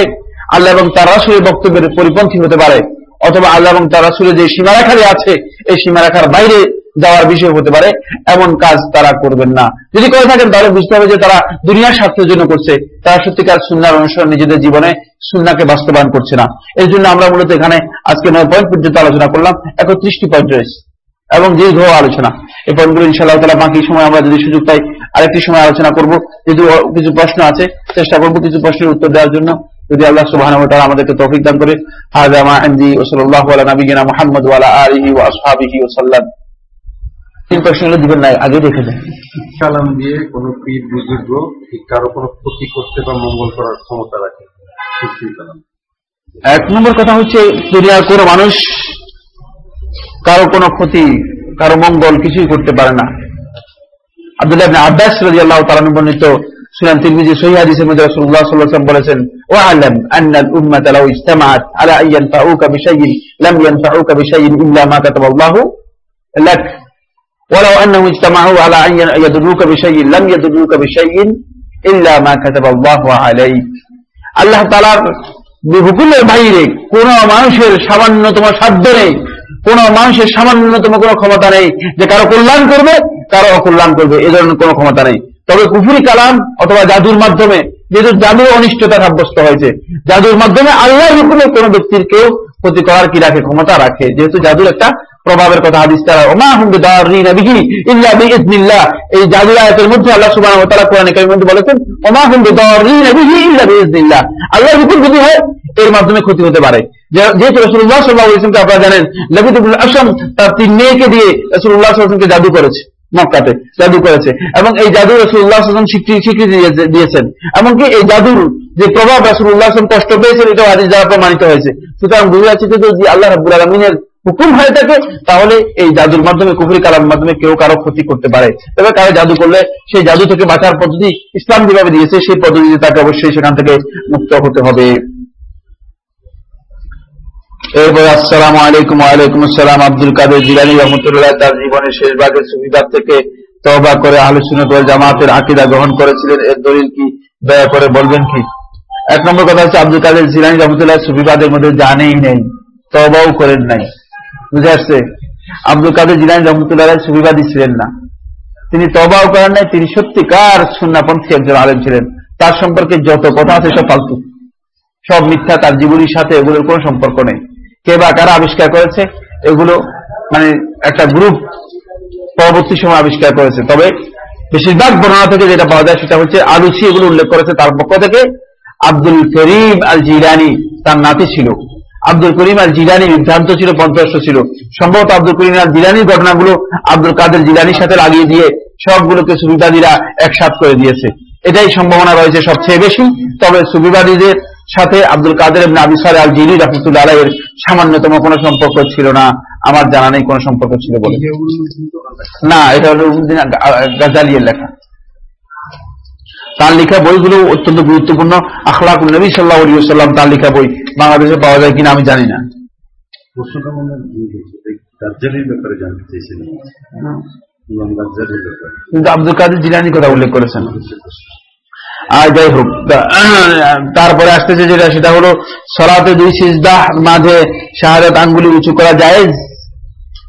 আল্লাহ এবং তার রাসুলের বক্তব্যের পরিপন্থী হতে পারে, অথবা আল্লাহ এবং তার রাসুলের যে সীমারেখা আছে, এই সীমারেখার বাইরে যাওয়ার বিষয় হতে পারে, এমন কাজ তারা করবেন না। যদি করে থাকেন, তাহলে বুঝতে হবে যে তারা দুনিয়ার স্বার্থের জন্য করছে। তারা সত্যিকার সুন্নার অনুসরণ নিজেদের জীবনে সুন্নাকে বাস্তবায়ন করছে না। এর জন্য আমরা মূলত এখানে আজকে নয় পয়েন্ট পর্যন্ত আলোচনা করলাম, একত্রিশটি পয়েন্ট রয়েছে, এবং দীর্ঘ আলোচনা। এই পয়েন্টগুলো ইনশাআল্লাহ তালা বাকি সময় আমরা যদি সুযোগ পাই, আরেকটি সময় আলোচনা করব। যদি কিছু প্রশ্ন আছে, চেষ্টা করব কিছু প্রশ্নের উত্তর দেওয়ার জন্য। যদি আল্লাহ ওয়া আমাদেরকে তৌফিক দান করে। মা ইনদি ওয়া সাল্লাল্লাহু আলা নাবিয়িনা মুহাম্মদ ওয়া আলা আলিহি ওয়া সাল্লাম। তিন প্রশ্নগুলো দিবেন না আগে দেখে দেন সালাম দিয়ে কোনো পীর বুজুর্গ কারও কোনো ক্ষতি করতে বা মঙ্গল করার ক্ষমতা রাখে? এক নম্বর কথা হচ্ছে দুনিয়ার কোনো মানুষ কারও কোনো ক্ষতি কারও মঙ্গল কিছুই করতে পারে না। আব্দুল্লাহ আব্বাস রাদিয়াল্লাহু তাআলা বর্ণিত সুনান তিরমিজি সহিহ মধ্যে রাসূলুল্লাহ সাল্লাল্লাহু বলেছেন ওয়া আলাম আন্না আল লাউ ইজতামাআত আলা আন ইয়ানফাউকা বিশাইইন লাম ইয়ানফাউকা বিশাইইন ইল্লা মা কাতাবাল্লাহু লাক। ولو أنهم اجتمعوا على أن يضروك بشيء لم يضروك بشيء إلا ما كتب الله عليك আল্লাহ তালার হুকুমের বাইরে কোন মানুষের সামান্যতম সাধ্য নেই কোন মানুষের সামান্যতম কোনো ক্ষমতা নেই যে কারো কল্যাণ করবে কারো অকল্যাণ করবে এ ধরনের কোনো ক্ষমতা নেই তবে কুফুরি কালাম অথবা জাদুর মাধ্যমে যেহেতু জাদুর অনিষ্টতা সাব্যস্ত হয়েছে জাদুর মাধ্যমে আল্লাহর হুকুমে কোনো ব্যক্তির কেউ ক্ষতি করার কি রাখে ক্ষমতা রাখে যেহেতু জাদুর একটা প্রভাবের কথা হাদিস তারা ওমা হুম বিদারিনা বিহি ইল্লা বিইذনিল্লাহ এই জাদুর আয়াতের মধ্যে আল্লাহ সুবহানাহু ওয়া তাআলা কোরআনে মধ্যে বলেছেন, ওমা হুম বিদারিনা বিহি হয়, এর মাধ্যমে ক্ষতি হতে পারে। যেহেতু রাসূলুল্লাহ সাল্লাল্লাহু আলাইহি ওয়াসাল্লামকে আপনারা জানেন, লবিদ ইবনে আশম তার তিন মেয়েকে দিয়ে রাসূলুল্লাহ সাল্লাল্লাহু আলাইহি জাদু করেছে, মক্কাতে জাদু করেছে। এবং এই জাদু সাল্লাল্লাহু আলাইহি স্বীকৃতি স্বীকৃতি দিয়েছে- দিয়েছেন। এমনকি এই জাদুর যে প্রভাব সাল্লাল্লাহু আলাইহি ওয়াসাল্লাম কষ্ট পেয়েছেন, এটাও হাদিস দ্বারা প্রমাণিত হয়েছে। সুতরাং বুঝে যাচ্ছে যে আল্লাহ রাব্বুল আলামিনের হুকুম হয়ে থাকে, তাহলে এই জাদুর মাধ্যমে কুফরি কালামের মাধ্যমে কেউ কারও ক্ষতি করতে পারে। তবে কারও জাদু করলে, সেই জাদু থেকে বাঁচার পদ্ধতি ইসলাম যেভাবে দিয়েছে, সেই পদ্ধতিতে তাকে অবশ্যই সেখান থেকে মুক্ত হতে হবে। এরপর আসসালামু আলাইকুম আসসালাম, আব্দুল কাদের জিলানি রহমতুল্লাহ তার জীবনের শেষ ভাগের সুবিধার থেকে তওবা করে ওয়াল জামাতের আকীদা গ্রহণ করেছিলেন। এর দলিল কি, দয়া করে বলবেন কি? এক নম্বর কথা হচ্ছে, আব্দুল কাদের জিলানি রহমতুল্লাহ সুবিবাদের মধ্যে জানেই নেই, তওবাও করেন নাই। বুঝে আসছে? আব্দুল কাদের জিলানি রহমতুল্লাহ সুবিবাদী ছিলেন না। তিনি তবাও করেন নাই, তিনি সত্যিকার সুন্নাপন্থী একজন আলেম ছিলেন। তার সম্পর্কে যত কথা আছে সব ফালতু। সব মিথ্যা, তার জীবনীর সাথে এগুলোর কোনো সম্পর্ক নেই। কে বা কারা আবিষ্কার করেছে, এগুলো মানে একটা গ্রুপ পরবর্তী সময় আবিষ্কার করেছে। তবে বেশিরভাগ বর্ণনা থেকে যেটা পাওয়া যায় সেটা হচ্ছে আলুসি এগুলো উল্লেখ করেছে। তার পক্ষ থেকে আব্দুল করিম আল জিরানি তার নাতি ছিল। আব্দুল করিম আল জিলানি বিভ্রান্ত ছিল পঞ্চস্ব ছিল। সম্ভবত আব্দুল করিম আল জিলানির ঘটনাগুলো আব্দুল কাদের জিলানির সাথে লাগিয়ে দিয়ে সবগুলোকে সুবিধাদীরা একসাথ করে দিয়েছে। এটাই সম্ভাবনা রয়েছে সবচেয়ে বেশি। তবে সুবিবাদীদের সাথে আব্দুল কাদের ইবনে আবি সালে আল জিলি রাহমাতুল্লাহ আলাইহির সামান্যতম কোনো সম্পর্ক ছিল না। আমার জানা নেই কোনো সম্পর্ক ছিল বলে। না এটা হল গাজালিয়ের লেখা। তার লেখা বইগুলো অত্যন্ত গুরুত্বপূর্ণ। আখলাক নবী সাল্লাহ আলী সাল্লাম তার লেখা বই বাংলাদেশে পাওয়া যায় কিনা আমি জানি না। প্রশ্নটা মনে ব্যাপারে জানতে কিন্তু আব্দুল কাদের জিলানির কথা উল্লেখ করেছেন। আর যাই হোক তারপরে আসতেছে যেটা সেটা হলো সরাতে দুই সিজদাহ মাঝে শাহাদাত আঙ্গুলি উঁচু করা যায়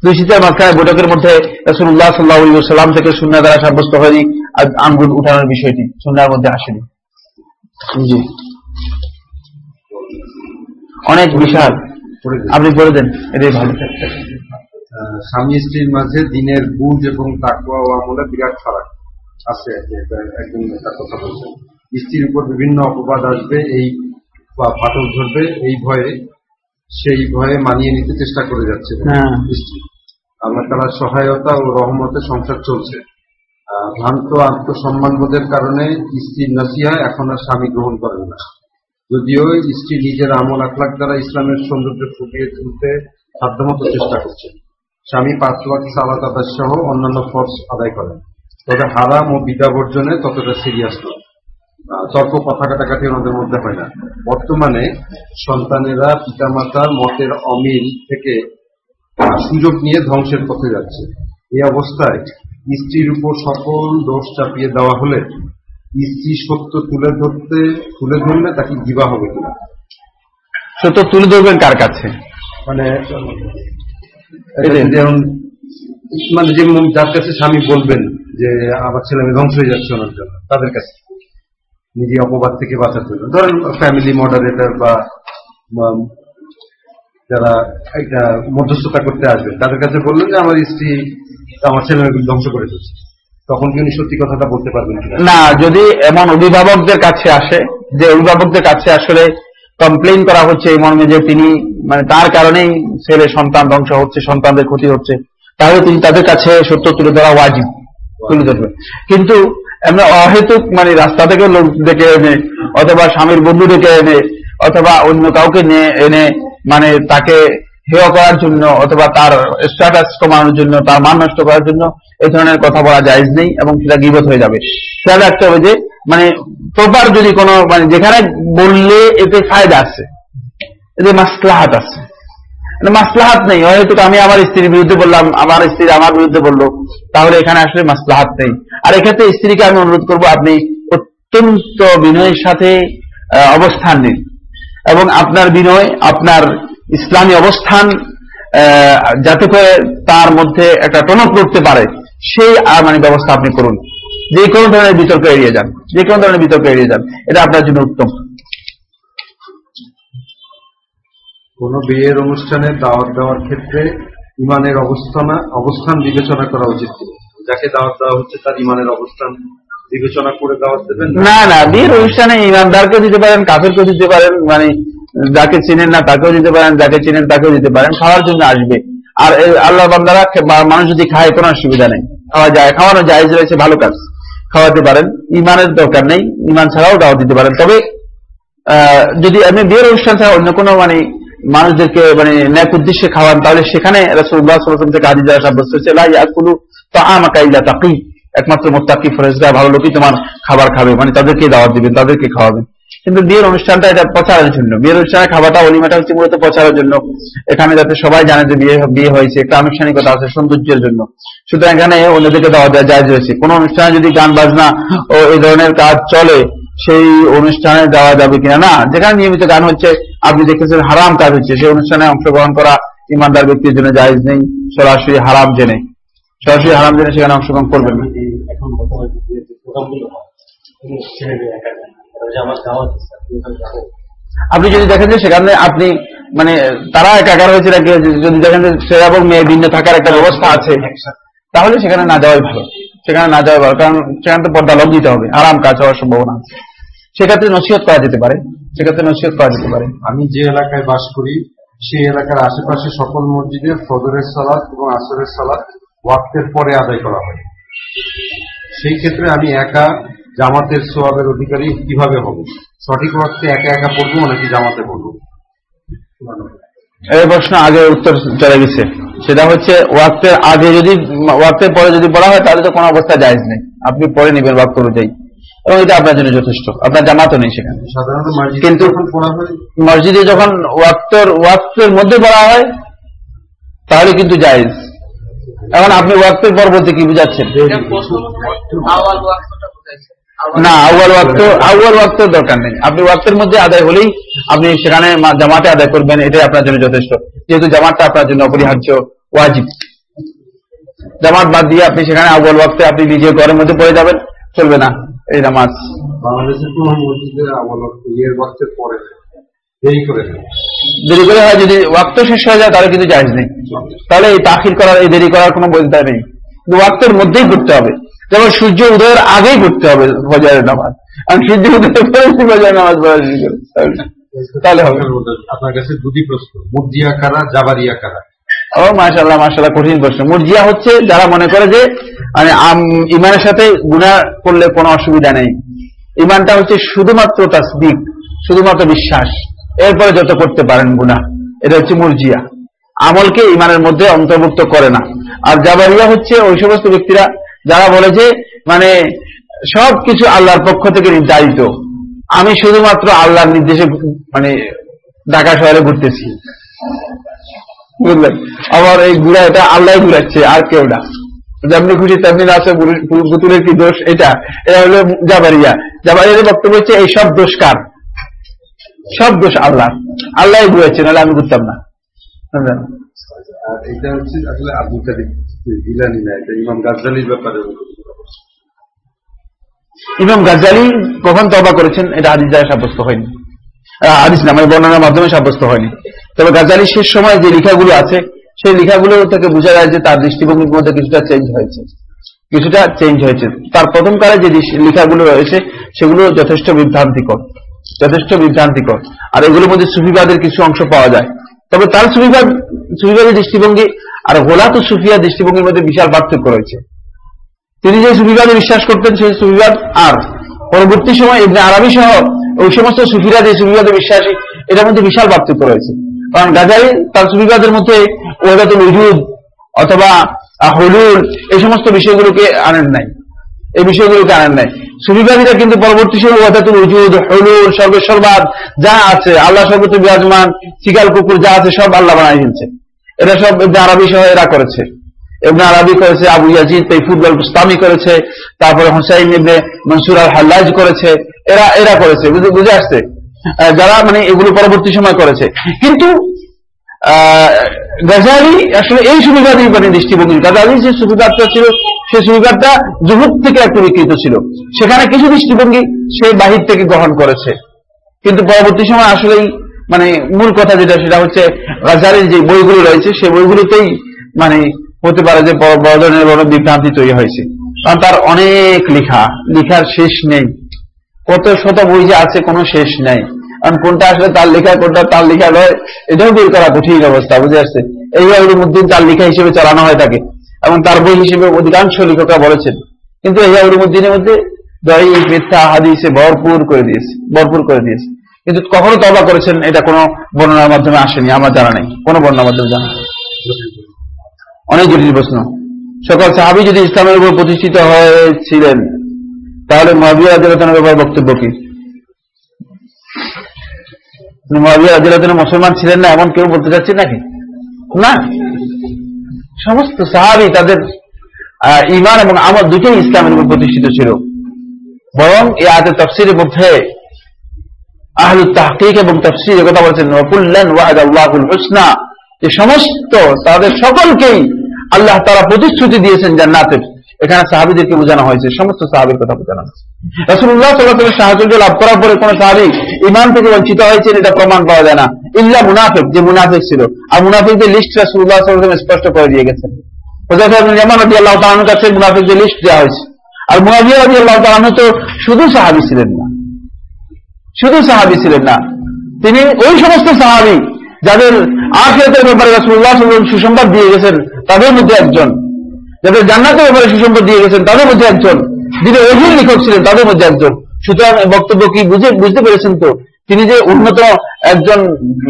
দুই সিজদার মাঝখানে বৈঠকের মধ্যে রাসূলুল্লাহ সাল্লাল্লাহু আলাইহি ওয়াসাল্লাম থেকে সুন্নাহ দ্বারা সাব্যস্ত হয়নি আঙ্গুল উঠানোর বিষয়টি সুন্নাহর মধ্যে আসেনি। জি। অনেক বিশাল। আপনি বলে দেন এটাই ভালো। স্বামী স্ত্রীর মাঝে দিনের বুঝ এবং তাকুয়া ও আমলে বিরাট ফারাক আছে একজন কথা বলছেন। স্ত্রীর উপর বিভিন্ন অপবাদ আসবে এই ফাটল ধরবে এই ভয়ে সেই ভয়ে মানিয়ে নিতে চেষ্টা করে যাচ্ছে হ্যাঁ। স্ত্রী। আল্লাহ তালার সহায়তা ও রহমতে সংসার চলছে। ভ্রান্ত আত্মসম্মানবোধের কারণে স্ত্রীর নসিহা এখন আর স্বামী গ্রহণ করেন না। যদিও স্ত্রী নিজের আমল আখলাক দ্বারা ইসলামের সৌন্দর্য ফুটিয়ে তুলতে সাধ্যমতো চেষ্টা করছে স্বামী পাঁচ ওয়াক্ত সালাত আদায় সহ অন্যান্য ফর্স আদায় করেন। তবে হারাম ও বিদা বর্জনে ততটা সিরিয়াস নয়। তর্ক কথা কাটাকাটি ওনাদের মধ্যে হয় না। বর্তমানে সন্তানেরা পিতামাতার মতের অমিল থেকে সুযোগ নিয়ে ধ্বংসের পথে যাচ্ছে। এই অবস্থায় স্ত্রীর উপর সকল দোষ চাপিয়ে দেওয়া হলে স্ত্রী সত্য তুলে ধরতে তুলে ধরলে তাকে দিবা হবে কিনা? সত্য তুলে ধরবেন কার কাছে? মানে যেমন মানে যে যার কাছে স্বামী বলবেন যে আমার ছেলে মেয়ে ধ্বংস হয়ে যাচ্ছে ওনার জন্য তাদের কাছে। নিজে অপবাদ থেকে বাঁচার জন্য। ধরেন ফ্যামিলি মডারেটর বা বা যারা একটা মধ্যস্থতা করতে আসবে, তাদের কাছে বললেন যে আমার স্ত্রী আমার ছেলেমেয়েগুলো ধ্বংস করে দিচ্ছে তখন কি উনি সত্যি কথাটা বলতে পারবেন না, যদি এমন অভিভাবকদের কাছে আসে, যে অভিভাবকদের কাছে আসলে কমপ্লেইন করা হচ্ছে এই মর্মে যে তিনি মানে তার কারণেই ছেলে সন্তান ধ্বংস হচ্ছে, সন্তানদের ক্ষতি হচ্ছে, তাহলে তিনি তাদের কাছে সত্য তুলে ধরা ওয়াজিব। তুলে ধরবে। কিন্তু আমরা অহেতুক মানে রাস্তা থেকে লোক ডেকে এনে, অথবা স্বামীর বন্ধু ডেকে এনে, অথবা অন্য কাউকে নিয়ে এনে মানে তাকে হেয় করার জন্য অথবা তার স্ট্যাটাস কমানোর জন্য, তার মান নষ্ট করার জন্য এই ধরনের কথা বলা জায়েজ নেই এবং সেটা গিবত হয়ে যাবে। খেয়াল রাখতে হবে যে মানে প্রপার যদি কোনো মানে যেখানে বললে এতে ফায়দা আছে, এতে মাসলাহাত আছে। মানে মাসলাহাত নেই, হয়তো আমি আমার স্ত্রীর বিরুদ্ধে বললাম, আমার স্ত্রী আমার বিরুদ্ধে বলল, তাহলে এখানে আসলে মাসলাহাত নেই। আর এক্ষেত্রে স্ত্রীকে আমি অনুরোধ করব, আপনি অত্যন্ত বিনয়ের সাথে অবস্থান নিন। এবং আপনার বিনয় আপনার ইসলামী অবস্থান যাতে করে তার মধ্যে একটা টনক করতে পারে সেই আহ, মানে ব্যবস্থা আপনি করুন। যে কোনো ধরনের বিতর্ক এড়িয়ে যান যে কোনো ধরনের বিতর্ক এড়িয়ে যান এটা আপনার জন্য উত্তম। কোন বিয়ের অনুষ্ঠানে দাওয়াত দেওয়ার ক্ষেত্রে ইমানের অবস্থান অবস্থান বিবেচনা করা উচিত। যাকে দাওয়াত দেওয়া হচ্ছে তার ইমানের অবস্থান বিবেচনা করে দাওয়াত দেবেন না। না বিয়ের অনুষ্ঠানে ইমানদারকে দিতে পারেন, কাফেরকেও দিতে পারেন মানে যাকে চিনেন না তাকেও দিতে পারেন, যাকে চিনেন তাকেও দিতে পারেন, খাওয়ার জন্য আসবে। আর আল্লাহ বান্দারা মানুষ যদি খায়, কোনো অসুবিধা নেই। খাওয়া যায়, খাওয়ানো যায় রয়েছে, ভালো কাজ। খাওয়াতে পারেন, ইমানের দরকার নেই, ইমান ছাড়াও দাওয়াত দিতে পারেন। তবে যদি আপনি বিয়ের অনুষ্ঠান ছাড়া অন্য কোনো মানে মানুষদেরকে মানে ন্যাক উদ্দেশ্যে খাওয়ান, তাহলে সেখানে রসুল্লাহ থেকে আদি যারা সাব্যস্ত হচ্ছে একমাত্র মোত্তাকি ফরেজগার ভালো লোকই তোমার খাবার খাবে। মানে তাদেরকে দাওয়াত দিবেন, তাদেরকে খাওয়াবেন। কিন্তু বিয়ের অনুষ্ঠানটা, এটা প্রচারের জন্য। বিয়ের অনুষ্ঠানে খাবারটা, অলিমাটা হচ্ছে মূলত প্রচারের জন্য। এখানে যাতে সবাই জানে যে বিয়ে বিয়ে হয়েছে, একটা আনুষ্ঠানিকতা আছে, সৌন্দর্যের জন্য। সুতরাং এখানে অন্যদেরকে দাওয়া দেওয়া যায় রয়েছে। কোনো অনুষ্ঠানে যদি গান, বাজনা ও এই ধরনের কাজ চলে, সেই অনুষ্ঠানে যাওয়া যাবে কিনা? না, যেখানে নিয়মিত গান হচ্ছে, আপনি দেখেছেন হারাম কাজ হচ্ছে। সেই অনুষ্ঠানে অংশগ্রহণ করা ইমানদার ব্যক্তির জন্য জায়েজ নেই, সরাসরি হারাম জেনে। সরাসরি হারাম জেনে সেখানে অংশগ্রহণ করবেন না। আপনি ওখানে যাব আপনি যদি দেখেন যে সেখানে আপনি মানে তারা একাকার হয়েছে নাকি যদি দেখেন যে ছেলে এবং মেয়ে ভিন্ন থাকার একটা ব্যবস্থা আছে তাহলে সেখানে না যাওয়াই ভালো। সেখানে না যাওয়াই ভালো কারণ সেখানে তো পর্দা লোক দিতে হবে আরাম কাজ হওয়ার সম্ভাবনা আছে। সেক্ষেত্রে নসিহত করা যেতে পারে সেক্ষেত্রে নসিহত করা যেতে পারে। আমি যে এলাকায় বাস করি সেই এলাকার আশেপাশে সকল মসজিদে ফজরের সালাত এবং আসরের সালাত ওয়াক্তের পরে আদায় করা হয় সেই ক্ষেত্রে আমি একা জামাতের সোয়াবের অধিকারী কীভাবে হব? সঠিক ওয়াক্তে একা একা পড়ব নাকি জামাতে পড়ব? এই প্রশ্ন আগে উত্তর চলে গেছে। সেটা হচ্ছে ওয়াক্তের আগে যদি ওয়াক্তের পরে যদি বলা হয় তাহলে তো কোনো অবস্থা জায়েজ নেই। আপনি পরে নেবেন ওয়াক্ত অনুযায়ী। এবং এটা আপনার জন্য যথেষ্ট। আপনার জামাতও নেই সেখানে। কিন্তু- মসজিদে যখন ওয়াক্তর ওয়াক্তের মধ্যে পড়া হয় তাহলে কিন্তু জায়েজ। এখন আপনি ওয়াক্তের পর বলতে কি বুঝাচ্ছেন? না আউয়াল ওয়াক্ত আউয়াল ওয়াক্ত দরকার নেই। আপনি ওয়াক্তের মধ্যে আদায় হলেই আপনি সেখানে জামাতে আদায় করবেন এটাই আপনার জন্য যথেষ্ট। যেহেতু জামাতটা আপনার জন্য অপরিহার্য ওয়াজিব। জামাত বাদ দিয়ে আপনি সেখানে আউয়াল ওয়াক্তে আপনি নিজে ঘরের মধ্যে পড়ে যাবেন চলবে না এই নামাজ। বাংলাদেশের কোন মসজিদে আবার ইয়ের ওয়াক্তের পরে দেরি করে দেয় দেরি করে হয় যদি ওয়াক্ত শেষ হয়ে যায় তাহলে কিন্তু জায়েজ নেই। তাহলে এই তাখির করার এই দেরি করার কোনো বৈধতা নেই। কিন্তু ওয়াক্তের মধ্যেই করতে হবে। যেমন সূর্য উদয়ের আগেই করতে হবে ফজরের নামাজ। আর সূর্য উদয়ের পরে ফজরের নামাজ পড়া শুরু তাহলে- হবে। আপনার কাছে দুটি প্রশ্ন। মুরজিয়া কারা জাবারিয়া কারা? ও মাশাল্লাহ মাশাল্লাহ কঠিন প্রশ্ন। মুরজিয়া হচ্ছে যারা মনে করে যে মানে ইমানের সাথে গুণা করলে কোনো অসুবিধা নেই। ইমানটা হচ্ছে শুধুমাত্র তাসদিক শুধুমাত্র বিশ্বাস। এরপরে যত করতে পারেন গুণা এটা হচ্ছে মুরজিয়া। আমলকে ইমানের মধ্যে অন্তর্ভুক্ত করে না। আর জাবারিয়া হচ্ছে ওই সমস্ত ব্যক্তিরা যারা বলে যে মানে সব কিছু আল্লাহর পক্ষ থেকে নির্ধারিত। আমি শুধুমাত্র আল্লাহর নির্দেশে মানে ঢাকা শহরে ঘুরতেছি। বুঝলেন? আবার এই ঘুরা এটা আল্লাহ ঘুরাচ্ছে, আর কেউ না। যেমনি খুশি তেমনি আছে পুতুলের কি দোষ? এটা এটা হলো জাবারিয়া। জাবারিয়ার বক্তব্য হচ্ছে, এই সব দোষ কার? সব দোষ আল্লাহ। আল্লাহ ঘুরাচ্ছে নাহলে আমি ঘুরতাম না। এটা হচ্ছে আসলে আব্দুল কাদের জিলানি না এটা ইমাম গাজ্জালির ব্যাপারে ইমাম গাজ্জালি কখন তবা করেছেন? এটা হাদিস দ্বারা সাব্যস্ত হয়নি। আহ, হাদিস না মানে বর্ণনার মাধ্যমে সাব্যস্ত হয়নি। তবে গাজ্জালি শেষ সময় যে লেখাগুলো আছে সেই লেখাগুলো থেকে বোঝা যায় যে তার দৃষ্টিভঙ্গির মধ্যে কিছুটা চেঞ্জ হয়েছে। কিছুটা চেঞ্জ হয়েছে। তার প্রথম কালে যে লেখাগুলো রয়েছে সেগুলো যথেষ্ট বিভ্রান্তিকর। যথেষ্ট বিভ্রান্তিকর। আর এগুলোর মধ্যে সুফিবাদের কিছু অংশ পাওয়া যায়। তবে তার সুফিবাদ সুফিবাদের দৃষ্টিভঙ্গি আর গোলাত ও সুফিয়া দৃষ্টিভঙ্গির মধ্যে বিশাল পার্থক্য রয়েছে। তিনি যে সুফিবাদে বিশ্বাস করতেন, সেই সুফিবাদ আর। পরবর্তী সময় ইবনে আরবি সহ ওই সমস্ত সুফিরা যে সুফিবাদে বিশ্বাসী, এটার মধ্যে বিশাল পার্থক্য রয়েছে। কারণ গাজারি তার সুফিবাদের মধ্যে ওয়াদাতুল উজুদ অথবা হুলুল এই সমস্ত বিষয়গুলোকে আনেন নাই। এই বিষয়গুলোকে আনেন নাই। সুফিবাদীরা কিন্তু পরবর্তী সময় ওয়াদাতুল উজুদ হলুল সর্বেশ্বরবাদ যা আছে আল্লাহ সর্বত বিরাজমান শিকাল কুকুর যা আছে সব আল্লাহ বানাই ফেলছে এটা সব আরবি সহ এরা করেছে। ইবনে আরবি করেছে আবু ইয়াজিদ ফুটবল বুস্তামি করেছে তারপরে হুসাইন ইবনে মনসুর আল হাল্লাজ করেছে এরা এরা করেছে বুঝে বুঝে আসছে? যারা মানে এগুলো পরবর্তী সময় করেছে। কিন্তু আহ, গাজালি আসলে এই সুবিধাটি মানে দৃষ্টিভঙ্গি। গাজালি যে সুবিধাটা ছিল সেই সুবিধাটা জুহুদ থেকে একটু বিকৃত ছিল। সেখানে কিছু দৃষ্টিভঙ্গি সে বাহির থেকে গ্রহণ করেছে। কিন্তু পরবর্তী সময় আসলেই মানে মূল কথা যেটা, সেটা হচ্ছে গাজারির যে বইগুলো রয়েছে সেই বইগুলোতেই মানে হতে পারে যে বড় বড় বিভ্রান্তি তৈরি হয়েছে। কারণ তার অনেক লেখা, লিখার শেষ নেই। কত শত বই যে আছে, কোনো শেষ নেই। কারণ কোনটা আসলে তার লেখা, কোনটা তার লেখা নয়, এটাও বের করা কঠিন অবস্থা, বুঝে আসছে? এইভাবে উদ্দিন তার লেখা হিসেবে চালানো হয় তাকে। এবং তার বই হিসেবে অধিকাংশ লেখকরা বলেছেন। কিন্তু এই উদ্দিনের মধ্যে মিথ্যা হাদিসে ভরপুর করে দিয়েছে, ভরপুর করে দিয়েছে। কিন্তু কখনো তবা করেছেন, এটা কোনো বর্ণনার মাধ্যমে আসেনি, আমার জানা নেই। কোনো বর্ণনার মাধ্যমে জানা অনেক জটিল প্রশ্ন। সকল সাহাবি যদি ইসলামের উপর প্রতিষ্ঠিত হয়েছিলেন, তাহলে মহাবিয়া আদালতের ব্যাপারে বক্তব্য কি? মহাবিয়া আদালতের মুসলমান ছিলেন না, এমন কেউ বলতে চাচ্ছেন নাকি? না। সমস্ত সাহাবি তাদের ইমান এবং আমল দুটোই ইসলামের উপর প্রতিষ্ঠিত ছিল। বরং এই আয়াতের তফসিরের মধ্যে আহলু তাহকিক এবং তফসির কথা বলছেন রফুল্লান ওয়াহাদ হুসনা যে সমস্ত তাদের সকলকেই আল্লাহ তারা প্রতিশ্রুতি দিয়েছেন জান্নাতের। এখানে সাহাবিদেরকে বোঝানো হয়েছে, সমস্ত সাহাবির কথা বোঝানো হয়েছে। সাল্লাহ সাহায্য লাভ করার পরে কোন সাহাবি ইমান থেকে বঞ্চিত হয়েছেন, এটা প্রমাণ পাওয়া যায় না। ইল্লা মুনাফিক, যে মুনাফিক ছিল। আর মুনাফিকদের লিস্ট রসুল্লাহ সাল্লাহ স্পষ্ট করে দিয়ে গেছেন। কাছে মুনাফিকদের লিস্ট দেওয়া হয়েছে। আর তো শুধু সাহাবি ছিলেন না। শুধু সাহাবি ছিলেন না। তিনি ওই সমস্ত সাহাবি যাদের আখেরাতের ব্যাপারে সুসংবাদ দিয়ে গেছেন, তাদের মধ্যে একজন। যাদের জান্নাতের ব্যাপারে সুসংবাদ দিয়ে গেছেন, তাদের মধ্যে একজন। যিনি অভির লেখক ছিলেন, তাদের মধ্যে একজন। সুতরাং বক্তব্য কি বুঝে, বুঝতে পেরেছেন তো? তিনি যে উন্নত একজন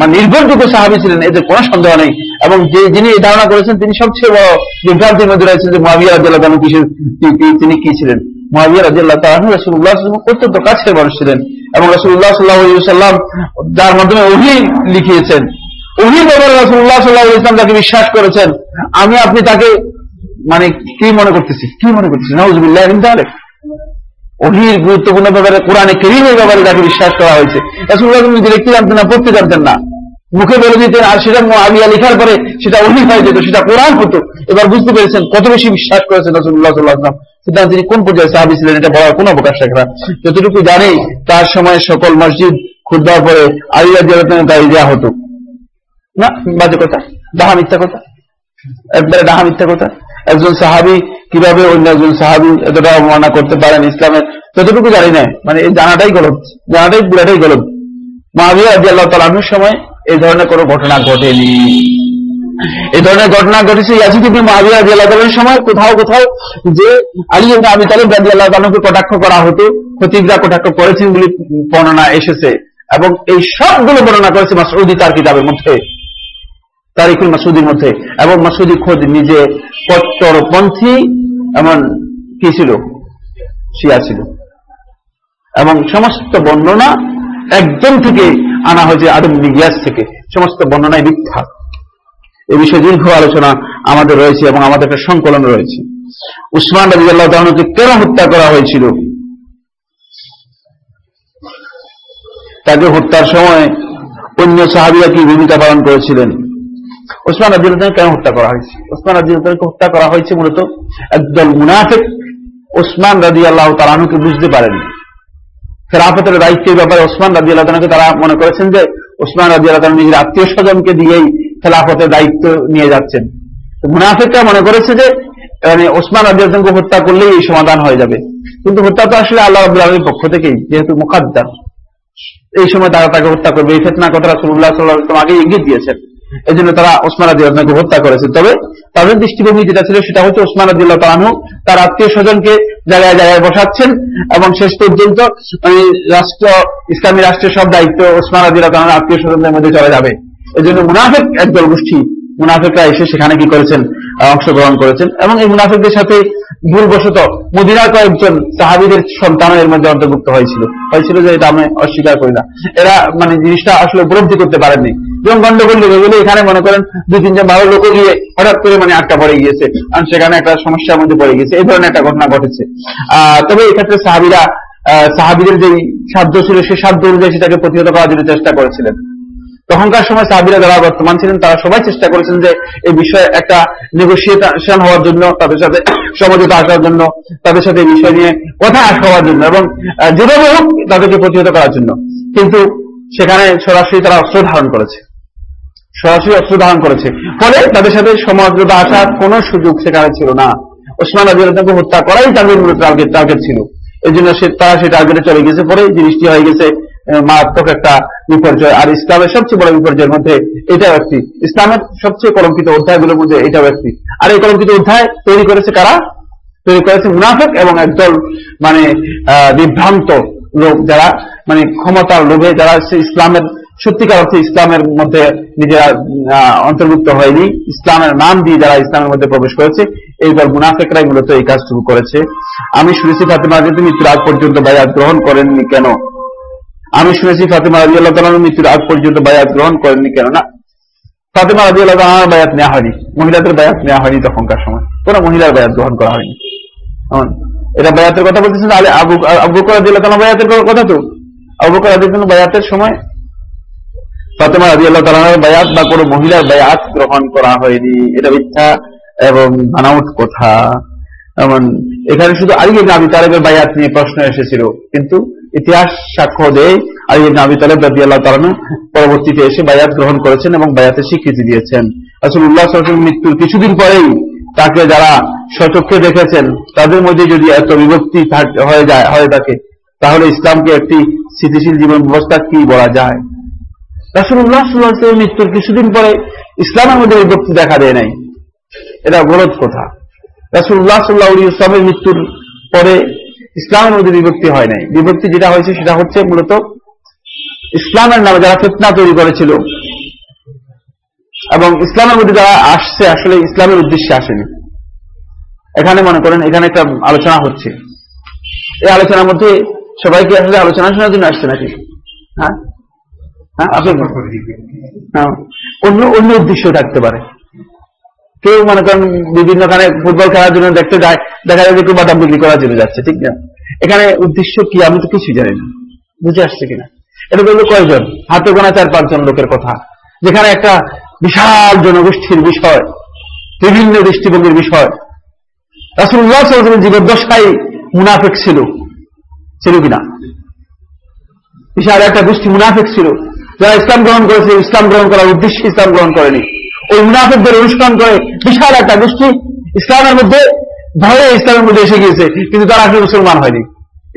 মানে নির্ভরযোগ্য সাহাবি ছিলেন, এতে কোনো সন্দেহ নেই। এবং যে যিনি এই ধারণা করেছেন, তিনি সবচেয়ে বড় বিভ্রান্তির মধ্যে রয়েছেন যে মহাবিয়া রাজিয়াল্লাহ তাআলা কিসের তিনি কি ছিলেন? মহাবিয়া রাজিয়াল্লাহ রাসূলুল্লাহ সাল্লাল্লাহু অত্যন্ত কাছের মানুষ ছিলেন। এবং রাসূলুল্লাহ সাল্লাল্লাহু আলাইহি ওয়াসাল্লাম যার মাধ্যমে ওহী লিখিয়েছেন। ওহীর ব্যাপারে রাসূলুল্লাহ সাল্লাল্লাহু আলাইহি ওয়াসাল্লাম তাকে বিশ্বাস করেছেন, আমি, আপনি তাকে মানে কি মনে করতেছি কি মনে করতেছি নাউজুবিল্লাহ যালিক। ওহির গুরুত্বপূর্ণ ব্যাপারে কোরআনে কেরিমের ব্যাপারে তাকে বিশ্বাস করা হয়েছে। দেখতে জানতেন না পড়তে জানতেন না। মুখে বলে দিতেন, আর সেটা আলিয়া লেখার পরে সেটা ওহি হয়ে যেত, সেটা কোরআন হতো। এবার বুঝতে পেরেছেন কত বেশি বিশ্বাস করেছেন রাসূলুল্লাহ সাল্লাল্লাহু সুতরাং তিনি কোন পর্যায়ে সাহাবী ছিলেন, এটা বলার কোনো অবকাশ রাখে যতটুকু জানি, তার সময় সকল মসজিদ খুদ্বার পরে আলিয়া জেলাতে গাড়ি দেওয়া হতো। না, বাজে কথা। ডাহা মিথ্যা কথা। একবারে ডাহা মিথ্যা কথা। একজন সাহাবি কীভাবে অন্য একজন সাহাবি এতটা অবমাননা করতে পারেন ইসলামের? ততটুকু জানি না। মানে এই জানাটাই গলত, জানাটাই পুরাটাই গলত। আল্লাহ সময় এই ধরনের কোনো ঘটনা ঘটেনি। এই ধরনের ঘটনা ঘটেছে আল্লাহ সময়। কোথাও কোথাও যে আলী রাজি আল্লাহ কটাক্ষ করা হতো কটাক্ষ করেছেন বলে বর্ণনা এসেছে। এবং এই সবগুলো বর্ণনা করেছে মাসউদি তার কিতাবের মধ্যে। তারিকুল মাসুদির মধ্যে। এবং মাসুদি খোদ নিজে কট্টরপন্থী, এমন কি ছিল? শিয়া ছিল। এবং সমস্ত বর্ণনা একদম থেকে আনা হয়েছে আদম নিগিয়াস থেকে। সমস্ত বর্ণনায় মিথ্যা। এ বিষয়ে দীর্ঘ আলোচনা আমাদের রয়েছে এবং আমাদের একটা সংকলন রয়েছে। উসমান রাজি আল্লাহ তাহনকে কেন হত্যা করা হয়েছিল? তাকে হত্যার সময় অন্য সাহাবিরা কি ভূমিকা পালন করেছিলেন? ওসমান রাজিউদ্দিন কেন হত্যা করা হয়েছে? ওসমান রাজিউদ্দিনকে হত্যা করা হয়েছে মূলত? একদল মুনাফিক ওসমান রাজি আল্লাহ তালানুকে বুঝতে পারেনি খেলাফতের দায়িত্বের ব্যাপারে ওসমান রাজি আল্লাহ তারা মনে করেছেন যে ওসমান রাজি আল্লাহ নিজের আত্মীয় স্বজনকে দিয়েই খেলাফতের দায়িত্ব নিয়ে যাচ্ছেন। মুনাফিকরা মনে করেছে যে মানে ওসমান রাজি আল্লাহকে হত্যা করলেই এই সমাধান হয়ে যাবে। কিন্তু হত্যা তো আসলে আল্লাহ আব্দুল আলমীর পক্ষ থেকেই, যেহেতু মুখাদ্দার। এই সময় তারা তাকে হত্যা করবে। এই ফেতনা কথা সাল্লাহ আগে এগিয়ে দিয়েছেন। এই জন্য তারা ওসমান আদি আল্লাহকে হত্যা করেছে তবে তাদের দৃষ্টিভঙ্গি যেটা ছিল, সেটা হচ্ছে ওসমান আদিল্লাহ তালানু তার আত্মীয় স্বজনকে জায়গায় জায়গায় বসাচ্ছেন এবং শেষ পর্যন্ত মানে রাষ্ট্র, ইসলামী রাষ্ট্রের সব দায়িত্ব ওসমান আদিল্লাহ তালানোর আত্মীয় স্বজনদের মধ্যে চলে যাবে। এই জন্য মুনাফেক একদল গোষ্ঠী মুনাফেকরা এসে সেখানে কি করেছেন? অংশগ্রহণ করেছেন। এবং এই মুনাফেকদের সাথে ভুলবশত মদিনার কয়েকজন সাহাবিদের সন্তান এর মধ্যে অন্তর্ভুক্ত হয়েছিল। হয়েছিল যে এটা আমি অস্বীকার করি না। এরা মানে জিনিসটা আসলে উপলব্ধি করতে পারেননি। যেমন গন্ডগোল লেগে এখানে মনে করেন দুই, তিনজন ভালো লোক গিয়ে হঠাৎ করে মানে আটকা পড়ে গিয়েছে। কারণ সেখানে একটা সমস্যার মধ্যে পড়ে গেছে এই ধরনের একটা ঘটনা ঘটেছে। তবে এক্ষেত্রে সাহাবিরা সাহাবিদের যে সাধ্য ছিল, সে সাধ্য অনুযায়ী সেটাকে প্রতিহত করার জন্য চেষ্টা করেছিলেন। তখনকার সময় সাহাবিরা যারা বর্তমান ছিলেন, তারা সবাই চেষ্টা করেছেন যে এই বিষয়ে একটা নেগোসিয়েশন হওয়ার জন্য, তাদের সাথে সমঝোতা আসার জন্য, তাদের সাথে এই বিষয় নিয়ে কথা হওয়ার জন্য এবং যেভাবে হোক তাদেরকে প্রতিহত করার জন্য। কিন্তু সেখানে সরাসরি তারা অস্ত্র ধারণ করেছে। সরাসরি অস্ত্র ধারণ করেছে। ফলে তাদের সাথে সমঝোতা আসার কোন সুযোগ সেখানে ছিল না। ওসমান আবিরকে হত্যা করাই তাদের মূলত টার্গেট ছিল। এই জন্য তারা সেই টার্গেটে চলে গেছে পরে জিনিসটি হয়ে গেছে মারাত্মক একটা বিপর্যয়। আর ইসলামের সবচেয়ে বড় বিপর্যয়ের মধ্যে এটাও একটি। ইসলামের সবচেয়ে কলঙ্কিত অধ্যায়গুলোর মধ্যে এটাও একটি। আর এই কলঙ্কিত অধ্যায় তৈরি করেছে কারা? তৈরি করেছে মুনাফেক এবং একদল মানে বিভ্রান্ত লোক যারা মানে ক্ষমতার লোভে যারা ইসলামের, সত্যিকার অর্থে ইসলামের মধ্যে নিজেরা অন্তর্ভুক্ত হয়নি। ইসলামের নাম দিয়ে যারা ইসলামের মধ্যে প্রবেশ করেছে এইবার মুনাফেকরাই মূলত এই কাজটুকু করেছে। আমি শুনেছি ফাতেমা যদি আগ পর্যন্ত বায়াত গ্রহণ করেননি কেন? আমি শুনেছি ফাতেমা রাজি আল্লাহ তালার মৃত্যুর আগ পর্যন্ত বায়াত গ্রহণ করেননি কেন না ফাতেমা রাজি আল্লাহ তালার বায়াত নেওয়া হয়নি, মহিলাদের বায়াত নেওয়া হয়নি তখনকার সময়। কোন মহিলার বায়াত গ্রহণ করা হয়নি। এটা বায়াতের কথা বলতেছেন, আলে আবু আবু রাজি আল্লাহ তালা বায়াতের কথা তো? আবু বকর রাজি বায়াতের সময় ফাতেমা রাজি আল্লাহ তালার বায়াত বা কোনো মহিলার বায়াত গ্রহণ করা হয়নি। এটা মিথ্যা এবং বানাউট কথা। এমন, এখানে শুধু আলী ইবনে আবি তালেবের বায়াত নিয়ে প্রশ্ন এসেছিল, কিন্তু ইতিহাস সাক্ষ্য দেয় আলী ইবনে আবি তালেব রাজি আল্লাহ তালানু পরবর্তীতে এসে বায়াত গ্রহণ করেছেন এবং বায়াতের স্বীকৃতি দিয়েছেন। আসলে উল্লাহ মৃত্যুর কিছুদিন পরেই তাকে যারা সচক্ষে দেখেছেন, তাদের মধ্যে যদি এত বিভক্তি হয়ে যায়, হয়ে থাকে, তাহলে ইসলামকে একটি স্থিতিশীল জীবন ব্যবস্থা কি বলা যায়? রাসুল্লাহ সাল্লাহ মৃত্যুর কিছুদিন পরে ইসলামের মধ্যে বিভক্তি দেখা দেয় নাই। এটা গলত কথা। রাসুল্লাহ সাল্লাহ ইসলামের মৃত্যুর পরে ইসলামের মধ্যে বিভক্তি হয় নাই। বিভক্তি যেটা হয়েছে সেটা হচ্ছে মূলত ইসলামের নামে যারা ফেতনা তৈরি করেছিল এবং ইসলামের মধ্যে যারা আসছে আসলে ইসলামের উদ্দেশ্যে আসেনি। এখানে মনে করেন এখানে একটা আলোচনা হচ্ছে। এই আলোচনার মধ্যে সবাইকে আসলে আলোচনা শোনার জন্য আসছে নাকি? হ্যাঁ? হ্যাঁ অন্য অন্য উদ্দেশ্য থাকতে পারে। কেউ মনে করেন বিভিন্ন খানে ফুটবল খেলার জন্য দেখতে যায়, দেখা যায় যে কেউ বাদাম বিক্রি করার জন্য যাচ্ছে, ঠিক না? এখানে উদ্দেশ্য কি? আমি তো কিছুই জানি না। বুঝে আসছে কিনা? এটা বলল কয়জন? হাতে গোনা চার, পাঁচজন লোকের কথা। যেখানে একটা বিশাল জনগোষ্ঠীর বিষয়, বিভিন্ন দৃষ্টিভঙ্গির বিষয়। রাসুল্লাহ জীবদ্দশাই মুনাফেক ছিল। ছিল কিনা? বিশাল একটা গোষ্ঠী মুনাফেক ছিল। যারা ইসলাম গ্রহণ করেছে, ইসলাম গ্রহণ করার উদ্দেশ্যে ইসলাম গ্রহণ করেনি। ওই মুনাফেকদের অনুষ্ঠান করে বিশাল একটা গোষ্ঠী ইসলামের মধ্যে ভয়ে ইসলামের মধ্যে এসে গিয়েছে, কিন্তু তারা আসলে মুসলমান হয়নি।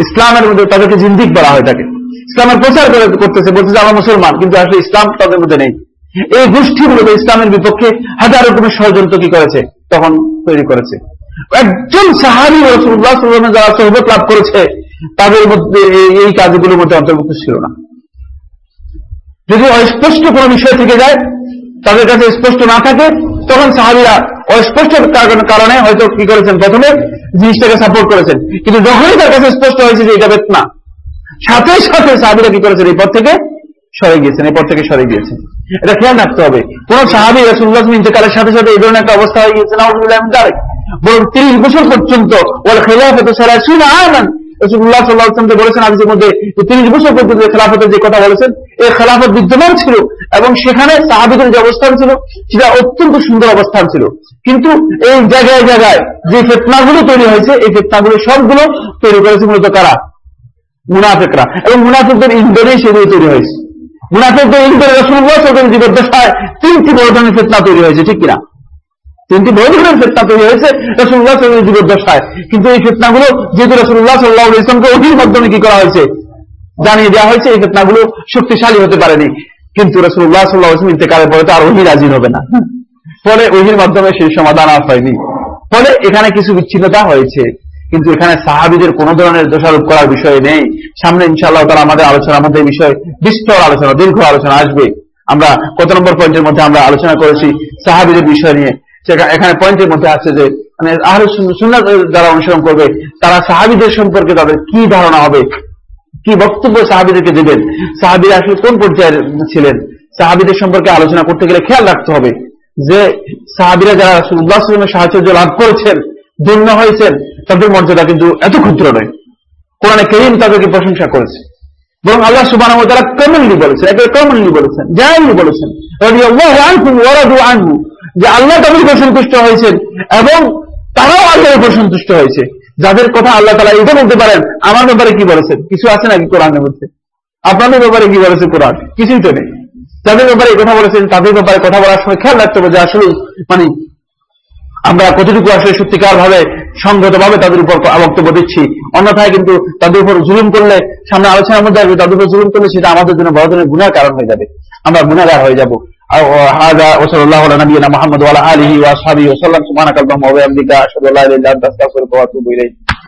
ইসলামের মধ্যে তাদেরকে জিন্দিক বলা হয়ে থাকে ইসলামের প্রচার করতেছে, বলতেছে, আমরা মুসলমান, কিন্তু আসলে ইসলাম তাদের মধ্যে নেই। এই গোষ্ঠী মূলত ইসলামের বিপক্ষে হাজার রকমের ষড়যন্ত্র কি করেছে? তখন তৈরি করেছে। একজন সাহাবি রসুল্লাহ যারা সহবত লাভ করেছে, তাদের মধ্যে এই কাজগুলোর মধ্যে অন্তর্ভুক্ত ছিল না। যদি অস্পষ্ট কোন বিষয় থেকে যায় তাদের কাছে স্পষ্ট না থাকে, তখন সাহাবিরা অস্পষ্ট কারণে হয়তো কি করেছেন? প্রথমে জিনিসটাকে সাপোর্ট করেছেন। কিন্তু যখনই তার কাছে স্পষ্ট হয়েছে যে এটা বেতনা সাথে সাথে সাহাবিরা কি করেছেন? এই পর থেকে সরে গিয়েছেন এই পর থেকে সরে গিয়েছেন। এটা খেয়াল রাখতে হবে। কোন সাহাবি রসুল্লাহ ইন্তকালের সাথে সাথে এই ধরনের একটা অবস্থা হয়ে গিয়েছে না বরং তিরিশ বছর পর্যন্ত ওর খেলাফত সারা শুনে আনন্দ রসুল্লাহ সাল্লাহ আসলামকে বলেছেন আজকের মধ্যে যে তিরিশ বছর পর্যন্ত খেলাফতের যে কথা বলেছেন, এই খেলাফত বিদ্যমান ছিল এবং সেখানে সাহাবিদের যে অবস্থান ছিল, সেটা অত্যন্ত সুন্দর অবস্থান ছিল। কিন্তু এই জায়গায় জায়গায় যে ফেতনাগুলো তৈরি হয়েছে, এই ফেতনাগুলো সবগুলো তৈরি করেছে মূলত কারা? মুনাফেকরা। এবং মুনাফিকদের ইন্দোরেই সেগুলো তৈরি হয়েছে। মুনাফিকদের ইন্দোরে রসুল্লাহ সাল্লাম জীবদ্দশায় তিনটি বড় ধরনের ফেতনা তৈরি হয়েছে, ঠিক কিনা? তিনটি বড় ধরনের ফেতনা তৈরি হয়েছে রসুল্লাহ সাল্লামের জীবদ্দশায় কিন্তু এই ফেতনাগুলো যেহেতু রসুল্লাহ সাল্লাহ ইসলামকে অধীর মাধ্যমে কি করা হয়েছে? জানিয়ে দেওয়া হয়েছে, এই ফেতনাগুলো শক্তিশালী হতে পারেনি। কিন্তু রসুল্লাহ সাল্লাহ ইসলাম ইন্তেকালের পরে তো আর ওহির রাজি হবে না। ফলে ওহির মাধ্যমে সেই সমাধান আর হয়নি। ফলে এখানে কিছু বিচ্ছিন্নতা হয়েছে। কিন্তু এখানে সাহাবিদের কোন ধরনের দোষারোপ করার বিষয় নেই। সামনে ইনশাআল্লাহ তারা আমাদের আলোচনা আমাদের বিষয়ে বিস্তর আলোচনা, দীর্ঘ আলোচনা আসবে। আমরা কত নম্বর পয়েন্টের মধ্যে আমরা আলোচনা করেছি সাহাবিদের বিষয় নিয়ে। এখানে পয়েন্টের মধ্যে আছে যে মানে আহলে সুন্নাত যারা অনুসরণ করবে, তারা সাহাবিদের সম্পর্কে তাদের কি ধারণা হবে? কি বক্তব্য সাহাবিদেরকে দেবেন? সাহাবিরা আসলে কোন পর্যায়ের ছিলেন? সাহাবিদের সম্পর্কে আলোচনা করতে গেলে খেয়াল রাখতে হবে যে, সাহাবিরা যারা ওয়াসাল্লামের সাহায্য লাভ করেছেন, ধন্য হয়েছেন, তাদের মর্যাদা কিন্তু এত ক্ষুদ্র নয়। কোরআনে করিম তাদেরকে প্রশংসা করেছে। বরং আল্লাহ ওয়া তাআলা কমনলি বলেছেন একে কমনলি বলেছেন জায়ালি বলেছেন। যে আল্লাহ তাদের উপর সন্তুষ্ট হয়েছেন এবং তারাও আল্লাহর উপর সন্তুষ্ট হয়েছে। যাদের কথা আল্লাহ তাআলা এটা বলতে পারেন, আমার ব্যাপারে কি বলেছেন? কিছু আছে নাকি কোরআনের মধ্যে? আপনাদের ব্যাপারে কি বলেছে কোরআন? কিছুই তো নেই। যাদের ব্যাপারে কথা বলেছেন, তাদের ব্যাপারে কথা বলার সময় খেয়াল রাখতে হবে যে আসলে মানে আমরা কতটুকু আসলে সত্যিকার ভাবে সংগত ভাবে তাদের উপর বক্তব্য দিচ্ছি। অন্যথায় কিন্তু তাদের উপর জুলুম করলে, সামনে আলোচনার মধ্যে আসবে, তাদের উপর জুলুম করলে সেটা আমাদের জন্য বড় ধরনের গুণার কারণ হয়ে যাবে। আমরা গুণাগার হয়ে যাব। هذا وصلى الله على نبينا محمد وعلى آله وأصحابه وسلم. سبحانك اللهم وبحمدك أشهد أن لا إله إلا أنت أستغفرك وأتوب إليك.